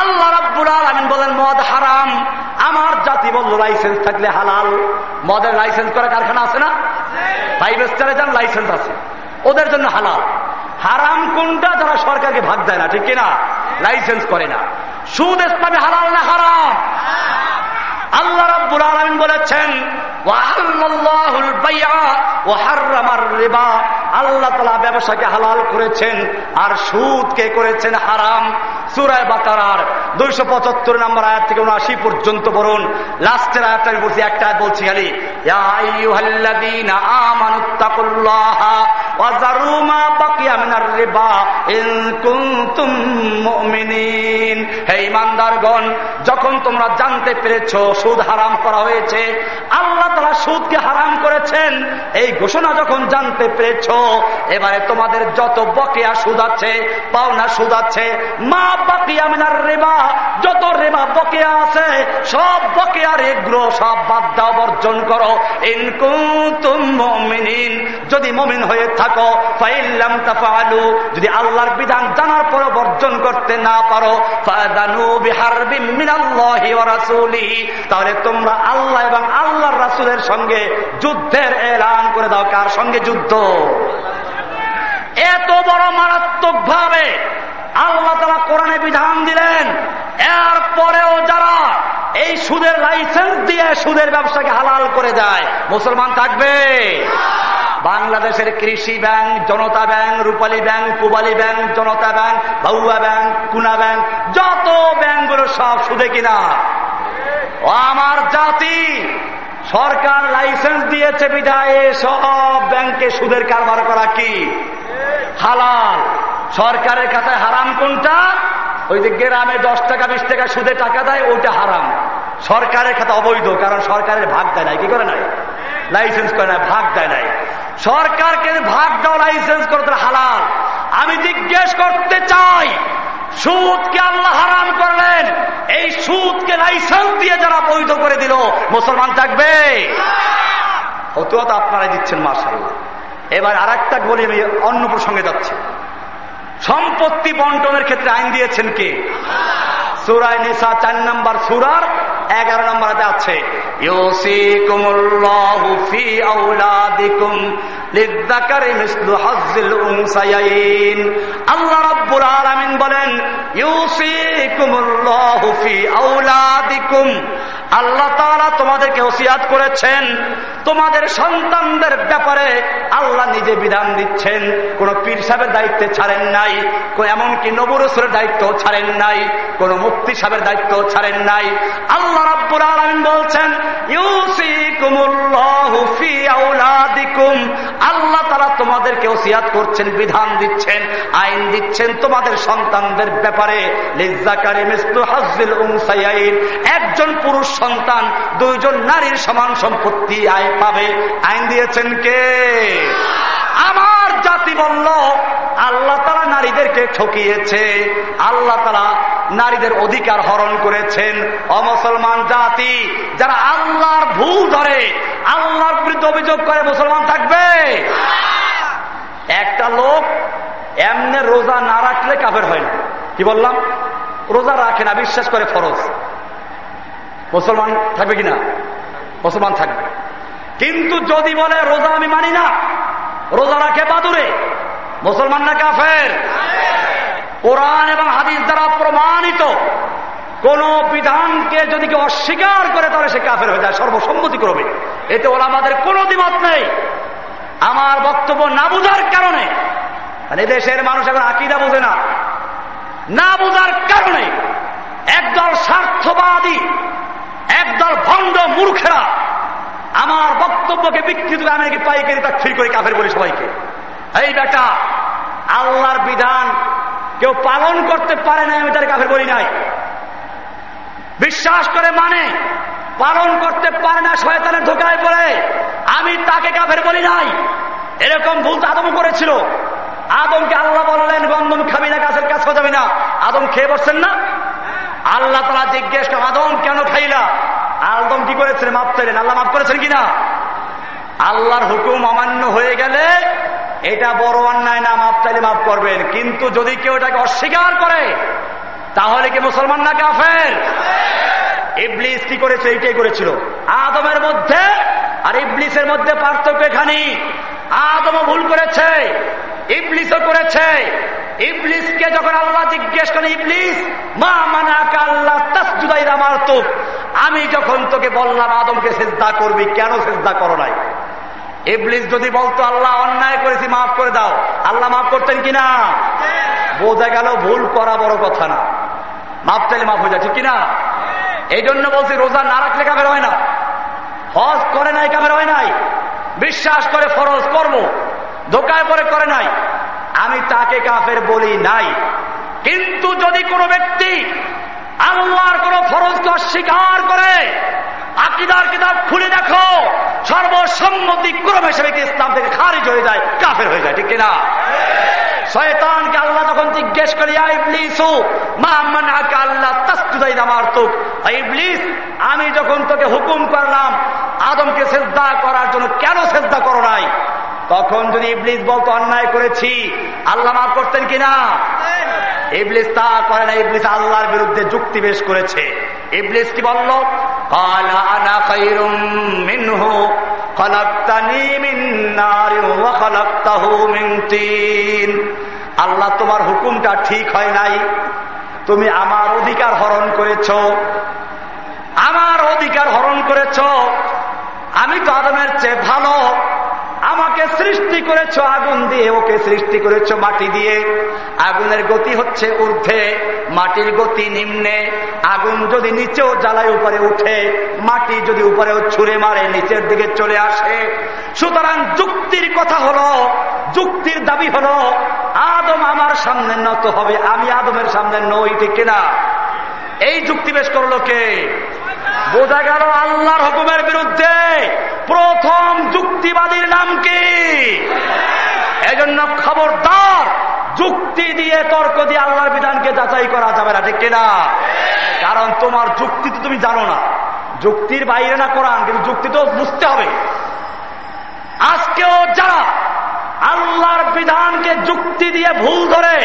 আল্লাহ রাব্বুল আলমিন বলেন মদ হারাম আমার বলল লাইসেন্স থাকলে হালাল। মদের লাইসেন্স করা কারখানা আছে না? ফাইভ স্টারে যান লাইসেন্স আছে। ওদের জন্য হালাল। হারাম কোনটা যারা সরকারকে ভাগ দেয় না, ঠিক কিনা? লাইসেন্স করে না। সুদ ইসলামে হালাল না হারাম? আল্লাহ রাব্বুল আলমিন বলেছেন আল্লাহ তালা ব্যবসাকে হালাল করেছেন, আর সুদকে করেছেন হারাম। সুরায় বাকারার দুইশো পঁচাত্তর নম্বর আয়াত থেকে উনআশি পর্যন্ত বলুন লাস্টের আয়াতটা আমি বলছি, একটা আয়াত বলছি খালি যখন তোমরা জানতে পেরেছ সুদ হারাম করা হয়েছে, আল্লাহ তারা সুদকে হারাম করেছেন, এই ঘোষণা যখন জানতে পেরেছ এবারে তোমাদের যত বকেয়া সুদ আছে পাওনা সুদ আছে মা বাকিয়া মিনার রেবা, যত রেবা বকেয়া আছে, সব বকেয়ার এগ্র, সব বাদ দাও, বর্জন করো। যদি মমিন হয়ে থাকো, ফাইল্লাম তাফালু যদি আল্লাহর বিধান জানার পরে বর্জন করতে না পারো তাহলে তোমরা আল্লাহ এবং আল্লাহর রাসুলের সঙ্গে যুদ্ধের এলান করে দাও। কার সঙ্গে যুদ্ধ? এত বড় মারাত্মক ভাবে আল্লাহ তারা কোরআনে বিধান দিলেন। এরপরেও যারা এই সুদের লাইসেন্স দিয়ে সুদের ব্যবসাকে হালাল করে দেয়, মুসলমান থাকবে? বাংলাদেশের Krishi Bank, Janata Bank, Rupali Bank Pubali Bank, Janata Bank, বাউয়া bank, কুনা ব্যাংক, যত ব্যাংকগুলো সব সুদে কিনা। আমার জাতি, সরকার লাইসেন্স দিয়েছে বিধায়, সব ব্যাংকে সুদের কারবার করা কি? হালাল। সরকারের খাতায় হারাম কোনটা? ওই যে গ্রামে দশ টাকা, বিশ টাকা সুদে টাকা দেয়, ওইটা হারাম। সরকারের খাতা অবৈধ, কারণ সরকারের ভাগ দেয় নাই। কি করে নাই? লাইসেন্স করে নাই, ভাগ দেয় নাই। সরকারকে ভাগ দেওয়া লাইসেন্স করতে হালাল। আমি জিজ্ঞেস করতে চাই, সুদকে আল্লাহ হারাম করলেন। এই সুদকে লাইসেন্স দিয়ে যারা বৈধ করে দিল, মুসলমান থাকবে? হতো তো আপনারা দিচ্ছেন মার্শাল এবার আর একটা বলি আমি অন্য প্রসঙ্গে যাচ্ছি। সম্পত্তি বন্টনের ক্ষেত্রে আইন দিয়েছেন কে? সুরায় নিসা চার নম্বর সুরার এগারো নম্বরে আছে আল্লাহ বলেন তোমাদেরকে করেছেন, তোমাদের সন্তানদের ব্যাপারে আল্লাহ নিজে বিধান দিচ্ছেন, কোন পীর সাহেবের দায়িত্বে ছাড়েন নাই। এমনকি নবরসুরের দায়িত্ব ছাড়েন নাই, কোন মুক্তি সাহেবের দায়িত্ব ছাড়েন নাই। আল্লাহ রাব্বুল আলমিন বলছেন আল্লাহ তারা তোমাদেরকে ওসিয়াত করছেন, বিধান দিচ্ছেন, আইন দিচ্ছেন তোমাদের সন্তানদের ব্যাপারে। একজন পুরুষ সন্তান, দুইজন নারীর সমান সম্পত্তি আয় পাবে। আইন দিয়েছেন কে? আমার জাতি বলল নারীদেরকে ঠকিয়েছে। আল্লাহ তারা নারীদের অধিকার হরণ করেছেন। অমুসলমান জাতি, যারা আল্লাহর ভুল ধরে, আল্লাহর বিরুদ্ধে অভিযোগ করে, মুসলমান থাকবে? একটা লোক এমনি রোজা না রাখলে কাফের হয় না। কি বললাম? রোজা রাখে না, বিশ্বাস করে ফরজ। মুসলমান থাকবে কিনা? মুসলমান থাকবে। কিন্তু যদি বলে, রোজা আমি মানি না, রোজা রাখে বাদুরে মুসলমান না কাফের। কোরআন এবং হাদিস দ্বারা প্রমাণিত। কোন বিধানকে যদি কেউ অস্বীকার করে, তাহলে সে কাফের হয়ে যায় সর্বসম্মতি করবে এতে ওরা আমাদের কোনো দ্বিমত নেই। আমার বক্তব্য না বুঝার কারণে মানে দেশের মানুষ এখন আকিদা বোঝে না। না বুঝার কারণে একদল স্বার্থবাদী, একদল ভণ্ড মূর্খেরা আমার বক্তব্যকে বিকৃত আমি নাকি পাইকারি তাক্ষির করে কাফের বলি সবাইকে। এই বেটা, আল্লাহর বিধান কেউ পালন করতে পারে না আমি তার কাফের বলি নাই। বিশ্বাস করে মানে পালন করতে পারে না, শয়তানের ধোকায় পড়ে। আমি তাকে কাফের বলি নাই। এরকম ভুল তো আদম করেছিল। আদমকে আল্লাহ বললেন, বন্ধন খাবি না, গাছের কাছে যাবি না। আদম খেয়ে বসছেন না? আল্লাহ তারা জিজ্ঞেস আদম, কেন খাইলা? আদম কি করেছেন মাফ চাইলেন। আল্লাহ মাফ করেছেন কিনা? আল্লাহর হুকুম অমান্য হয়ে গেলে এটা বড় অন্যায় না মাপ চাইলে মাফ করবেন। কিন্তু যদি কেউ এটাকে অস্বীকার করে, তাহলে কি মুসলমান না কাফের? ইবলিস কি করেছে? এইটাই করেছিল। আদমের মধ্যে আর ইবলিসের মধ্যে পার্থক্য এখানে আদমও ভুল করেছে, ইবলিসও করেছে। ইবলিসকে যখন আল্লাহ জিজ্ঞেস করে ইবলিস, মা মানাকা আল্লাহ তাসজুদাই আমার আমি যখন তোকে বললাম, আদমকে সেজদা করবি, কেন সেজদা করো নাই? ইবলিস যদি বলতো, আল্লাহ অন্যায় করেছি, মাফ করে দাও। আল্লাহ মাফ করতেন কিনা? বোঝা গেল ভুল করা বড় কথা না। মাফ চাইলে মাফ হয়ে যায়, ঠিক কিনা? এই জন্য বলছি, রোজা না রাখলে কামের হয় না। হজ করে নাই কামের হয় নাই। বিশ্বাস করে ফরজ করব ধোকায় পরে করে নাই। আমি তাকে কাফের বলি নাই। কিন্তু যদি কোনো ব্যক্তি আল্লাহর কোন ফরজকে অস্বীকার করে আকিদার কিতাব খুলে দেখো। সর্বসম্মতি ক্রমে ব্যক্তি ইসলাম থেকে খারিজ হয়ে যায় কাফের হয়ে যায় ঠিক কিনা? শয়তানকে আল্লাহ যখন জিজ্ঞেস করি ইবলিসু মা মানাকা আল্লাহ তাসজুদাই নামার তুক ইবলিস আমি যখন তোকে হুকুম করলাম আদমকে সেজদা করার জন্য কেন সেজদা করো নাই? তখন যদি ইবলিস বলতো অন্যায় করেছি আল্লাহ মাফ করতেন কিনা? ইবলিস তা করে না ইবলিস আল্লাহর বিরুদ্ধে যুক্তি বেশ করেছে। ইবলিস কি বলল? আল্লাহ, তোমার হুকুমটা ঠিক হয় নাই। তুমি আমার অধিকার হরণ করেছ। আমার অধিকার হরণ করেছ। আমি তো আদমের চেয়ে ভালো। সৃষ্টি করেছ আগুন দিয়ে, ওকে সৃষ্টি করেছ মাটি দিয়ে। আগুনের গতি হচ্ছে ঊর্ধ্বে, মাটির গতি নিম্নে। আগুন যদি নিচেও জ্বালায়, উপরে উঠে। মাটি যদি উপরেও ছুঁড়ে মারে, নিচের দিকে চলে আসে। সুতরাং যুক্তির কথা হলো, যুক্তির দাবি হলো, আদম আমার সামনে নত হবে, আমি আদমের সামনে নই, ঠিক কিনা? এই যুক্তি বেশ করল কে? বোঝা গেল আল্লাহর হুকুমের বিরুদ্ধে প্রথম যুক্তিবাদীর নাম কি? এজন্য খবরদার, যুক্তি দিয়ে, তর্ক দিয়ে আল্লাহর বিধানকে যাচাই করা যাবে না, ঠিক কিনা? কারণ তোমার যুক্তি তো তুমি জানো না। যুক্তির বাইরে না করান কিন্তু যুক্তি তো বুঝতে হবে। আজকেও যারা আল্লাহর বিধানকে যুক্তি দিয়ে ভুল ধরে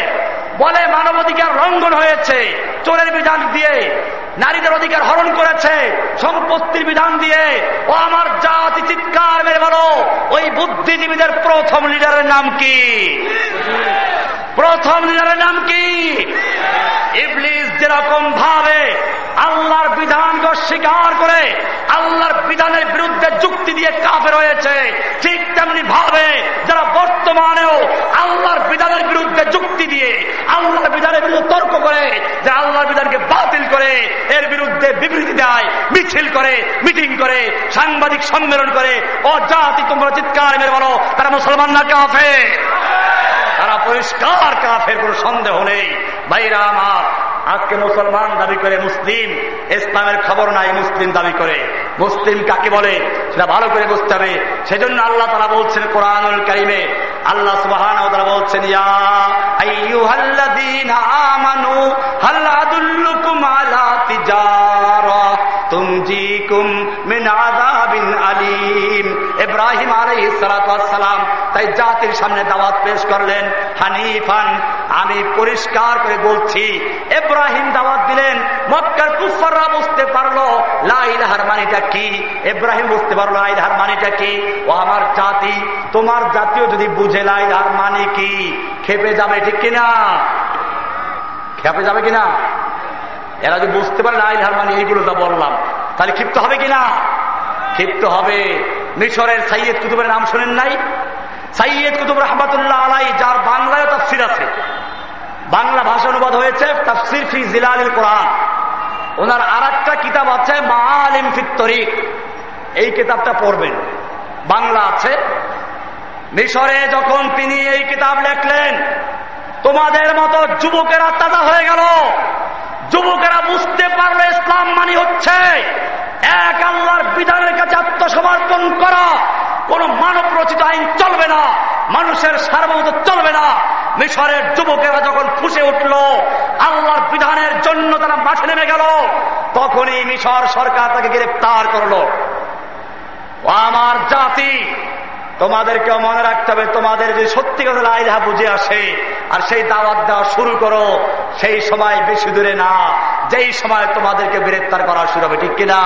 বলে মানবাধিকার লঙ্ঘন হয়েছে, চোরের বিধান দিয়ে, নারীদের অধিকার হরণ করেছে, সম্পত্তির বিধান দিয়ে, ও আমার জাতি চিৎকার মেরে বলো, ওই বুদ্ধিজীবীদের প্রথম লিডারের নাম কি? প্রথম লিডারের নাম কি? ইবলিস যেরকম ভাবে আল্লাহর বিধানকে অস্বীকার করে আল্লাহর বিধানের বিরুদ্ধে যুক্তি দিয়ে কাফের হয়েছে, ঠিক তেমনি ভাবে যারা বর্তমানেও আল্লাহর বিধানের বিরুদ্ধে যুক্তি দিয়ে আল্লাহর বিধানের বিরুদ্ধে তর্ক করে, যে আল্লাহর বিধানকে বাতিল করে, এর বিরুদ্ধে বিবৃতি দেয়, মিছিল করে, মিটিং করে, সাংবাদিক সম্মেলন করে অজাতি তোমরা চিৎকার মেরে বলো, তারা মুসলমান না কাফে তারা পরিষ্কার কাফের, কোন সন্দেহ নেই। ভাইরা আমার, আজকে মুসলমান দাবি করে মুসলিম, ইসলামের খবর নাই, মুসলিম দাবি করে। মুসলিম কাকে বলে? সেটা ভালো করে বুঝতে হবে। সেজন্য আল্লাহ তারা বলছেন কোরআনুল কারিমে, আল্লাহ সুবাহান বলছেন আমানু, হাল আলা তিজারা ইব্রাহিম আলাইহিস সালাম তাই জাতির সামনে দাওয়াত পেশ করলেন। হানিফান, আমি পরিষ্কার করে বলছি এব্রাহিম দাওয়াত দিলেন, মক্কার কুফাররা বুঝতে পারল লাইলাহার মানিটা কি? এব্রাহিম বুঝতে পারল লাইলাহার মানিটা কি? ও আমার জাতি, তোমার জাতীয় যদি বুঝে লাইলাহার মানে কি? খেপে যাবে ঠিক কিনা? খেপে যাবে কিনা? এরা যদি বুঝতে পারে লাইলাহার মানে এইগুলো যা বললাম। তাহলে ক্ষিপ্ত হবে কিনা? ক্ষিপ্ত হবে। মিশরের সাইয়েদ কুতুবের নাম শোনেন নাই? সাইয়েদ কুতুব রহমতুল্লাহ আলাই, যার বাংলায় তাফসির আছে। বাংলা ভাষা অনুবাদ হয়েছে তাফসির ফি জিলাল কোরআন। ওনার আর একটা কিতাব আছে মালিম ফিত্তরিক এই কিতাবটা পড়বেন। বাংলা আছে। মিশরে যখন তিনি এই কিতাব লেখলেন, তোমাদের মতো যুবকেরা তাজা হয়ে গেল। যুবকেরা বুঝতে পারল ইসলাম মানি হচ্ছে। এক আল্লাহর বিধানের কাছে আত্মসমর্পণ করা। কোন মানব রচিত আইন চলবে না। মানুষের সার্বভৌম চলবে না। মিশরের যুবকেরা যখন ফুসে উঠল, আল্লাহর বিধানের জন্য তারা মাঠে নেমে গেল, তখনই মিশর সরকার তাকে গ্রেপ্তার করল। আমার জাতি তোমাদেরকে মনে রাখতে হবে, তোমাদের যে সত্যি কথা লাইলাহা বুঝে আসে, আর সেই দাওয়াত দেওয়া শুরু করো, সেই সময় বেশি দূরে না। যেই সময় তোমাদেরকে গ্রেপ্তার করা শুরু হবে, ঠিক কিনা?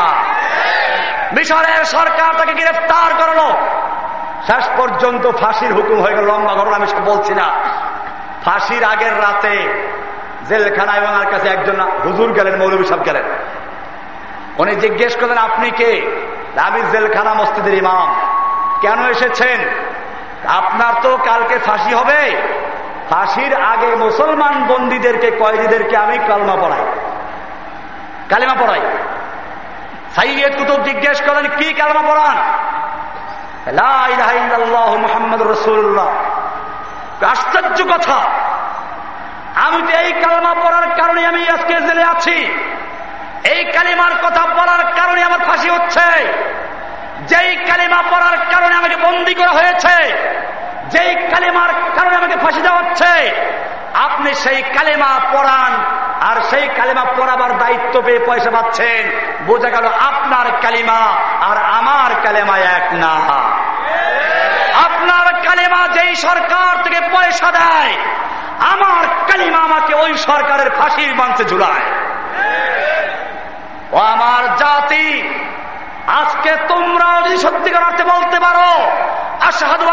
মিশরের সরকার তাকে গ্রেফতার করল। শেষ পর্যন্ত ফাঁসির হুকুম হয়ে গেল। লম্বা ঘটনা আমি বলছি না। ফাঁসির আগের রাতে জেলখানা এবং ওনার কাছে একজন হুজুর গেলেন মৌলবী সাহেব গেলেন। উনি জিজ্ঞেস করলেন, আপনি কে? আমি জেলখানা মসজিদের ইমাম। কেন এসেছেন? আপনার তো কালকে ফাঁসি হবে। ফাঁসির আগে মুসলমান বন্দীদেরকে, কয়েদিদেরকে আমি কালমা পড়াই। কালিমা পড়াই। সাইয়েদ কুতুব জিজ্ঞেস করেন, কি কালমা পড়ান? আশ্চর্য কথা। আমি তো এই কালমা পড়ার কারণে আমি আজকে জেলে আছি। এই কালিমার কথা বলার কারণে আমার ফাঁসি হচ্ছে। যেই কালিমা পড়ার কারণে আমাকে বন্দি করা হয়েছে, যেই কালিমার কারণে আমাকে ফাঁসি দেওয়া হচ্ছে, আপনি সেই কালেমা পড়ান আর সেই কালিমা পড়াবার দায়িত্ব পেয়ে পয়সা পাচ্ছেন। বোঝা গেল আপনার কালিমা আর আমার কালেমা এক না। আপনার কালিমা যেই সরকার থেকে পয়সা দেয়, আমার কালিমা আমাকে ওই সরকারের ফাঁসির মঞ্চে ঝুলায়। ও আমার জাতি, আজকে তোমরাও যদি সত্যিকার অর্থে বলতে পারো, আশাহাদু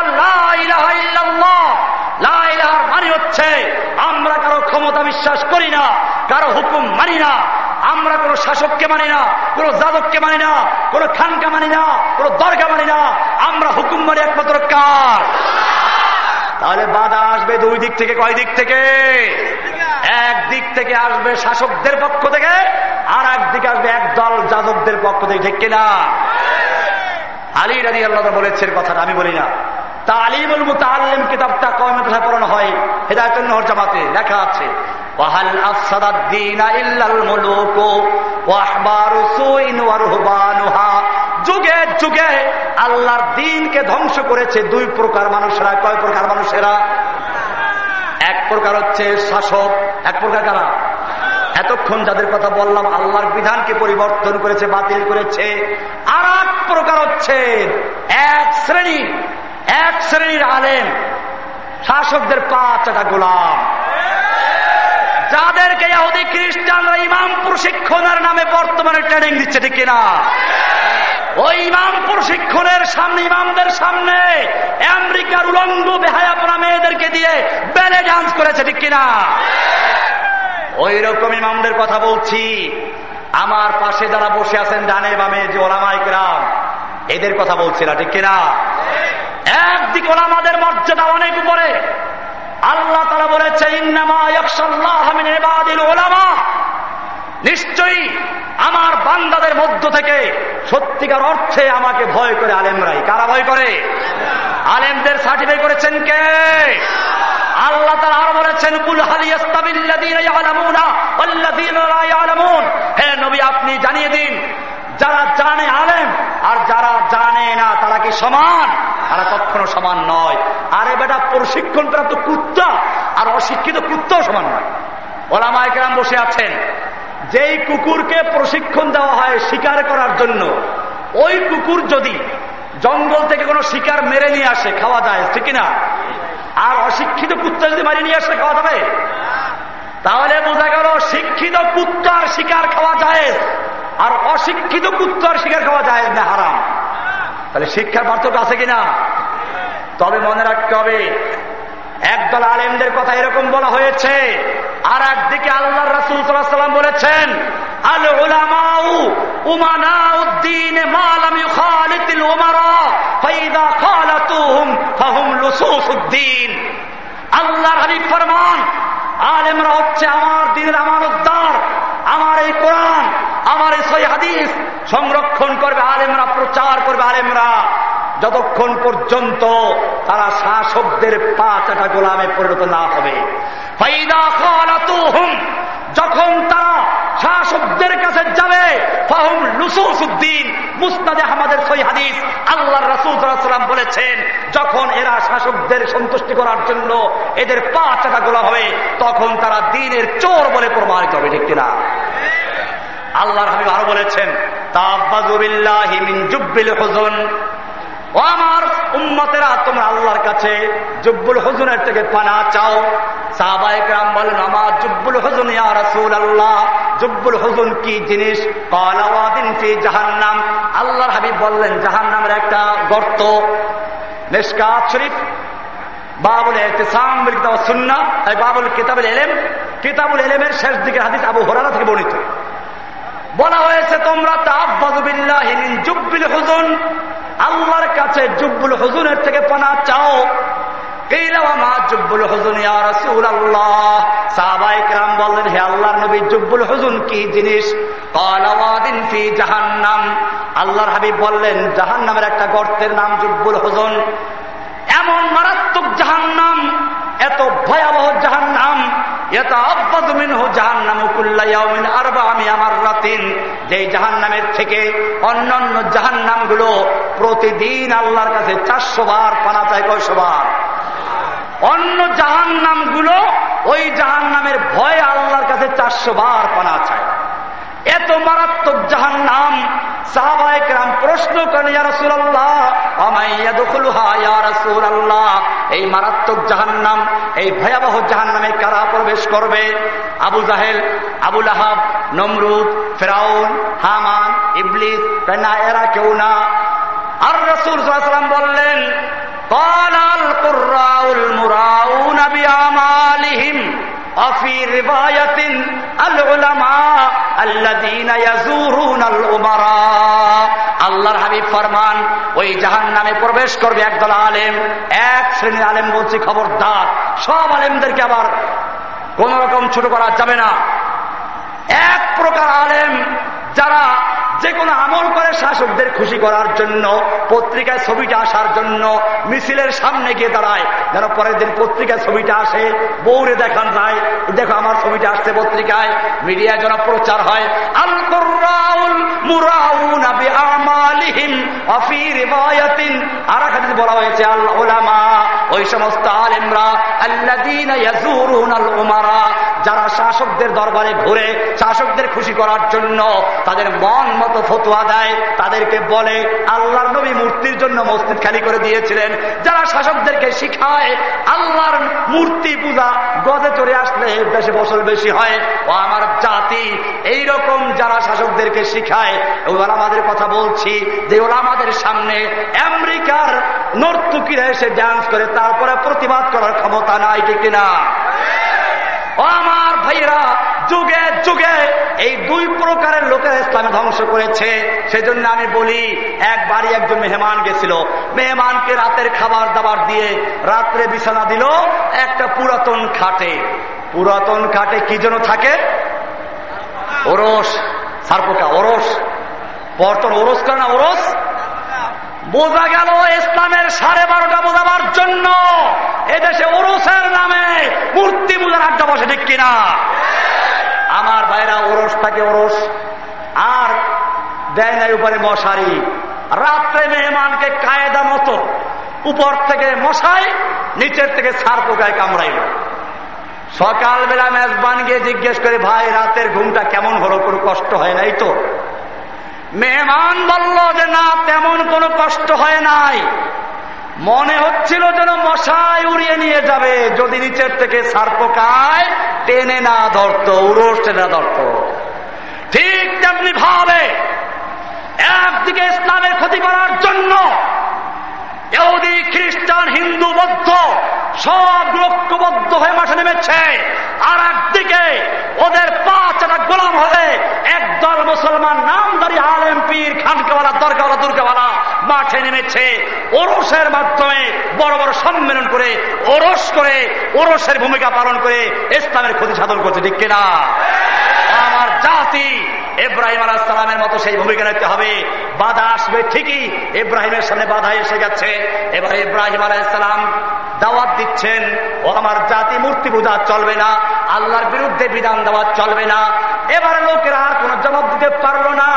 মানে হচ্ছে আমরা কারও ক্ষমতা বিশ্বাস করি না কারও হুকুম মানি না। আমরা কোন শাসককে মানি না, কোন যাদবকে মানি না, কোন খানকে মানি না, কোন দরগা মানি না। আমরা হুকুম মানি একমাত্র কার? তাহলে বাধা আসবে দুই দিক থেকে, কয় দিক থেকে? এক দিক থেকে আসবে শাসকদের পক্ষ থেকে, আর একদিকে আসবে একদল যাদবদের পক্ষ থেকে, ঠিক কিনা? আলী রাজি আল্লাহ বলেছেন কথাটা, আমি বলি না। তালিমুল মুতাল্লিম কিতাবটা কমে কোথায় পড়ানো হয়? হেদায়তুল নহর জামাতে লেখা আছে। ওয়াহাল আফসাদাদ্দিন ইল্লাল মুলুক ওয়া আহবারু সুইন ওয়া রুহবানুহা। যুগে যুগে আল্লাহর দিনকে ধ্বংস করেছে দুই প্রকার মানুষেরা। কয় প্রকার মানুষেরা? এক প্রকার হচ্ছে শাসক, এক প্রকার কারা? এতক্ষণ যাদের কথা বললাম, আল্লাহর বিধানকে পরিবর্তন করেছে, বাতিল করেছে। আর এক প্রকার হচ্ছে এক শ্রেণি। এক শ্রেণির আলেম, শাসকদের পাঁচটা গোলাম। যাদেরকে ইহুদি, খ্রিস্টানরা, ইমাম প্রশিক্ষণের নামে বর্তমানে ট্রেনিং দিচ্ছে, ঠিক কিনা? ওই ইমাম প্রশিক্ষণের সামনে, ইমামদের সামনে আমেরিকার উলঙ্গ, বেহায়াপনা মেয়েদেরকে দিয়ে বেলে ডান্স করেছে, ঠিক কিনা? ওই রকম ইমামদের কথা বলছি। আমার পাশে যারা বসে আছেন, ডানে বামে যে ওলামাইকরাম এদের কথা বলছি না, ঠিক কিনা? একদিকে ওলামাদের মর্যাদা অনেক উপরে। আল্লাহ তারা বলেছে নিশ্চয়ই আমার বান্দাদের মধ্য থেকে সত্যিকার অর্থে আমাকে ভয় করে আলেমরাই। কারা ভয় করে? আলেমদের সার্টিফাই করেছেন কে? আল্লাহ তারা আরও বলেছেন বলেছেন হে নবী, আপনি জানিয়ে দিন, যারা জানে আলেম আর যারা জানে না, তারা কি সমান? তারা কখনো সমান নয়। আরে বেটা প্রশিক্ষণ প্রাপ্ত কুত্তা, আর অশিক্ষিত কুত্তাও সমান নয়। ওলামায়কেরাম বসে আছেন। যেই কুকুরকে প্রশিক্ষণ দেওয়া হয় শিকার করার জন্য, ওই কুকুর যদি জঙ্গল থেকে কোনো শিকার মেরে নিয়ে আসে, খাওয়া যায়, ঠিক না আর অশিক্ষিত কুত্তা যদি মারি নিয়ে আসে, খাওয়া যাবে? তাহলে বোঝা গেল শিক্ষিত কুত্তার শিকার খাওয়া যায় আর অশিক্ষিত কুত্তার শিকার খাওয়া যায় না হারাম। তাহলে শিক্ষার পার্থক্য আছে কিনা? তবে মনে রাখতে হবে, একদল আলেমদের কথা এরকম বলা হয়েছে আর একদিকে আল্লাহ রাসুল সাল্লাম বলেছেন আল উমারা আল্লাহর হাবিব ফরমান, আলেমরা হচ্ছে আমার দিনের আমানতদার, আমার এই কোরআন, আমার এই সই হাদিস, সংরক্ষণ করবে আলেমরা, প্রচার করবে আলেমরা। যতক্ষণ পর্যন্ত তারা শাসকদের পা চাটা গোলামে পরিণত না হবে। যখন তারা শাসকদের কাছে যাবে, ফাহুম মুস্তাদে আমাদের সই হাদিস আল্লাহ রাসুলাম বলেছেন, যখন এরা শাসকদের সন্তুষ্টি করার জন্য এদের পা চাটা গোলা হবে, তখন তারা দিনের চোর বলে প্রমাণিত হবে, ঠিক কিনা? আল্লাহর হাবিব আরও বলেছেন হুজুন ও আমার উম্মতেরা, তোমরা আল্লাহর কাছে জুব্বুল হুজুনের থেকে পানা চাও। সাহবাইকরাম বলেন, আমার জুব্বুল হুজুন, ইয়া আল্লাহ জুব্বুল হুজুন কি জিনিস? কালাওয়াদিন ফি জাহান্নাম। আল্লাহর হাবিব বললেন, জাহান্নামের একটা গর্ত নিষ্কাত শরীফ, বাবুল এহতেসাম কিতাব সুন্না বাবুল কিতাবুল এলেম কিতাবুল এলেমের শেষ দিকে হাদিস আবু হরারা থেকে বর্ণিত। বলা হয়েছে, তোমরা তাব্বাজুবিল্লাহিন জুব্বিল হুজুন আল্লাহর কাছে জুব্বুল হুজুনের থেকে পানা চাও। বললেন নবী, জুব্বুল জিনিস? জাহান্নাম। আল্লাহর হাবিব বললেন একটা গর্তের নাম জুব্বুল হুজুন। এমন মারাত্মক জাহান্নাম, এত ভয়াবহ জাহান্নাম এত আব্বাদমিন হো জাহান্নামুকুল্লাউমিন আরবা আমি আমার রাতিন যে জাহান্নামের থেকে অন্যান্য জাহান্নামগুলো প্রতিদিন আল্লাহর কাছে চারশো বার পানা চায় অন্য ওই আল্লাহর কাছে পানা এত মারাত্মক জাহান প্রশ্ন এই মারাত্মক জাহান্নাম, এই ভয়াবহ জাহান্নামে কারা প্রবেশ করবে? আবু জাহেল আবুল আহাব নমরুদ, ফেরাউন, হামান, ইবলিস এরা কেউ না। আর রসুল সাল্লাম বললেন কলাল অফি আল আল্লাহর হাবিব ফরমান, ওই জাহান নামে প্রবেশ করবে একদল আলেম, এক শ্রেণির আলেম বলছি, খবরদার। সব আলেমদেরকে আবার কোন রকম ছোট করা যাবে না। এক প্রকার আলেম যারা যে কোনো আমল করে শাসকদের খুশি করার জন্য, পত্রিকায় ছবিটা আসার জন্য মিছিলের সামনে গিয়ে দাঁড়ায়। যেন পরের দিন পত্রিকায় ছবিটা আসে বৌরে দেখান যায়, দেখো আমার ছবিটা আসছে পত্রিকায়, মিডিয়ায় যেন প্রচার হয়। আল বলা হয়েছে ওই সমস্ত আলেমরা, আল্লাযীনা যারা শাসকদের দরবারে ঘুরে শাসকদের খুশি করার জন্য তাদের মন মতো ফতোয়া দেয়, তাদেরকে বলে, আল্লাহর নবী মূর্তির জন্য মসজিদ খালি করে দিয়েছিলেন। যারা শাসকদেরকে শিখায়, আল্লাহর মূর্তি পূজা গজে চড়ে আসলে দেশে ফসল বেশি হয়। ও আমার জাতি এই রকম যারা শাসকদেরকে শিখায়, ওরা আমাদের কথা বলছি যে ওরা আমাদের সামনে আমেরিকার নর্তুকিরা এসে ডান্স করে, তারপরে প্রতিবাদ করার ক্ষমতা নাই, ঠিক কিনা? আমার ভাইরা যুগে যুগে এই দুই প্রকারের লোকের ইসলামে ধ্বংস করেছে। সেজন্য আমি বলি, একবারই একজন মেহমান গেছিল। মেহমানকে রাতের খাবার দাবার দিয়ে রাত্রে বিছানা দিল একটা পুরাতন খাটে। পুরাতন খাটে কি যেন থাকে? ওরস। সারপোকা, ওরস। বর্তন ওরস করে না, ওরস? বোঝা গেল ইসলামের সাড়ে বারোটা বোঝাবার জন্য। এদেশে ওরসের নামে মূর্তি পূজার বসে, ঠিক কিনা? আমার ভাইরা, ওরস থাকে ওরস। আর দেয় নাই উপরে মশারি। রাত্রে মেহমানকে কায়দা মতো উপর থেকে মশাই, নিচের থেকে সার পোকায় কামড়াইল। সকালবেলা মেজবান গিয়ে জিজ্ঞেস করে, ভাই, রাতের ঘুমটা কেমন হলো? কোনো কষ্ট হয় নাই তো? মেহমান বলল যে, না, তেমন কোনো কষ্ট হয় নাই। মনে হচ্ছিল যেন মশাই উড়িয়ে নিয়ে যাবে। যদি নিচের থেকে সার পোকায় টেনে না ধরত উড়োস টেনে ধরত। ঠিক তেমনি ভাবে একদিকে ইসলামের ক্ষতি করার জন্য এহুদি খ্রিস্টান, হিন্দু, বৌদ্ধ সব লক্ষ্যবদ্ধ হয়ে মাঠে নেমেছে। আর একদিকে ওদের পাঁচ একটা গোলাম হয়ে একদল মুসলমান নামদারি আলেম পীর খানকেওয়ালা, দরকাওয়ালা, দুর্গাওয়ালা। মাঠে নেমেছে। ওরসের মাধ্যমে বড় বড় সম্মেলন করে, ওরস করে, ওরসের ভূমিকা পালন করে ইসলামের ক্ষতি সাধন করছে, ঠিক কিনা? আমার জাতি ইব্রাহিম আলাহ সালামের মতো সেই ভূমিকা নিতে হবে। বাধা আসবে ঠিকই, ইব্রাহিমের সামনে বাধা এসে গেছে। এবার ইব্রাহিম আলাহ সালাম দাওয়াত দিচ্ছেন, ও আমার জাতি মূর্তি পূজা চলবে না, আল্লাহর বিরুদ্ধে বিধান দেওয়া চলবে না। এবার লোকেরা কোন জবাব দিতে পারল না।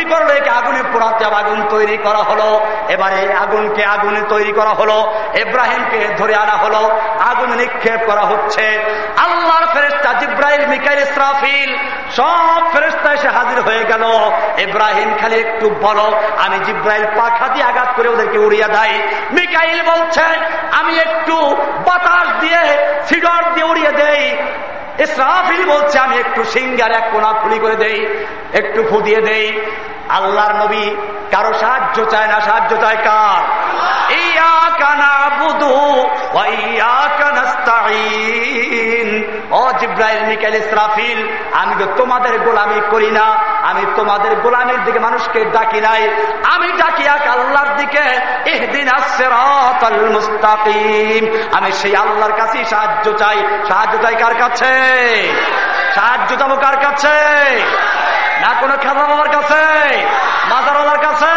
একে আগুনে পোড়াতে আগুন তৈরি করা হলো। এবারে আগুনকে আগুনে তৈরি করা হলো, ইব্রাহিমকে ধরে আনা হলো, আগুন নিক্ষেপ করা হচ্ছে। আল্লাহর ফেরেস্তা জিব্রাহিল মিকাইল, ইসরাফিল, সব ফেরেস্তা এসে হাজির হয়ে গেল। ইব্রাহিম খালি একটু বলো, আমি জিব্রাহিল পাখা দিয়ে আঘাত করে ওদেরকে উড়িয়ে দেয় মিকাইল বলছে, আমি একটু বাতাস দিয়ে, সিডর দিয়ে উড়িয়ে দেই। ইসরাফিল বলছে, আমি একটু সিঙ্গার এক কোনা খুলি করে দেই, একটু ফুদিয়ে দেই। আল্লাহর নবী কারও সাহায্য চায় না, সাহায্য চায় কার? ইয়া কানা বুধু ও জিব্রাইল, মিকাইল, ইসরাফিল, আমি তো তোমাদের গোলামি করি না, আমি তোমাদের গোলামির দিকে মানুষকে ডাকি নাই, আমি ডাকি এক আল্লাহর দিকে এহদিন মুস্তাকিম। আমি সেই আল্লাহর কাছেই সাহায্য চাই। সাহায্য চাই কার কাছে? সাহায্য চাবো কার কাছে? না কোনো খেলা বাবার কাছে? মাজারওয়ালার কাছে?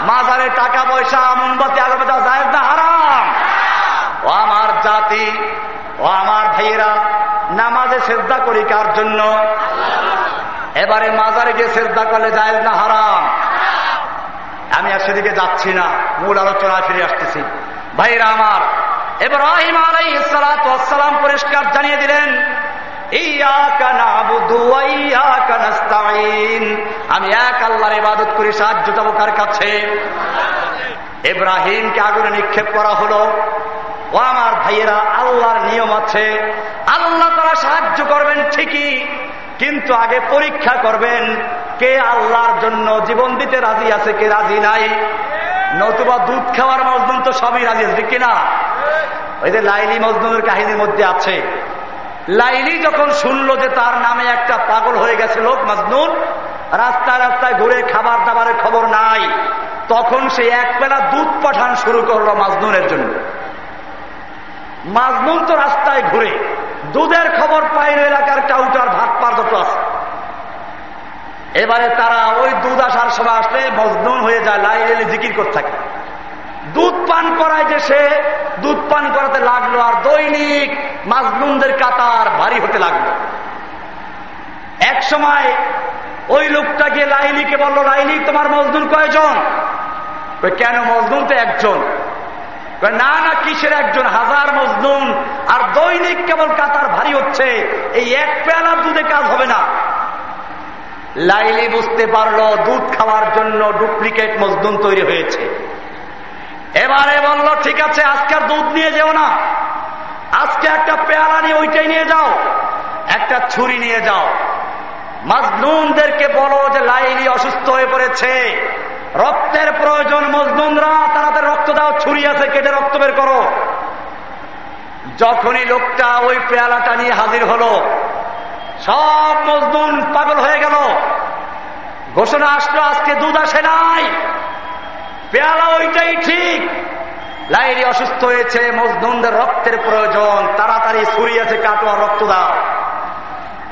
মাজারে টাকা, পয়সা, মোমবাতি, আগরবাতি যায় না হারাম? ও আমার জাতি, ও আমার ভাইয়েরা শ্রদ্ধা করি কার জন্য? এবারে মাজারে গিয়ে শ্রদ্ধা করলে যায় না হারাম? আমি আর সেদিকে যাচ্ছি না, মূল আলোচনায় ফিরে আসতেছি। ভাইরা আমার এবার আহিম আলাই সালাম পরিষ্কার জানিয়ে দিলেন আমি এক আল্লাহর ইবাদত করি, সাহায্য যাব কার কাছে? ইব্রাহিমকে আগুনে নিক্ষেপ করা হলো। ও আমার ভাইয়েরা, আল্লাহর নিয়ম আছে আল্লাহ তারা সাহায্য করবেন ঠিকই, কিন্তু আগে পরীক্ষা করবেন কে আল্লাহর জন্য জীবন দিতে রাজি আছে, কে রাজি নাই। নতুবা দুধ খাওয়ার মজনুন তো সবই রাজি আছে কিনা? ওই যে লাইলি মজনুনের কাহিনীর মধ্যে আছে। লাইলি যখন শুনলো যে তার নামে একটা পাগল হয়ে গেছে লোক মজনুন রাস্তায় রাস্তায় ঘুরে খাবার দাবারের খবর নাই। তখন সে এক বেলা দুধ পাঠান শুরু করল মাজনুনের জন্য। মাজনুন তো রাস্তায় ঘুরে। দুধের খবর পাইল এলাকার টাউটার ভাত পার আছে। এবারে তারা ওই দুধ আসার সময় আসলে মজনুন হয়ে যায় লাইলি জিকির করতে থাকে। দুধ পান করায় যে সে, দুধ পান করাতে লাগল আর দৈনিক মাজনুনদের কাতার ভারী হতে লাগল। এক সময় ওই লোকটা গিয়ে লাইলিকে বলল, লাইলি, তোমার মজদুর কয়জন? কেন মজদুর তো একজন। না না, কিসের একজন হাজার মজদুন আর দৈনিক কেবল কাতার ভারী হচ্ছে। এই এক পেয়ালার দুধে কাজ হবে না। লাইলি বুঝতে পারল, দুধ খাওয়ার জন্য ডুপ্লিকেট মজদুন তৈরি হয়েছে। এবারে বলল, ঠিক আছে, আজকে দুধ নিয়ে যেও না। আজকে একটা পেয়ালা নিয়ে ওইটাই নিয়ে যাও। একটা ছুরি নিয়ে যাও। মাজনুনদেরকে বলো যে লাইলি অসুস্থ হয়ে পড়েছে। রক্তের প্রয়োজন রক্ত দাও ছুরি আছে, কেটে রক্ত বের করো। যখনই লোকটা ওই পেয়ালাটা নিয়ে হাজির হলো, সব মজনুন পাগল হয়ে গেল। ঘোষণা আসলো, আজকে দুধ আসে নাই। পেয়ালা ওইটাই ঠিক। লাইলি অসুস্থ হয়েছে মজনুনদের রক্তের প্রয়োজন। তাড়াতাড়ি ছুরি আছে কাটোয়া রক্ত দাও।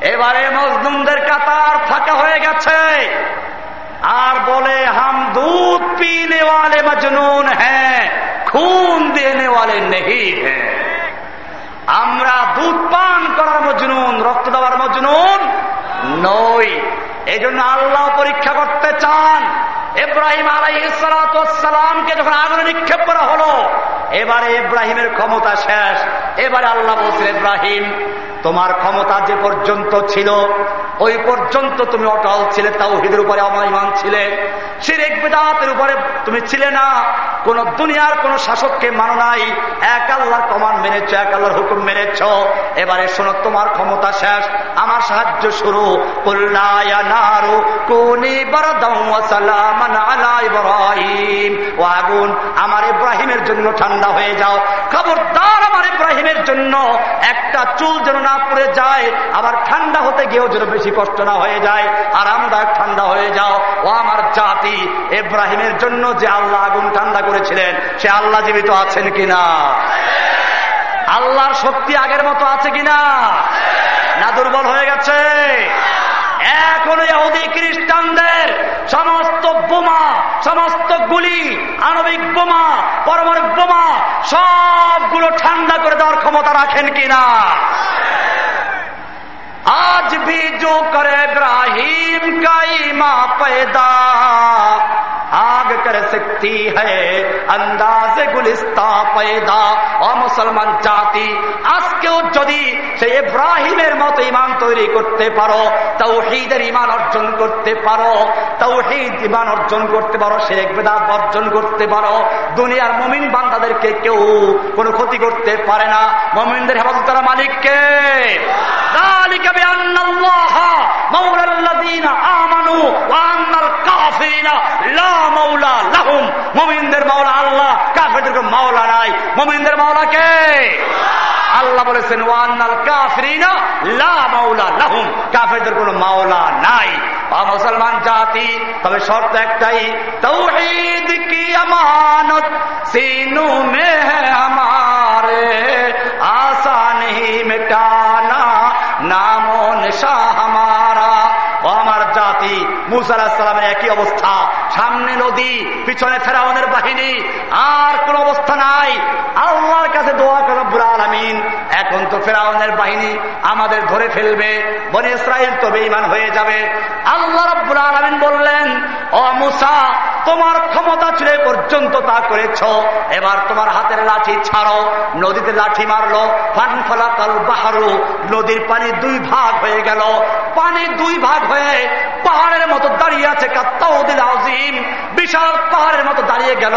এবারে মজনুমদের কাতার ফাঁকা হয়ে গেছে। আর বলে, হাম দুধ পিনে মজনুন হ্যাঁ। খুন দেনে ওয়ালে নেই হ্যাঁ। আমরা দুধ পান করার মজনুন, রক্ত দেওয়ার মজনুন নই। এই জন্য আল্লাহ পরীক্ষা করতে চান। ইব্রাহিম আলাইসালামকে যখন আগুনে নিক্ষেপ করা হলো, এবারে ইব্রাহিমের ক্ষমতা শেষ। এবারে আল্লাহ বলছেন, ইব্রাহিম, তোমার ক্ষমতা যে পর্যন্ত ছিল, ওই পর্যন্ত তুমি অটল ছিলে তাও হিদের উপরে অমাইমান ছিলে। সিরেক বেদাতের উপরে তুমি ছিলে না। কোন দুনিয়ার কোন শাসককে মানো নাই। এক আল্লাহর কমান মেনেছ এক আল্লাহর হুকুম মেনেছ। এবারে শোনো, তোমার ক্ষমতা শেষ, আমার সাহায্য শুরু। আগুন, আমার ইব্রাহিমের জন্য ঠান্ডা হয়ে যাও। খবরদার আমার ইব্রাহিমের জন্য। একটা চুল যেন না পড়ে যায়, আবার ঠান্ডা হতে গিয়েও যেন বেশি কষ্ট না হয়ে যায়। আরামদায়ক ঠান্ডা হয়ে যাও। ও আমার জাতি, ইব্রাহিমের জন্য যে আল্লাহ আগুন ঠান্ডা করেছিলেন, সে আল্লাহ জীবিত আছেন কিনা? আল্লাহর শক্তি আগের মতো আছে কিনা? না দুর্বল হয়ে গেছে? এখনও ইহুদি খ্রিস্টানদের সমস্ত বোমা, সমস্ত গুলি, আণবিক বোমা পরমাণু বোমা সবগুলো ঠান্ডা করে দেওয়ার ক্ষমতা রাখেন কিনা? আজ ভি জো করে গ্রাহিম কাইমা পেদা मांग कर सकती है। अंदाज गुलिस्ता पैदा। মুসলমান জাতি আজকেও যদি সে ইব্রাহিমের মতো ইমান তৈরি করতে পারো তাও সেইদের ইমান অর্জন করতে পারো তাও সেই ইমান অর্জন করতে পারো সে বেদাত অর্জন করতে পারো দুনিয়ার মমিন বান্দাদেরকে কেউ কোন ক্ষতি করতে পারে না। মমিনদের হেফাজত তারা মালিককে। মৌলাল্লা দিন আমানু মুসলমান জাতি, তবে শর্ত একটাই তো কি আমানত? সিনু মে হামারে আসান হি মেটানা, নাম নিশা মুসার একই অবস্থা। সামনে নদী, পিছনে ফেরাউনের বাহিনী, আর কোন অবস্থা নাই। আল্লাহর কাছে দোয়া করো আমিন এখন তো ফেরাউনের বাহিনী আমাদের ধরে ফেলবে, বনে ইসরায়েল তো বেইমান হয়ে যাবে। আল্লাহ রব্বুল আলমিন বললেন অমুসা মুসা তোমার ক্ষমতা ছিল পর্যন্ত তা করেছ। এবার তোমার হাতের লাঠি ছাড়ো, নদীতে লাঠি মারলো ফান ফলাকাল বাহারু, নদীর পানি দুই ভাগ হয়ে গেল। পানি দুই ভাগ হয়ে পাহাড়ের মতো দাঁড়িয়ে আছে কাত্তাউদ্দিন আজিম বিশাল পাহাড়ের মতো দাঁড়িয়ে গেল।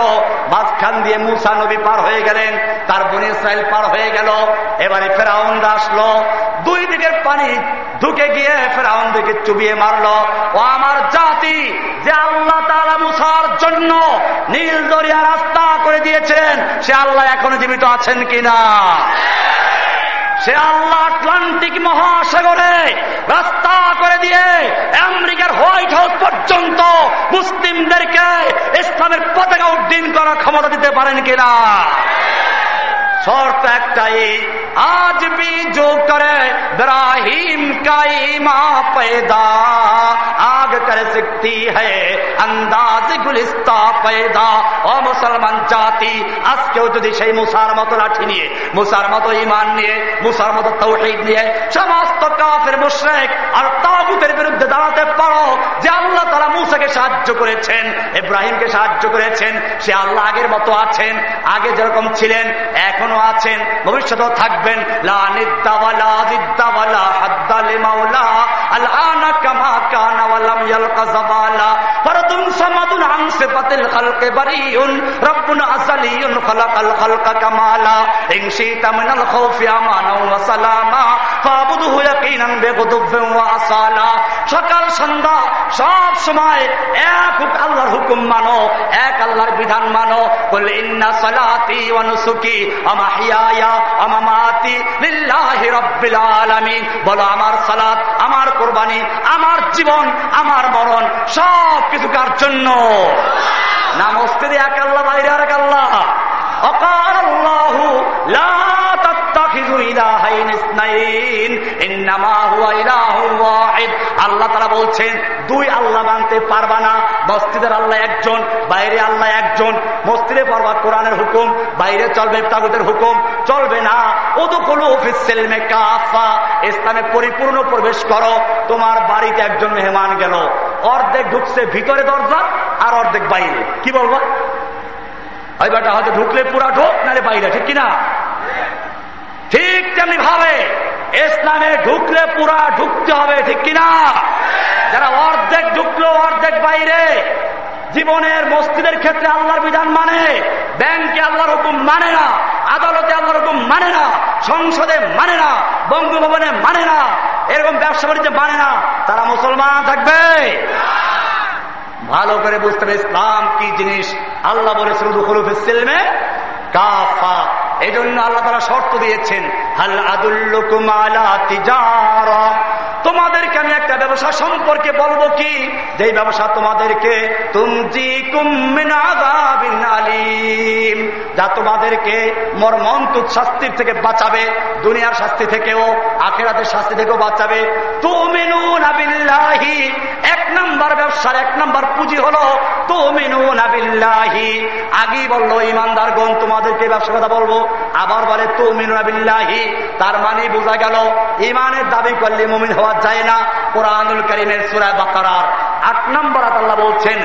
মাঝখান দিয়ে মুসা নবী পার হয়ে গেলেন, তার বনি ইসরায়েল পার হয়ে গেল। এবারে ফেরাউন আসলো। দুই দিকের পানি ঢুকে গিয়ে ফেরাউন দিকে চুবিয়ে মারলো। ও আমার জাতি, যে আল্লাহ তালা মুসার জন্য নীল দরিয়া রাস্তা করে দিয়েছেন, সে আল্লাহ এখনও জীবিত আছেন কিনা? সে আল্লাহ আটলান্টিক মহাসাগরে রাস্তা করে দিয়ে আমেরিকার হোয়াইট হাউস পর্যন্ত মুসলিমদেরকে ইসলামের পতাকা উড্ডীন করার ক্ষমতা দিতে পারেন কিনা? শর্ত একটাই আজ বি জো করে ব্রাহিম কা ইমা পেদা আগ করে সকতি হন্দাজ গুলিস্তা পেদা ও মুসলমান জাতি আজকেও যদি সেই মুসার মতো লাঠি নিয়ে মুসার মতো ইমান নিয়ে মুসার মতো তৌহিদ নিয়ে সমস্ত কাফের মুশ্রেক আর তাগুতের বিরুদ্ধে দাঁড়াতে পারো যে আল্লাহ তারা মুসাকে সাহায্য করেছেন ইব্রাহিমকে সাহায্য করেছেন সে আল্লাহ আগের মতো আছেন আগে যেরকম ছিলেন এখন আছেন ভবিষ্যতেও থাকবেন। লা নিদ্দাওয়ালা দিদ্দাওয়ালা হাদ্দালে মাওলা আলআনা কামা কানা ওয়ালাম সকাল, সন্ধ্যা, সব সময় এক আল্লাহর হুকুম মানো, এক আল্লাহর বিধান মানো। বলে সালাতি লিল্লাহি রাব্বিল আলামিন। বলো, আমার সালাত, আমার কোরবানি, আমার জীবন, আমার মরণ সব কিছু কার জন্য? না মস্তিদি এক আল্লাহ, বাইরে আর এক আল্লাহ। অকাল আল্লাহু তারা বলছেন, দুই আল্লাহ মানতে পারবা না। মসজিদের আল্লাহ একজন, বাইরে আল্লাহ একজন। মসজিদে পারবা কোরআনের হুকুম, বাইরে চলবে তাগুদের হুকুম। চলবে না। ওদুকুলু ফিসেলমে কাফা। ইসলামে পরিপূর্ণ প্রবেশ করো। তোমার বাড়িতে একজন মেহমান গেল। অর্ধেক ঢুকছে ভিতরে দরজা আর অর্ধেক বাইরে। কি বলব? ওই বেটা হয়তো ঢুকলে পুরা ঢোক, নাহলে বাইরে, ঠিক কিনা? ঠিক তেমনি ভাবে ইসলামে ঢুকলে পুরা ঢুকতে হবে, ঠিক কিনা? যারা অর্ধেক ঢুকলো, অর্ধেক বাইরে, জীবনের মসজিদের ক্ষেত্রে আল্লাহর বিধান মানে ব্যাংকে আল্লাহর হুকুম মানে না, আদালতে আল্লাহর হুকুম মানে না, সংসদে মানে না, বঙ্গভবনে মানে না, এরকম ব্যবসা বাণিজ্যে মানে না, তারা মুসলমান থাকবে। ভালো করে বুঝতে হবে ইসলাম কি জিনিস। আল্লাহ বলে শুধু হরুফিসিলমে কাফা এই জন্য আল্লাহ তারা শর্ত দিয়েছেন তোমাদেরকে আমি একটা ব্যবসা সম্পর্কে বলব কি? যে ব্যবসা তোমাদেরকে আলিম। যা তোমাদেরকে মর্মন্তুত শাস্তির থেকে বাঁচাবে, দুনিয়ার শাস্তি থেকেও, আখেরাতের শাস্তি থেকেও বাঁচাবে। তুমিনুনাবিল্লাহি এক নাম্বার ব্যবসার এক নাম্বার পুঁজি হলো তুমিনুনাবিল্লাহি আগেই বলল ইমানদার গণ তোমাদেরকে ব্যবসার কথা বলব। আবার বলে তুমিনুনাবিল্লাহি তার মানে বোঝা গেল ইমানের দাবি করলে মুমিন হওয়া যায় না। কোরআনুল করিমের সুরায় বাকারার আট নম্বর আল্লাহ বলছেন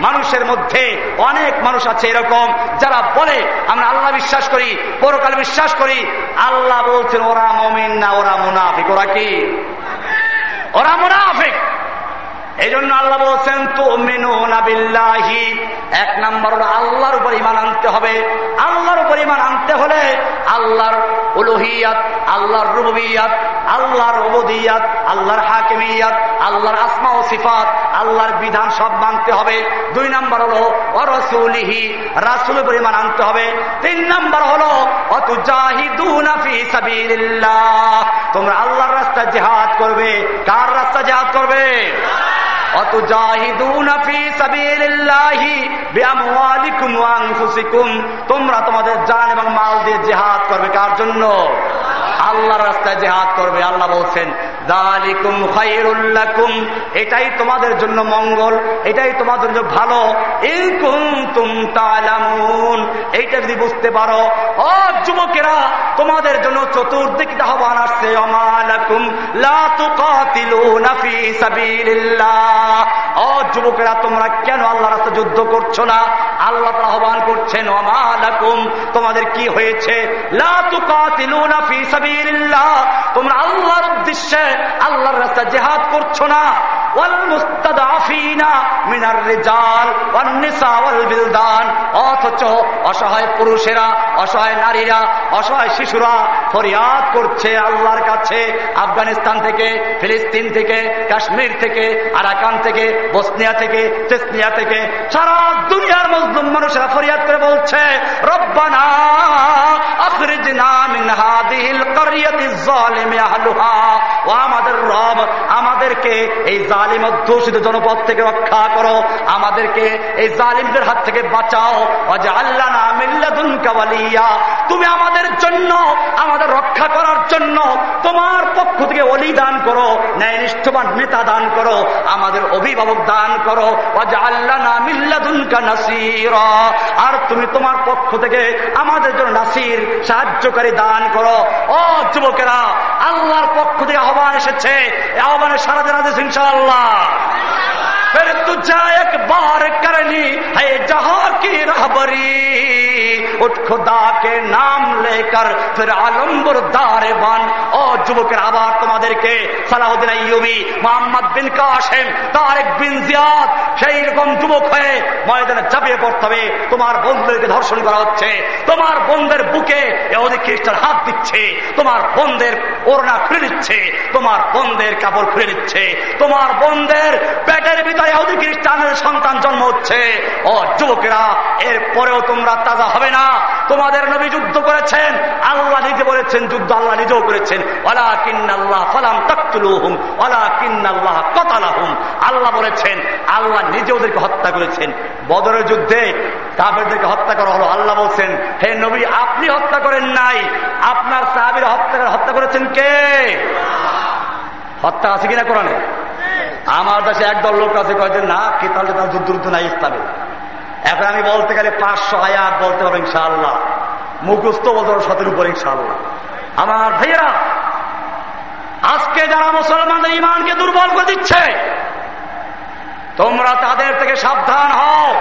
মানুষের মধ্যে অনেক মানুষ আছে এরকম যারা বলে, আমরা আল্লাহ বিশ্বাস করি, পরকাল বিশ্বাস করি। আল্লাহ বলছেন, ওরা মমিন না, ওরা মুনাফিক। ওরা কি? ওরা মুনাফিক। এই জন্য আল্লাহ বলছেন তো মেনু নাবিল্লাহি। এক নম্বর আল্লাহর উপর ইমান আনতে হবে। আল্লাহর উপর ইমান আনতে হলে আল্লাহর উলুহিয়াত, আল্লাহর রুবিয়াত আল্লাহর অবদিয়াত আল্লাহর হাকিমিয়াত, আল্লাহর আসমা ও সিফাত, আল্লাহর বিধান সব মানতে হবে। দুই নম্বর হলো, অরসুলিহি রাসুল পরিমাণ আনতে হবে। তিন নম্বর হলো তোমরা আল্লাহর রাস্তা জেহাদ করবে। কার রাস্তা জেহাদ করবে? তোমরা তোমাদের জান এবং মাল দিয়ে জেহাদ করবে কার জন্য? আল্লাহর রাস্তায় জেহাদ করবে, আল্লাহ বলছেন এটাই তোমাদের জন্য মঙ্গল, এটাই তোমাদের জন্য ভালো। এইটা যদি বুঝতে পারো, ও যুবকেরা, তোমাদের জন্য চতুর্দিক আহ্বান আসছে ও যুবকেরা, তোমরা কেন আল্লাহ রাস্তা যুদ্ধ করছ না? আল্লাহ আহ্বান করছেন অমালাকুম তোমাদের কি হয়েছে? লা তুকাতিলুনা ফি তোমরা আল্লাহর উদ্দেশ্যে আল্লাহর রাস্তা জেহাদ করছ না। আফগানিস্তান থেকে, ফিলিস্তিন থেকে, কাশ্মীর থেকে, আরাকান থেকে, বসনিয়া থেকে চেসনিয়া থেকে সারা দুনিয়ার মজলুম মানুষেরা ফরিয়াদ করে বলছে, রব্বানা আমাদেরকে এই জালিম অধ্যুষিত জনপদ থেকে রক্ষা করো। আমাদেরকে এই জালিমদের হাত থেকে বাঁচাও। আল্লাহ তুমি আমাদের জন্য, আমাদের রক্ষা করার জন্য তোমার পক্ষ থেকে অলি দান করো ন্যায় নিষ্ঠবান নেতা দান করো, আমাদের অভিভাবক দান করো। আল্লাহ আর তুমি তোমার পক্ষ থেকে আমাদের জন্য নাসির সাহায্যকারী দান করো। ও যুবকেরা, আল্লাহর পক্ষ থেকে আহ্বান এসেছে। আহ্বানে সারা জানা দিয়েছে ইনশাআল্লাহ। আল্লাহ। फिर तुझा एक बार करनी है जहां की रहबरी उठ खुदा के नाम लेकर फिर आलम्बुर दारे बान ও যুবকের আবার তোমাদেরকে সালাউদ্দিন আইয়ুবি মোহাম্মদ বিন কাশেম তারেক বিন জিয়াদ সেই রকম যুবক হয়ে ময়দানে চাপিয়ে পড়তে হবে তোমার বন্ধুদেরকে ধর্ষণ করা হচ্ছে তোমার বন্ধের বুকে এহুদি খ্রিস্টান হাত দিচ্ছে তোমার বন্ধের ওড়না খুলে দিচ্ছে তোমার বন্ধের কাপড় খুলে দিচ্ছে তোমার বন্ধের পেটের ভিতরে এহুদি খ্রিস্টানের সন্তান জন্ম হচ্ছে? ও যুবকেরা এর পরেও তোমরা তাজা হবে না। তোমাদের নবী যুদ্ধ করেছেন, আল্লাহ নিজে বলেছেন, যুদ্ধ আল্লাহ নিজেও করেছেন। ওলা কিন্নাল্লাহ ফালাম তাকতুলুহুম ওলা কিন্নাল্লাহ কতালাহুম। আল্লাহ বলেছেন, আল্লাহ নিজে ওদেরকে হত্যা করেছেন। বদরের যুদ্ধে কাফেরদেরকে হত্যা করা হলো। আল্লাহ বলছেন, হে নবী, আপনি হত্যা করেন নাই। আপনার সাহাবির হত্যা হত্যা করেছেন কে? হত্যা আছে কিনা কোরআনে? আমার দেশে একদল লোক আছে কয়েকদিন না, কি তাহলে তার যুদ্ধ নাই ইসলামে? এখন আমি বলতে গেলে পাঁচশো আয়াত বলতে পারব ইনশাআল্লাহ। মুখস্থ বলতে পারব সতের উপর, ইনশাআল্লাহ। আমার ভাইয়েরা, আজকে যারা মুসলমানদের ইমানকে দুর্বল করে দিচ্ছে, তোমরা তাদের থেকে সাবধান হও।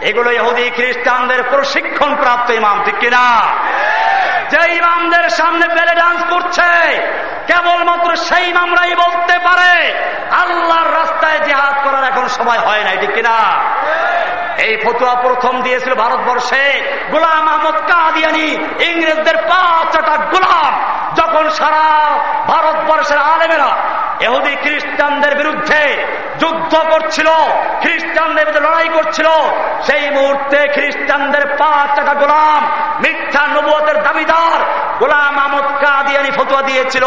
এগুলো ইহুদি, খ্রিস্টানদের প্রশিক্ষণ প্রাপ্ত ইমাম, ঠিক কিনা? যে ইমামদের সামনে বেলে ডান্স করছে, কেবলমাত্র সেই ইমামরাই বলতে পারে, আল্লাহর রাস্তায় জেহাদ করার এখন সময় হয় নাই, ঠিক কিনা? এই ফতুয়া প্রথম দিয়েছিল ভারতবর্ষে গোলাম আহমদ কাদিয়ানি, ইংরেজদের পাঁচটা গোলাম। যখন সারা ভারতবর্ষের আলেমেরা এহুদি খ্রিস্টানদের বিরুদ্ধে যুদ্ধ করছিল, খ্রিস্টানদের বিরুদ্ধে লড়াই করছিল। সেই মুহূর্তে খ্রিস্টানদের পাঁচটা গোলাম, মিথ্যা নবুয়তের দাবিদার গোলাম আহমদ কাদিয়ানি ফতুয়া দিয়েছিল।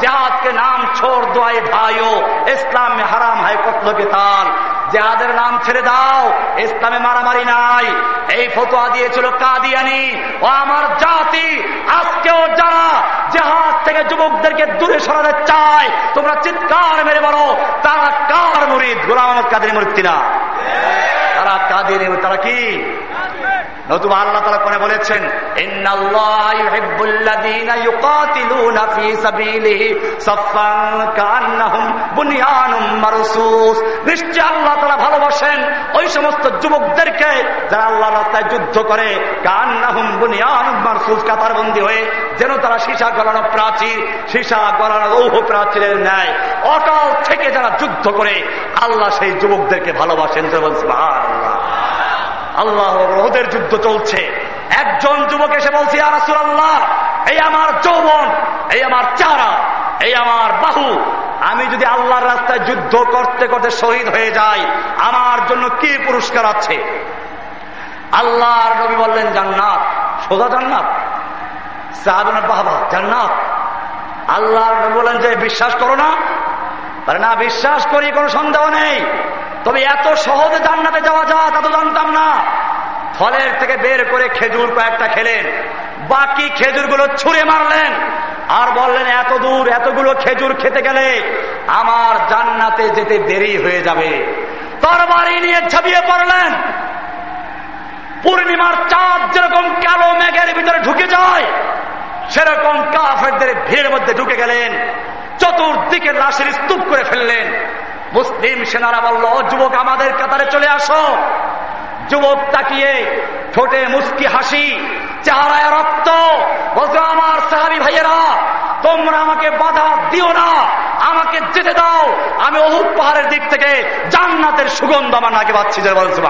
জাহাজকে নাম ছোড় দোয়াই ভাইও, ইসলামে হারাম হাই কতলকে তাল জেহাদের নাম ছেড়ে দাও, ইসলামে মারামারি নাই। এই ফতোয়া দিয়েছিল কাদিয়ানি। ও আমার জাতি, আজকেও যারা জেহাদ থেকে যুবকদেরকে দূরে সরাতে চায়, তোমরা চিৎকার মেরে বলো, তারা কার মুরিদ গোলাম আহমদ কাদের মুরিদ কিনা তারা কাদের তারা কি? ভালোবাসেন ওই সমস্ত যুবকদেরকে যারা আল্লাহ রাস্তায় যুদ্ধ করে কান্নাহুম বুনিয়ানুম মারসুস, কাতারবন্দি হয়ে যেন তারা সীসা গলানো প্রাচীর সীসা গলানো লৌহ প্রাচীরের ন্যায় অকাল থেকে যারা যুদ্ধ করে, আল্লাহ সেই যুবকদেরকে ভালোবাসেন। আল্লাহ আল্লাহ ওদের যুদ্ধ চলছে। একজন যুবক এসে বলছে আরাসুল আল্লাহ এই আমার যৌবন, এই আমার চারা, এই আমার বাহু, আমি যদি আল্লাহর রাস্তায় যুদ্ধ করতে করতে শহীদ হয়ে যাই, আমার জন্য কি পুরস্কার আছে? আল্লাহর নবী বললেন, জান্নাত, সোজা জান্নাত। সাহাবের বাবা, জান্নাত। আল্লাহর নবী বললেন যে, বিশ্বাস করো না না, বিশ্বাস করি, কোনো সন্দেহ নেই। তবে এত সহজে জান্নাতে যাওয়া যায়, তা তো জানতাম না। ফলের থেকে বের করে খেজুর কয়েকটা খেলেন। বাকি খেজুরগুলো ছুঁড়ে মারলেন। আর বললেন, এত দূর এতগুলো খেজুর খেতে গেলে আমার জান্নাতে যেতে দেরি হয়ে যাবে। তরবারি নিয়ে ঝাঁপিয়ে পড়লেন। পূর্ণিমার চাঁদ যেরকম কালো মেঘের ভিতরে ঢুকে যায়, সেরকম কাফেরদের ভিড়ের মধ্যে ঢুকে গেলেন। চতুর্দিকে লাশের স্তূপ করে ফেললেন। মুসলিম সেনারা বলল যুবক, আমাদের কাতারে চলে আসো। যুবক তাকিয়ে ঠোঁটে মুস্কি হাসি, চেহারায় রক্ত। বলতো আমার সাহাবি ভাইয়েরা, তোমরা আমাকে বাধা দিও না, আমাকে যেতে দাও। আমি অহুদ পাহাড়ের দিক থেকে জান্নাতের সুগন্ধ আমার নাকে পাচ্ছি যে বলছো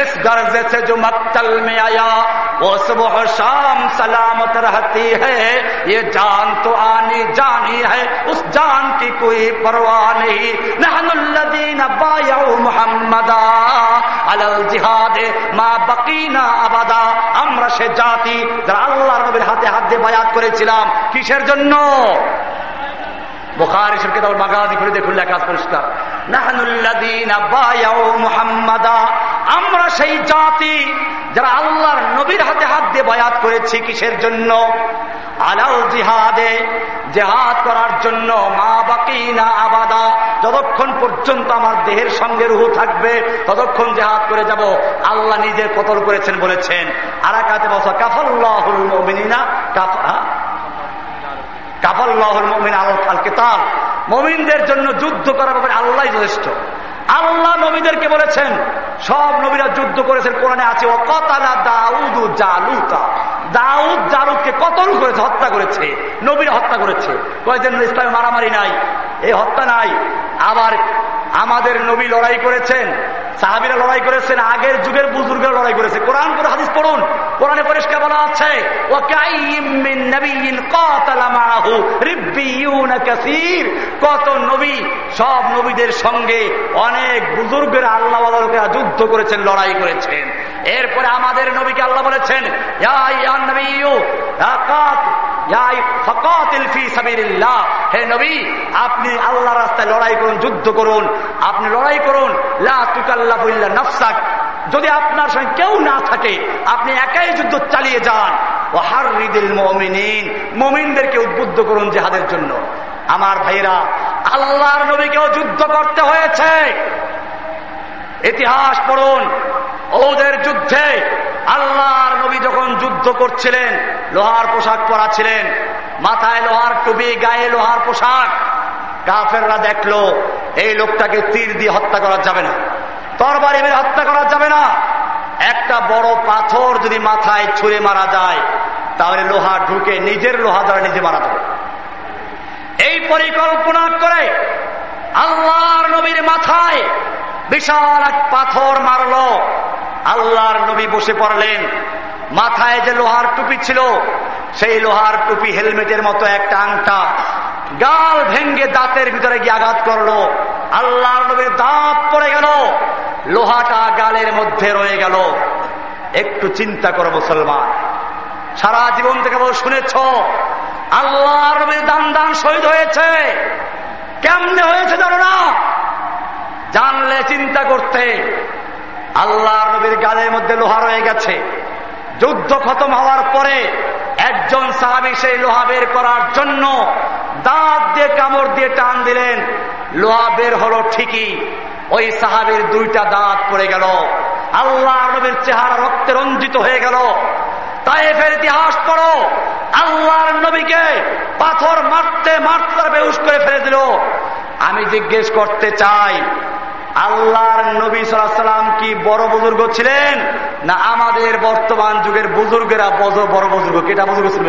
اس غرض سے جو مقتل میں آیا وہ صبح و شام سلامت رہتی ہے یہ جان تو آنی جانی ہے اس جان کی کوئی پرواہ نہیں نحن الذین بایعوا محمدا জিহাদ মা বাকিনা আবাদা আমরা সে জাতি যারা আল্লাহ নবীর হাতে হাত দিয়ে বায়াত করেছিলাম কিসের জন্য বোখার হিসেবে তারপর মাগাজি করে দেখুন লেখা পরিষ্কার নাহানুল্লাদিনা বায়াও মুহাম্মাদা আমরা সেই জাতি যারা আল্লাহর নবীর হাতে হাত দিয়ে বয়াত করেছি কিসের জন্য? আলাল জিহাদে, জেহাদ করার জন্য। মা বাকি না আবাদা। যতক্ষণ পর্যন্ত আমার দেহের সঙ্গে রুহু থাকবে, ততক্ষণ জেহাদ করে যাব। আল্লাহ নিজে কতল করেছেন বলেছেন। আর একাতে বসা কাফল্লাহুল মমিনা কাফা কাফাল্লাহুল মমিন আল খাল কেতাল মমিনদের জন্য যুদ্ধ করার ব্যাপারে আল্লাহ যথেষ্ট। আল্লাহ নবীদেরকে বলেছেন সব নবীরা যুদ্ধ করেছেন কোরআনে আছে ও কতালা দাউদ জালুতা দাউদ জালুদকে কতল করেছে, হত্যা করেছে, নবীরা হত্যা করেছে। কয়েকজন ইসলামে মারামারি নাই এই হত্যা নাই। আবার আমাদের নবী লড়াই করেছেন, সাহাবিরা লড়াই করেছেন, আগের যুগের বুজুর্গরা লড়াই করেছে। কোরআন করে হাদিস পড়ুন, কোরআনে পরিষ্কার বলা আছে কত নবী, সব নবীদের সঙ্গে অনেক বুজুর্গের আল্লাহ যুদ্ধ করেছেন, লড়াই করেছেন। এরপরে আমাদের নবীকে আল্লাহ বলেছেন হে নবী, আপনি আল্লাহ রাস্তায় লড়াই করুন, যুদ্ধ করুন। আপনি লড়াই করুন নাফসাক। যদি আপনার সঙ্গে কেউ না থাকে, আপনি একাই যুদ্ধ চালিয়ে যান। ও হার রিদিল মমিন মমিনদেরকে উদ্বুদ্ধ করুন জেহাদের জন্য। আমার ভাইরা, আল্লাহর নবীকেও যুদ্ধ করতে হয়েছে। ইতিহাস পড়ুন। ওদের যুদ্ধে আল্লাহর নবী যখন যুদ্ধ করছিলেন, লোহার পোশাক পরা ছিলেন মাথায় লোহার টুপি, গায়ে লোহার পোশাক, কাফেররা দেখল, এই লোকটাকে তীর দিয়ে হত্যা করা যাবে না, তরবারি মেরে হত্যা করা যাবে না। একটা বড় পাথর যদি মাথায় ছুঁড়ে মারা যায়, তাহলে লোহা ঢুকে নিজের লোহা দ্বারা নিজে মারা যাবে। এই পরিকল্পনা করে আল্লাহর নবীর মাথায় বিশাল এক পাথর মারল। আল্লাহর নবী বসে পড়লেন। মাথায় যে লোহার টুপি ছিল, সেই লোহার টুপি হেলমেটের মতো একটা আংটা। গাল ভেঙ্গে দাঁতের ভিতরে গিয়ে আঘাত করল। আল্লাহর নবীর দাঁত পড়ে গেল। লোহাটা গালের মধ্যে রয়ে গেল। একটু চিন্তা করো মুসলমান। সারা জীবন থেকে বল শুনেছ, আল্লাহর নবীর দান দান শহীদ হয়েছে। কেমনে হয়েছে জানো না? জানলে চিন্তা করতে। আল্লাহ নবীর গালের মধ্যে লোহা রয়ে গেছে। যুদ্ধ খতম হওয়ার পরে একজন সাহাবি সেই লোহা বের করার জন্য দাঁত দিয়ে কামড় দিয়ে টান দিলেন। লোহা বের হলো ঠিকই, ওই সাহাবির দুইটা দাঁত পড়ে গেল। আল্লাহ নবীর চেহারা রক্তে রঞ্জিত হয়ে গেল। তাইফের ইতিহাস পড়ো। আল্লাহর নবীকে পাথর মারতে মারতে বেউস করে ফেলে দিল। আমি জিজ্ঞেস করতে চাই, আল্লাহর নবী সাল্লাম কি বড় বুজুর্গ ছিলেন, না আমাদের বর্তমান যুগের বুজুর্গেরা বড় বড় বুজুর্গ? কেটা বুজুর্গ ছিল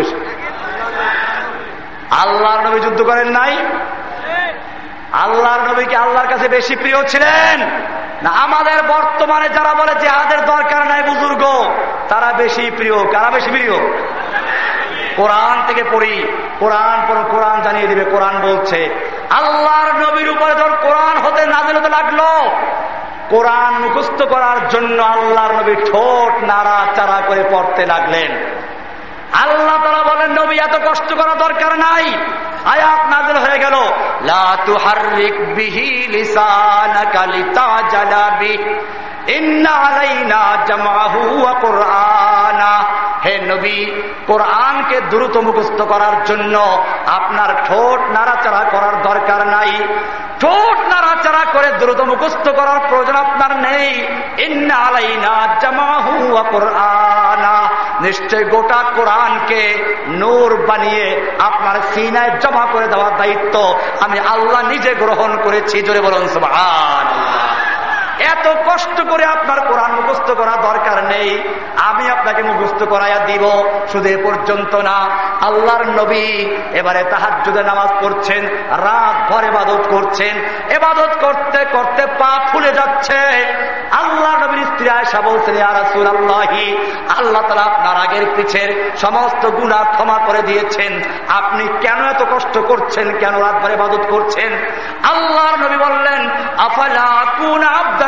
আল্লাহর নবী যুদ্ধ করেন নাই? আল্লাহর নবীকে আল্লাহর কাছে বেশি প্রিয় ছিলেন? না আমাদের বর্তমানে যারা বলে যে আদের দরকার নাই বুজুর্গ, তারা বেশি প্রিয়, কারা বেশি প্রিয়? কোরআন থেকে পড়ি, কোরআন পড়ো কোরআন জানিয়ে দিবে, কোরআন বলছে, আল্লাহর নবীর উপরে যখন কোরআন হতে নাজিল হতে লাগল, কোরআন মুখস্থ করার জন্য আল্লাহর নবী ঠোঁট নাড়া চারা করে পড়তে লাগলেন। আল্লাহ তারা বলেন, নবী, এত কষ্ট করা দরকার নাই। আয়াত নাজল হয়ে গেল। লা হে নবী, কোরআনকে দ্রুত মুখস্থ করার জন্য আপনার ঠোঁট নাড়াচাড়া করার দরকার নাই। ঠোঁট নাড়াচাড়া করে দ্রুত মুখস্থ করার প্রয়োজন আপনার নেই। নিশ্চয় গোটা কোরআনকে নূর বানিয়ে আপনার সিনায় জমা করে দেওয়ার দায়িত্ব আমি আল্লাহ নিজে গ্রহণ করেছি। জোরে বলুন, সুবহানাল্লাহ। এত কষ্ট করে আপনার কোরআন মুখস্থ করা দরকার নেই। আমি আপনাকে মুখস্থ করাইয়া দিব। শুধু পর্যন্ত না, আল্লাহর নবী এবারে তাহার যুদে নামাজ পড়ছেন, রাত ভর এবাদত করছেন। এবাদত করতে করতে পা ফুলে যাচ্ছে। আল্লাহ নবীর স্ত্রী আয়সা বলছেন আরাসুল আল্লাহি আল্লাহ তালা আপনার আগের পিছের সমস্ত গুণা ক্ষমা করে দিয়েছেন। আপনি কেন এত কষ্ট করছেন? কেন রাত ভর এবাদত করছেন? আল্লাহর নবী বললেন, আফালা কুন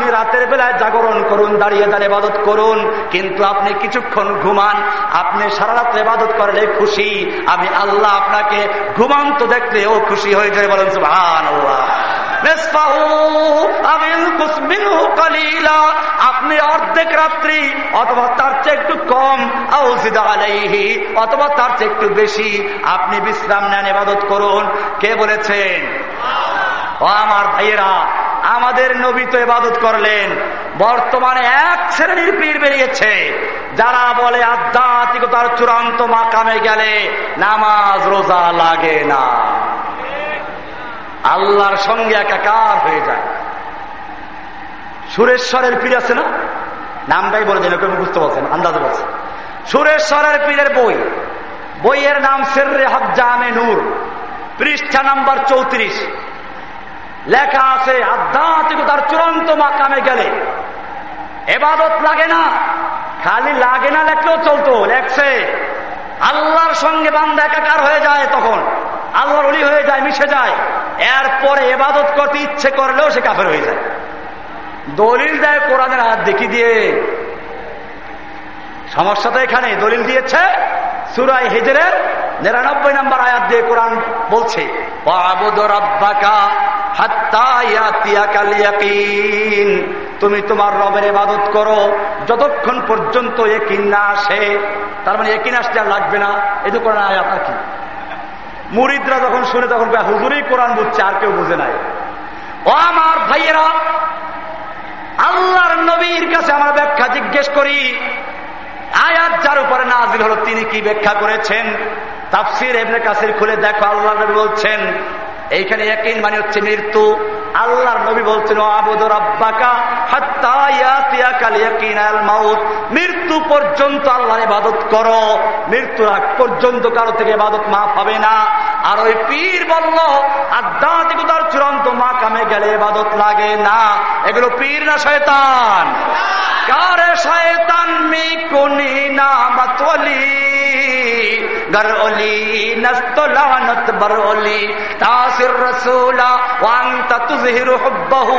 আপনি রাতের বেলায় জাগরণ করুন, দাঁড়িয়ে দাঁড়িয়ে ইবাদত করুন, কিন্তু আপনি কিছুক্ষণ ঘুমান, আপনি সারা রাত্রে ইবাদত করলে খুশি। আমি আল্লাহ আপনাকে ঘুমান্ত দেখলেও খুশি হয়ে যায় বলেন সুহান আল্লাহ আপনি অর্ধেক রাত্রি, অথবা তার চেয়ে একটু কম আলাইহি, অথবা তার চেয়ে একটু বেশি, আপনি বিশ্রাম নেন এবাদত করুন। কে বলেছেন? ও আমার ভাইয়েরা আমাদের নবী তো এবাদত করলেন। বর্তমানে এক শ্রেণির পীর বেরিয়েছে, যারা বলে আধ্যাত্মিকতার চূড়ান্ত মাকামে গেলে নামাজ রোজা লাগে না। আল্লাহর সঙ্গে একাকার হয়ে যায়। সুরেশ্বরের পীর আছে না? নামটাই বলে দেন বুঝতে পারছেন আন্দাজে বলছেন। সুরেশ্বরের পীরের বই। বইয়ের নাম সেররে হক জামে নূর। পৃষ্ঠা নাম্বার চৌত্রিশ। লেখা আছে, আধ্যাত্মিকতার চূড়ান্ত মাকামে গেলে। এবাদত লাগে না, খালি লাগে না লেখলেও চলতো, লেখছে। আল্লাহর সঙ্গে বান্দা একাকার হয়ে যায় তখন, আল্লাহর অলি হয়ে যায়, মিশে যায়। এরপরে এবাদত করতে ইচ্ছে করলেও সে কাফের হয়ে যায়। দলিল দেয় কোরআনের হাত দেখি দিয়ে। সমস্যা তো এখানে, দলিল দিয়েছে সুরাই হেজরের নিরানব্বই নম্বর আয়াত দিয়ে কোরআন বলছে। তুমি তোমার রবের ইবাদত করো, যতক্ষণ পর্যন্ত একিন না আসে। তার মানে একিন আসতে আর লাগবে না। এই তো কোরআন আয়াত নাকি মুরিদরা যখন শুনে তখন হুজুরই কোরআন বুঝছে, আর কেউ বুঝে নাই। ও আমার ভাইয়েরা, আল্লাহর নবীর কাছে আমরা ব্যাখ্যা জিজ্ঞেস করি। আয়াত যার উপরে নাজিল হলো, তিনি কি ব্যাখ্যা করেছেন? তাফসির এমনি কাসির খুলে দেখো আল্লাহ নবী বলছেন, এইখানে একই মানে হচ্ছে মৃত্যু। আল্লাহর নবী বলছেন মৃত্যু পর্যন্ত আল্লাহর ইবাদত করো। মৃত্যুর আগ পর্যন্ত কারও থেকে ইবাদত মাফ হবে না। আর ওই পীর বলল, আধ্যাত্মিকতার চূড়ান্ত মা কামে গেলে ইবাদত লাগে না। এগুলো পীর না শয়তান? কারে শয়তান? মি কোনি না বাতলি গরলি নস্ত লানত বরলি তাসির রসুলা ওয়ান্ত তুজহিরু হুব্বহু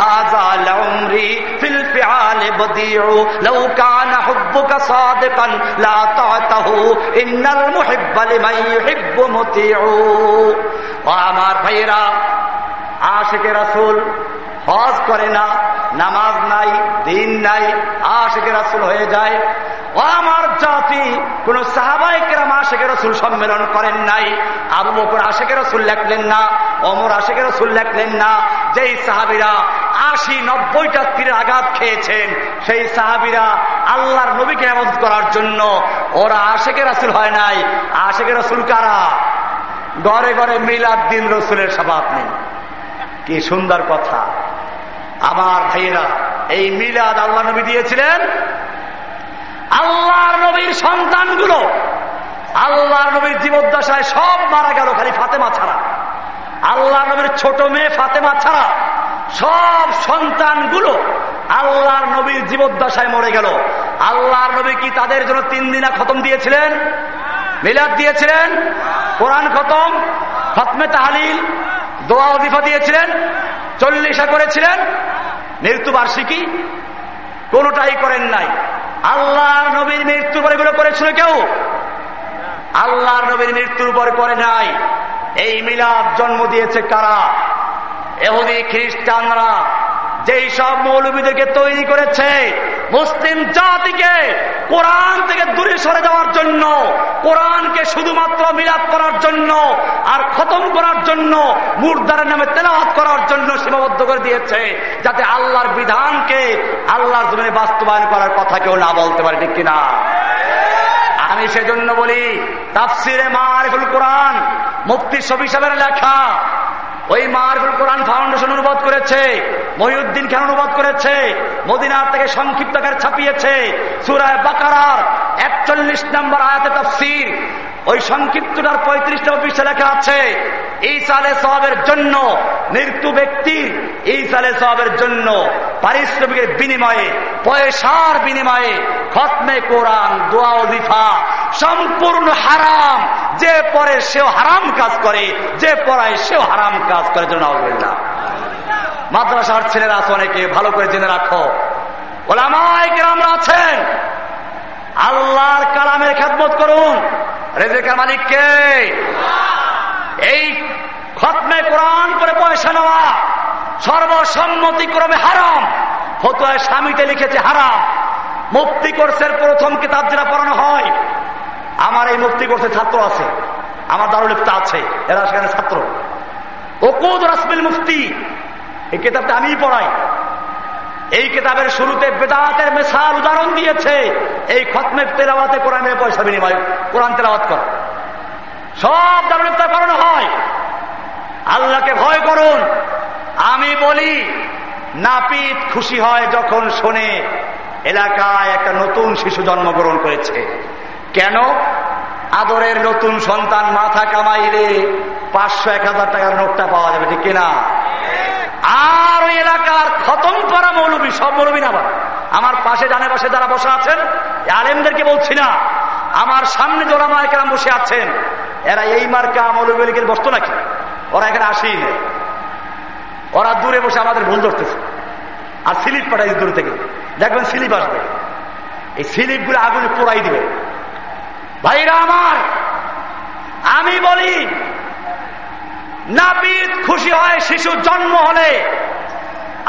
হাযা লামরি ফিল ফিআল বদিউ লাউ কানা হুব্বুকা সাদিকান লা তাতাহু ইন্নাল মুহিব্বা লিমান ইউহিব্বু মুতিউ ও আমার ভাইরা আশিকে রাসূল হজ করে না, নামাজ নাই, দিন নাই, আশিকে রাসূল হয়ে যায়। ও আমার জাতি কোন সাহাবাহিকেরাম আশেখের রসুল সম্মেলন করেন নাই। আবু বকর আশেখের রসুল লেখলেন না অমর আশেখের রসুল লেখলেন না। যেই সাহাবিরা আশি নব্বইটা তীরের আঘাত খেয়েছেন, সেই সাহাবিরা আল্লাহর নবীকে আবাদ করার জন্য ওরা আশেখের রসুল হয় নাই। আশেখের রসুল কারা? ঘরে ঘরে মিলাদ দিন রসুলের স্বভাব নেই। কি সুন্দর কথা। আমার ভাইয়েরা, এই মিলাদ আল্লাহ নবী দিয়েছিলেন আল্লাহর নবীর সন্তানগুলো, আল্লাহর নবীর জীবদ্দশায় সব মারা গেল খালি ফাতেমা ছাড়া। আল্লাহ নবীর ছোট মেয়ে ফাতেমা ছাড়া সব সন্তানগুলো আল্লাহর নবীর জীবদ্দশায় মরে গেল। আল্লাহর নবী কি তাদের জন্য তিন দিনা খতম দিয়েছিলেন? মিলাদ দিয়েছিলেন? কোরআন খতম? খতমে তাহালিল? দোয়া অদিফা দিয়েছিলেন? চল্লিশা করেছিলেন? মৃত্যুবার্ষিকী? কোনটাই করেন নাই। আল্লাহর নবীর মৃত্যুর পরে এগুলো করেছিল কেউ? আল্লাহর নবীর মৃত্যুর পরে করে নাই। এই মিলাদ জন্ম দিয়েছে কারা? এহুদি, খ্রিস্টানরা যেই সব মৌলবীদেরকে তৈরি করেছে মুসলিম জাতিকে কোরআন থেকে দূরে সরে যাওয়ার জন্য, কোরআনকে শুধুমাত্র মিলাদ করার জন্য আর খতম করার জন্য মুর্দারের নামে তেলাওয়াত করার জন্য সীমাবদ্ধ করে দিয়েছে, যাতে আল্লাহর বিধানকে আল্লাহর জমিনে বাস্তবায়ন করার কথা কেউ না বলতে পারে, ঠিক কিনা? আমি সেজন্য বলি, তাফসিরে মারিফুল কোরআন, মুফতি সবি লেখা ওই মারফুল কোরআন ফাউন্ডেশন অনুবাদ করেছে, মহিউদ্দিন খান অনুবাদ করেছে, মদিনার থেকে সংক্ষিপ্ত ছাপিয়েছে, সুরায় বাকারার একচল্লিশ নম্বর আয়াতে তফসির। ওই সংক্ষিপ্তটার পঁয়ত্রিশটা অফিসে লেখা আছে এই সালে সবের জন্য মৃত্যু ব্যক্তির এই সালে সবের জন্য পারিশ্রমিকের বিনিময়ে, পয়সার বিনিময়ে খতমে কোরআন, দোয়া অজিফা সম্পূর্ণ হারাম। যে পরে সেও হারাম কাজ করে, যে পড়ায় সেও হারাম কাজ করে জন্য আলহামদুলিল্লাহ মাদ্রাসার ছেলেরা আছে অনেকে, ভালো করে জেনে রাখো। ওলামায় আছেন। আল্লাহর কালামের খেদমত করুন। রেজেকার মালিককে এই খতমে কোরআন করে পয়সা নেওয়া সর্বসম্মতিক্রমে হারাম। ফতোয় স্বামীতে লিখেছে হারাম। মুক্তি কোর্সের প্রথম কিতাব যেটা পড়ানো হয়, আমার এই মুক্তি কোর্সের ছাত্র আছে। আমার দারুলিপ্ত আছে, এরা সেখানে ছাত্র। ওকুদ রাসমিল মুফতি। এই কিতাবটা আমিই পড়াই। এই কিতাবের শুরুতে বেদাতের মেশাল উদাহরণ দিয়েছে। এই খতমে তেলাওয়াতে কোরআনের পয়সা বিনিময়, কোরআন তেলাওয়াত করা। সব দারুলিপ্তা করানো হয়। আল্লাহকে ভয় করুন। আমি বলি, নাপিত খুশি হয় যখন শোনে, এলাকায় একটা নতুন শিশু জন্মগ্রহণ করেছে। কেন? আদরের নতুন সন্তান মাথা কামাইলে পাঁচশো এক হাজার টাকার নোটটা পাওয়া যাবে, ঠিক কিনা? আর ওই এলাকার খতম করা মৌলবী, সব মৌলবী না আমার পাশে ডানে পাশে যারা বসে আছেন আলেমদেরকে বলছি না, আমার সামনে জোড়া মায়কেরাম বসে আছেন, এরা এই মার্কা মৌলবীকে বসতো নাকি? ওরা এখানে আসেই ওরা দূরে বসে আমাদের ভুল ধরতেছে। আর স্লিপ পাঠাই দূর থেকে। দেখবেন স্লিপ আসবে। এই স্লিপগুলো আগুনে পোড়াই দিবে। ভাইরা আমার, আমি বলি, নাপিত খুশি হয় শিশু জন্ম হলে,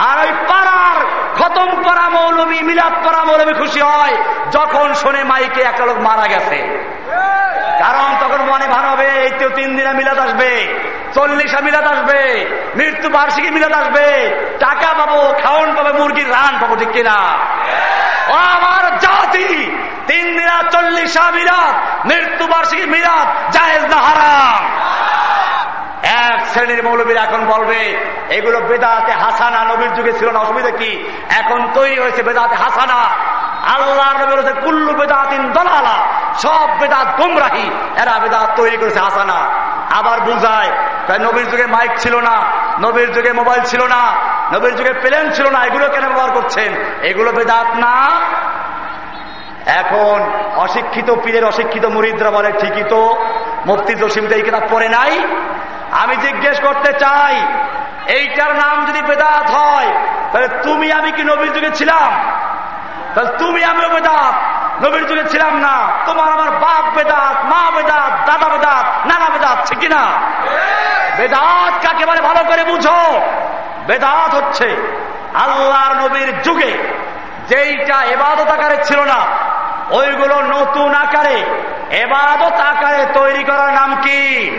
আর ওই পাড়ার খতম করা মৌলবী, মিলাদ করা মৌলবী খুশি হয় যখন শোনে মাইকে একটা লোক মারা গেছে। কারণ তখন মনে ভান হবে, এই তো তিন দিনে মিলাদ আসবে, চল্লিশা মিলাদ আসবে, মৃত্যু বার্ষিকী মিলাদ আসবে, টাকা পাবো খাওয়ান পাবে, মুরগির রান পাবো, ঠিক কিনা? আমার জাতি! তিন দিনা চল্লিশা মৃত্যু বার্ষিকী মিলাদ, জায়েজ না হারাম। এক শ্রেণির মৌলবীর এখন বলবে, এগুলো বেদাতে হাসানা নবীর যুগে ছিল না, অসুবিধা কি? এখন তৈরি হয়েছে বেদাতে হাসানা। আল্লাহ নবীর হচ্ছে কুল্লু বেদাতিন দলালা, সব বেদাত গুমরাহি, এরা বেদাত তৈরি করেছে হাসানা। আবার বুঝায়, তাই নবীর যুগে মাইক ছিল না, নবীর যুগে মোবাইল ছিল না, নবীর যুগে প্লেন ছিল না, এগুলো কেন ব্যবহার করছেন? এগুলো বেদাত না এখন অশিক্ষিত পীরের অশিক্ষিত মুরিদরা বলে, ঠিকই তো, মুফতি জসিমটা এই কিতাব পড়ে নাই। আমি জিজ্ঞেস করতে চাই, এইটার নাম যদি বেদাত হয়, তাহলে তুমি আমি কি নবীর যুগে ছিলাম? তাহলে তুমি আমিও বেদাত, নবীর যুগে ছিলাম না। তোমার আমার বাপ বেদাত, মা বেদাত, দাদা বেদাত, নানা বেদাত, ঠিক না? বেদাত কাকে বলে? ভালো করে বুঝো। বেদাত হচ্ছে আল্লাহর নবীর যুগে যেইটা এবাদত আকারে ছিল না, ওইগুলো নতুন আকারে, এবাদত আকারে তৈরি করার নাম কি?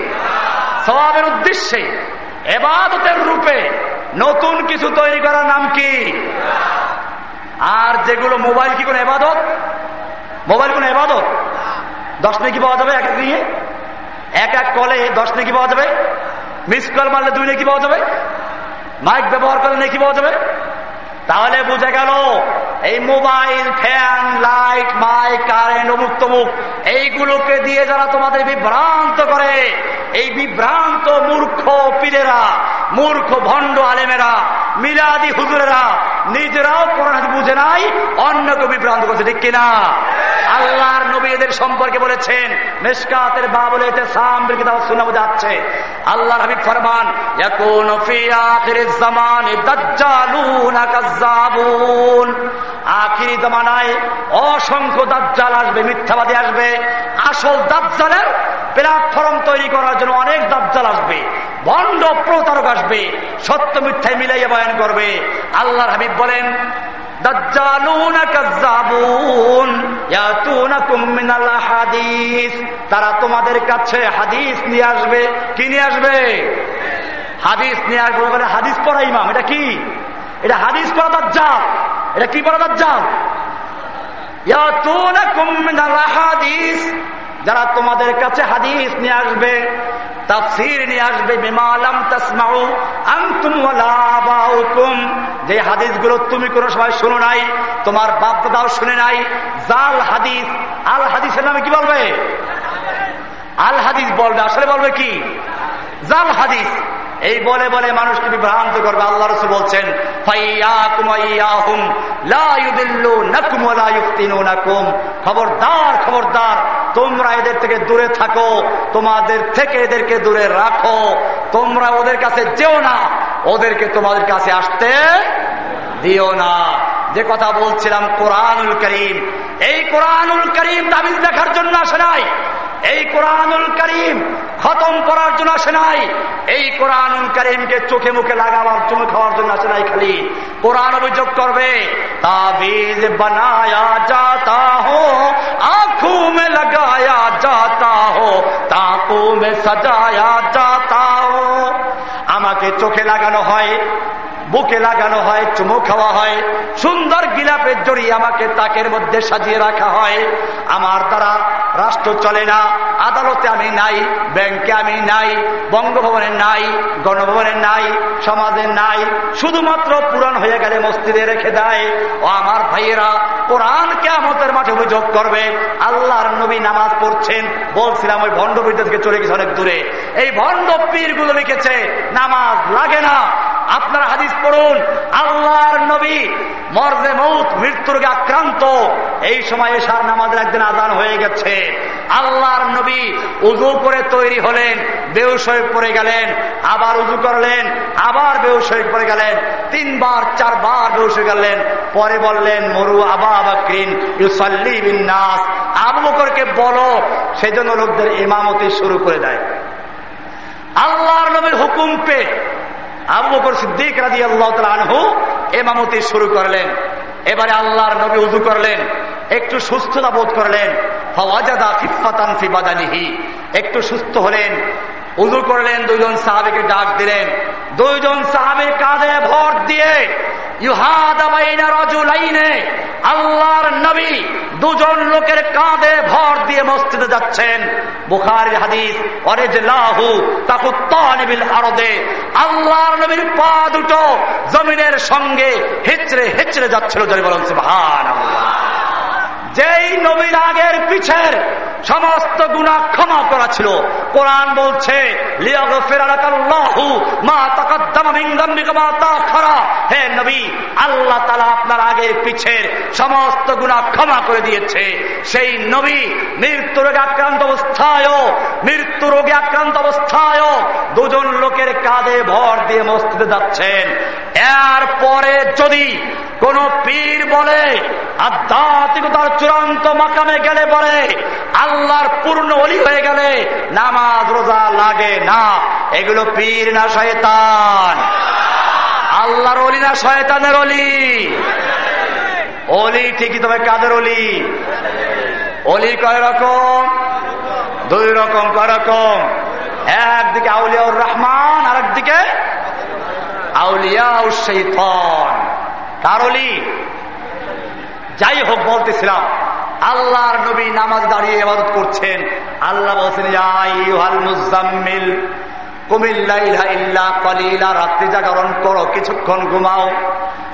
স্বভাবের উদ্দেশ্যে এবাদতের রূপে নতুন কিছু তৈরি করার নাম কি? আর যেগুলো মোবাইল কি কোন এবাদত? মোবাইল কোন এবাদত? দশ নাকি পাওয়া যাবে এক এক নিয়ে? এক এক কলে দশ নাকি পাওয়া যাবে? মিস কল মারলে দুই নাকি পাওয়া যাবে? মাইক ব্যবহার করলে নাকি পাওয়া যাবে? তাহলে বুঝে গেল, এই mobile, fan, light, mic, current, অমুক তমুক, এইগুলোকে দিয়ে যারা তোমাদের বিভ্রান্ত করে, এই বিভ্রান্ত মূর্খ পীরেরা, মূর্খ ভণ্ড আলেমেরা, মিলাদি হুজুরেরা নিজেরাও কোরআন বুঝে নাই অন্যকে বিভ্রান্ত করছে, ঠিক কিনা? আল্লাহর নবী এদের সম্পর্কে বলেছেন, মেসকাতের বা বলে শোনা যাচ্ছে আল্লাহ হাবিব ফরমান কাজ্জাবুন। আখিরি জামানায় অসংখ্য দাজ্জাল আসবে, মিথ্যাবাদী আসবে। আসল দাজ্জালের প্ল্যাটফর্ম তৈরি করার জন্য অনেক দাজ্জাল আসবে। ভণ্ড প্রতারক আসবে, সত্য মিথ্যায় মিলাইয়া বয়ান করবে। আল্লাহর হাবিব বলেন তারা তোমাদের কাছে হাদিস নিয়ে আসবে। কি নিয়ে আসবে? হাদিস নিয়ে আসবে হাদিস পড়া ইমাম। এটা কি? এটা হাদিস পড়া দাজ্জাল। এটা কি পড়া দাজ্জাল? হাদিস। যারা তোমাদের কাছে হাদিস নিয়ে আসবে, তাফসির নিয়ে আসবে বিমালাম তাসমাউ আনতুম ওয়ালাবাউকুম যে হাদিসগুলো তুমি কোনো সময় শুনো নাই, তোমার বাপ দাদাও শুনে নাই, জাল হাদিস, আল হাদিসের নামে কি বলবে? আল হাদিস বলবে, আসলে বলবে কি? জাল হাদিস। এই বলে বলে মানুষকে বিভ্রান্ত করবে। আল্লাহ রসুল বলছেন খবরদার খবরদার, তোমরা এদের থেকে দূরে থাকো, তোমাদের থেকে এদেরকে দূরে রাখো। তোমরা ওদের কাছে যেও না, ওদেরকে তোমাদের কাছে আসতে দিও না। যে কথা বলছিলাম, কোরআনুল করিম। এই কোরআনুল করিম তাবিজ দেখার জন্য আসে নাই। এই কোরআনুল করিম খতম করার জন্য আসে নাই। এই কোরআন করিমকে চোখে মুখে লাগাবার চুমু খাওয়ার জন্য আসে নাই খালি। কোরআন অভিযোগ করবে, তাবিজ বানায়া যাতা হো, আঁখু মে লাগায়া যাতা হো, তাকু মে সাজায়া যাতা হো। আমাকে চোখে লাগানো হয় বুকে লাগানো হয়, চুমু খাওয়া হয়। সুন্দর গিলাপের জড়িয়ে আমাকে তাকের মধ্যে সাজিয়ে রাখা হয়। আমার দ্বারা রাষ্ট্র চলে না, আদালতে আমি নাই, ব্যাংকে আমি নাই, বঙ্গভবনে নাই, গণভবনে নাই, সমাজে নাই, শুধুমাত্র পুরাণ হয়ে গেলে মসজিদে রেখে দেয়। ও আমার ভাইয়েরা, কোরআন কেমতের মাঠে অভিযোগ করবে, আল্লাহর নবী নামাজ পড়ছেন, বলছিলাম ওই ভণ্ড থেকে চলে গেছে অনেক দূরে। এই ভণ্ড পীরগুলো লিখেছে, নামাজ লাগে না আপনার হাদিস পড়ুন, আল্লাহর নবী মর্দে মৌত মৃত্যুর আক্রান্ত। এই সময় এসার নামাজের একদিন আদান হয়ে গেছে। আল্লাহর নবী উজু করে তৈরি হলেন বেউস হয়ে পড়ে গেলেন, আবার উজু করলেন, আবার বেউস হয়ে পড়ে গেলেন, তিনবার, চারবার বেউস গেলেন পরে বললেন, মরু আবা আবাক্রিন ইউসাল্লি বিন্যাস আবু বকরকে বলো সেই জন্য লোকদের ইমামতি শুরু করে দেয়। আল্লাহর নবীর হুকুম পে আবু বকর সিদ্দিক রাজি আল্লাহ আনহু এমামতি শুরু করলেন। এবারে আল্লাহর নবী উজু করলেন। একটু সুস্থতা বোধ করলেন। একটু সুস্থ হলেন। উজু করলেন, দুইজন সাহাবিকে ডাক দিলেন। দুইজন সাহাবির কাঁধে ভর দিয়ে আল্লাহর নবী দুজন লোকের কাঁধে ভর দিয়ে মসজিদে যাচ্ছেন। বুখারের হাদিস, অরেজলাহু তাকুত্তানিবিল আরদে, আল্লাহর নবীর পা দুটো জমিনের সঙ্গে হেচড়ে হেচড়ে যাচ্ছিল যদি বলেন সুবহান যেই নবীর আগের পিছের সমস্ত গুণা ক্ষমা করা ছিল, কোরআন বলছে হে নবী, আল্লাহ তালা আপনার আগের পিছের সমস্ত গুণা ক্ষমা করে দিয়েছে। সেই নবী মৃত্যু রোগে আক্রান্ত অবস্থায় মৃত্যু রোগে আক্রান্ত অবস্থায় দুজন লোকের কাঁধে ভর দিয়ে মসজিদে যাচ্ছেন। এরপরে যদি কোন পীর বলে আধ্যাত্মিকতার চূড়ান্ত মাকামে গেলে বলে আল্লাহর পূর্ণ অলি হয়ে গেলে নামাজ, রোজা লাগে না। এগুলো পীর না শয়তান। আল্লাহর অলি না শয়তানের অলি অলি ঠিকই তবে কাদের অলি অলি কয় রকম? দুই রকম, কয় রকম? একদিকে আউলিয়াউর রহমান আর একদিকে আউলিয়া শৈতন। কার অলি যাই হোক বলতেছিলাম, আল্লাহর নবী নামাজ দাঁড়িয়ে ইবাদত করছেন। আল্লাহ বলছেন মুজাম্মিল কুমিল্লা রাত্রি জাগরণ করো, কিছুক্ষণ ঘুমাও।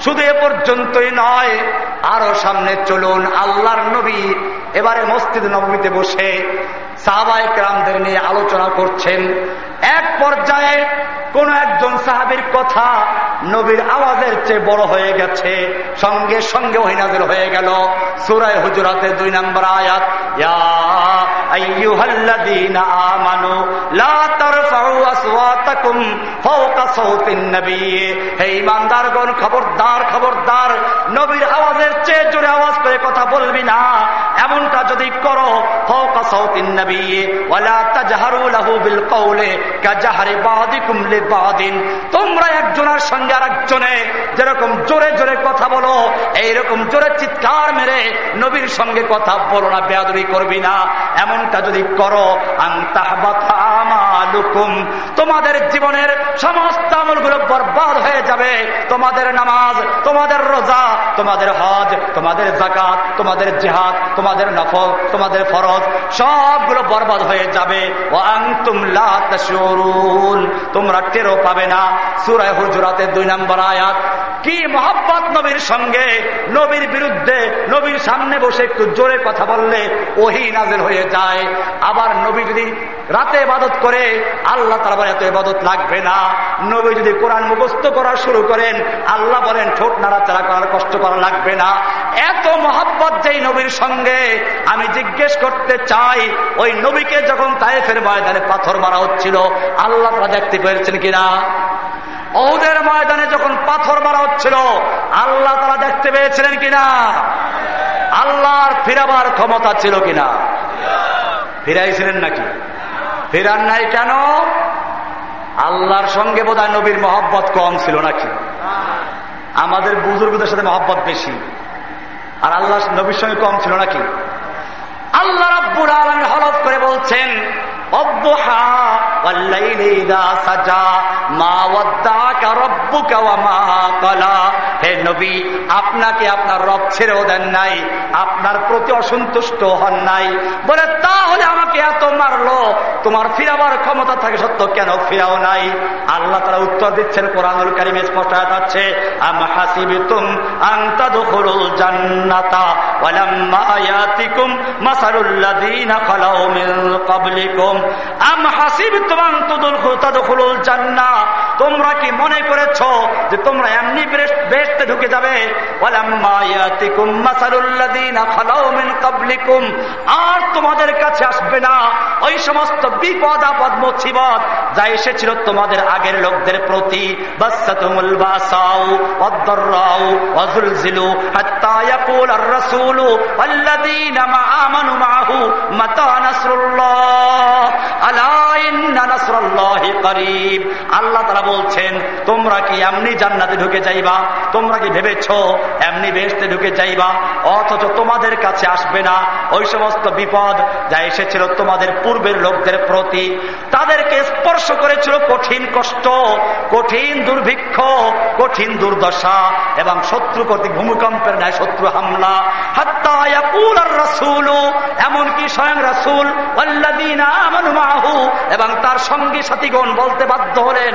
শুধু এ পর্যন্তই নয়, আরও সামনে চলুন। আল্লাহর নবী এবারে মসজিদ নবমীতে বসে সাহাবায়ক রামদের নিয়ে আলোচনা করছেন। এক পর্যায়ে কোন একজন সাহাবির কথা নবীর আওয়াজের চেয়ে বড় হয়ে গেছে। সঙ্গে সঙ্গে ওহিনাজের হয়ে গেল। সুরায় হুজুরাতে দুই নম্বর আয়াত খবরদার খবরদার, নবীর আওয়াজের চেয়ে জোরে আওয়াজ করে কথা বলবি না। এমনটা যদি করো তোমরা একজনের সঙ্গে যেরকম জোরে জোরে কথা বলো, এইরকম জোরে চিৎকার মেরে নবীর সঙ্গে কথা বলো না, বেয়াদবি করবি না। এমনটা যদি করো আমালুকুম। তোমাদের জীবনের সমস্ত আমলগুলো বরবাদ হয়ে যাবে। তোমাদের নামাজ, তোমাদের রোজা, তোমাদের হজ, তোমাদের জাকাত তোমাদের জেহাদ, তোমাদের নফল, তোমাদের ফরজ সবগুলো বরবাদ হয়ে যাবে। তোমরা টেরো পাবে না। সুরায় হুজুরাতে দুই নম্বর আয়াত, কি মোহাম্মত নবীর সঙ্গে? নবীর বিরুদ্ধে নবীর সামনে বসে একটু জোরে কথা বললে ওহি নাজের হয়ে যায়। আবার নবী যদি রাতে ইবাদত করে, আল্লাহ তারা এত ইবাদত লাগবে না। নবী যদি কোরআন মুখস্ত করা শুরু করেন, আল্লাহ বলেন, ঠোঁট নাড়াচাড়া করার কষ্ট করা লাগবে না। এত মহাব্বত যেই নবীর সঙ্গে, আমি জিজ্ঞেস করতে চাই ওই নবীকে যখন তাইফের ময়দানে পাথর মারা হচ্ছিল, আল্লাহ তারা দেখতে পেরেছেন কিনা? ওদের ময়দানে যখন পাথর মারা হচ্ছিল, আল্লাহ তারা দেখতে পেয়েছিলেন কিনা? আল্লাহর ফিরাবার ক্ষমতা ছিল কিনা? ফিরাইছিলেন নাকি? ফেরান নাই কেন? আল্লাহর সঙ্গে বোধ নবীর মহব্বত কম ছিল নাকি? আমাদের বুজুর্গদের সাথে মহব্বত বেশি। আর আল্লাহ নবীর সঙ্গে কম ছিল নাকি? আল্লাহ রাব্বুল আলমী হলফ করে বলছেন হে নবী, আপনাকে আপনার রব ছেড়েও দেন নাই, আপনার প্রতি অসন্তুষ্ট হন নাই। বলে, তাহলে আমাকে এত মারলো, তোমার ফিরাবার ক্ষমতা থাকে সত্য কেন ফিরাও নাই? আল্লাহ তারা উত্তর দিচ্ছেন, কোরআনুল কারিমে স্পষ্ট আছে, আম হাসিবিতুম জান্নাতা তোমরা কি মনে করেছ যে তোমরা এমনি বেহেশতে ঢুকে যাবে? আর তোমাদের কাছে আসবে না। ওই সমস্ত বিপদ, আপদ, মুসিবত যা এসেছিল তোমাদের আগের লোকদের প্রতি। আমানু মাআহু মাতা আলা ইন্না নাসরাল্লাহি করিব আল্লাহ তাআলা বলছেন, তোমরা কি এমনি জান্নাতে ঢুকে যাইবা? তোমরা কি ভেবেছ এমনি বেহেশতে ঢুকে যাইবা? অথচ তোমাদের কাছে আসবে না। ওই সমস্ত বিপদ যা এসেছিল তোমাদের পূর্বের লোকদের প্রতি, তাদেরকে স্পর্শ করেছিল কঠিন কষ্ট, কঠিন দুর্ভিক্ষ, কঠিন দুর্দশা এবং শত্রু কর্তৃক ভূমিকম্পের ন্যায় শত্রু হামলা। এমনকি স্বয়ং রাসুল এবং তার সঙ্গী সাথীগণ বলতে বাধ্য হলেন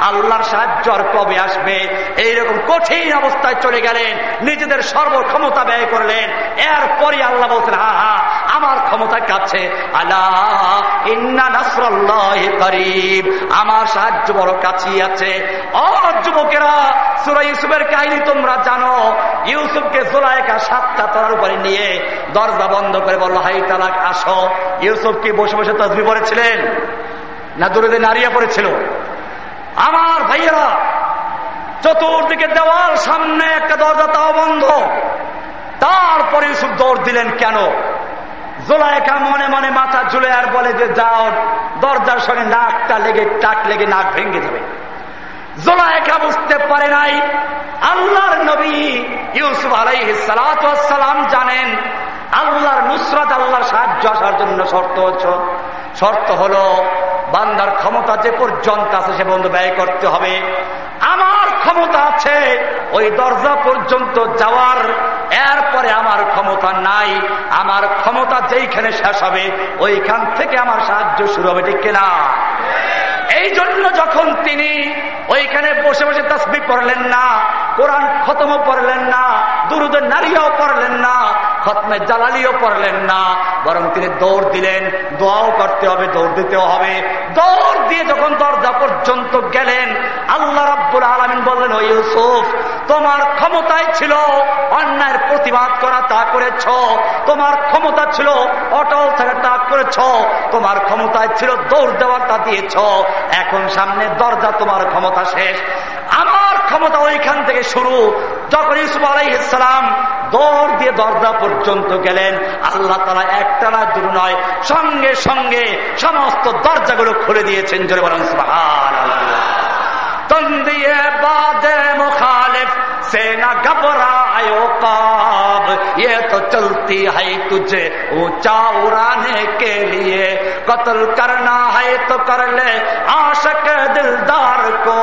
আল্লাহর সাহায্য আর কবে আসবে? এইরকম কঠিন অবস্থায় চলে গেলেন, নিজেদের সর্বক্ষমতা ব্যয় করলেন। এরপরই আল্লাহ বলছেন, হা হা আমার ক্ষমতা কাছে করিব। আমার সাহায্য বড় কাছেই আছে। যুবকেরা, সুরা ইউসুফের কাহিনী তোমরা জানো। ইউসুফকে জোলাইকা সাতটা তলার উপরে নিয়ে দরজা বন্ধ করে বলল, হাই তালাক, আসো। ইউসুফ কি বসে বসে তসবি পড়েছিলেন? না দূরে নারিয়া পড়েছিল? আমার ভাইয়েরা, চতুর্দিকে দেওয়াল, সামনে একটা দরজা, তাও বন্ধ। তারপরে ইউসুফ দৌড় দিলেন কেন? জোলাইকা মনে মনে মাথা ঝুলে আর বলে যে, যাও, দরজার সঙ্গে নাকটা লেগে, টাক লেগে নাক ভেঙে যাবে। জোলায়খা বুঝতে পারে নাই, আল্লাহর নবী ইউসুফ আলাই সালাম জানেন, আল্লাহর নুসরত, আল্লাহর সাহায্য আসার জন্য শর্ত শর্ত হলো, বান্দার ক্ষমতা যে পর্যন্ত আছে সে বন্ধু ব্যয় করতে হবে। আমার ক্ষমতা আছে, ওই দরজা পর্যন্ত যাওয়ার। এরপরে আমার ক্ষমতা নাই, আমার ক্ষমতা যেইখানে শেষ হবে, ওইখান থেকে আমার সাহায্য শুরু হবে, ঠিক কিনা? এই জন্য যখন তিনি ওইখানে বসে বসে তসবি পড়লেন না, কোরআন খতমও পড়লেন না দুরুদের নারীও পড়লেন না খতমে জালালিও পড়লেন না, বরং তিনি দৌড় দিলেন। দোয়াও করতে হবে, দৌড় দিতেও হবে। দৌড় দিয়ে যখন দরজা পর্যন্ত গেলেন, আল্লাহ রাব্বুল আলমিন বললেন, ও ইউসুফ, তোমার ক্ষমতায় ছিল অন্যায়ের প্রতিবাদ করা, তা করেছ। তোমার ক্ষমতা ছিল অটল থাকা, তা করেছ। তোমার ক্ষমতায় ছিল দৌড় দেওয়ার তা দিয়েছ। এখন সামনে দরজা, তোমার ক্ষমতা শেষ। আমার ক্ষমতা ওইখান থেকে শুরু। যখন ইউসুফ আলাইসালাম দৌড় দিয়ে দরজা পর্যন্ত গেলেন। আল্লাহ তারা একটা না দূর নয়, সঙ্গে সঙ্গে সমস্ত দরজাগুলো খুলে দিয়েছেন। জোরে বলেন তন্দিয়ে বাদে মুখালিফ से न اب یہ تو چلتی ہے تجھے اونچا اڑانے کے لیے۔ قتل کرنا ہے تو کر لے عاشق دلدار کو۔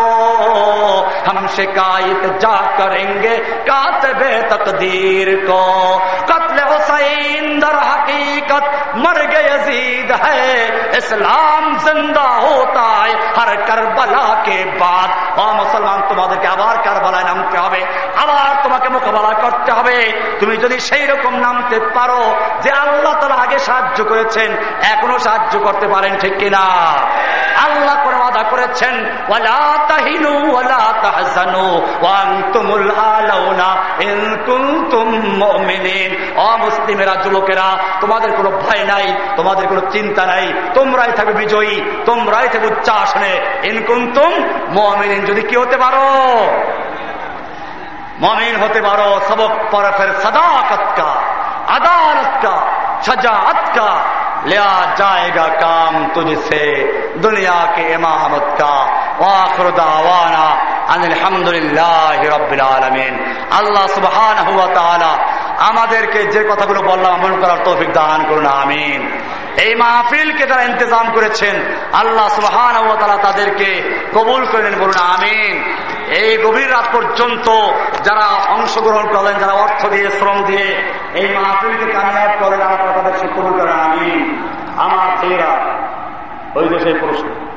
ہم شکایت جا کریں گے کاتب تقدیر کو۔ قتل حسین در حقیقت مر گئے یزید ہے۔ اسلام زندہ ہوتا ہے ہر کربلا کے بعد۔ ہاں مسلمان تمہارے کے آبار کربلا نام کیا آبار মোকাবেলা করতে হবে। তুমি যদি সেই রকম নামতে পারো যে আল্লাহ তারা আগে সাহায্য করেছেন, এখনও সাহায্য করতে পারেন ঠিক কিনা? আল্লাহ করে আদা করেছেন অমুসলিমেরা যুবকেরা তোমাদের কোনো ভয় নাই, তোমাদের কোনো চিন্তা নাই, তোমরাই থাকবে বিজয়ী, তোমরাই থাকবে উচ্চাসনে। ইনকুন্তুম মমিন যদি কি হতে পারো? মমিন হতে পারো সবক পরফের সদাকত কা আদালত কা सजात का लिया जाएगा काम तुझसे दुनिया के इमामत का वाखर दावाना আলহামদুলিল্লাহ রবিল আলমিন আল্লাহ সুবহান আমাদেরকে যে কথাগুলো বললাম আমল করার তৌফিক দান করুন আমিন এই মাহফিলকে তারা ইন্তজাম করেছেন। আল্লাহ সুহান তারা তাদেরকে কবুল করেন বলুন আমিন। এই গভীর রাত পর্যন্ত যারা অংশগ্রহণ করেন যারা অর্থ দিয়ে, শ্রম দিয়ে এই মাহফিলকে কামিয়াব করেন, আল্লাহ তাদের কবুল করেন আমিন। আমার ছেলেরা ওই দেশে পুরস্কার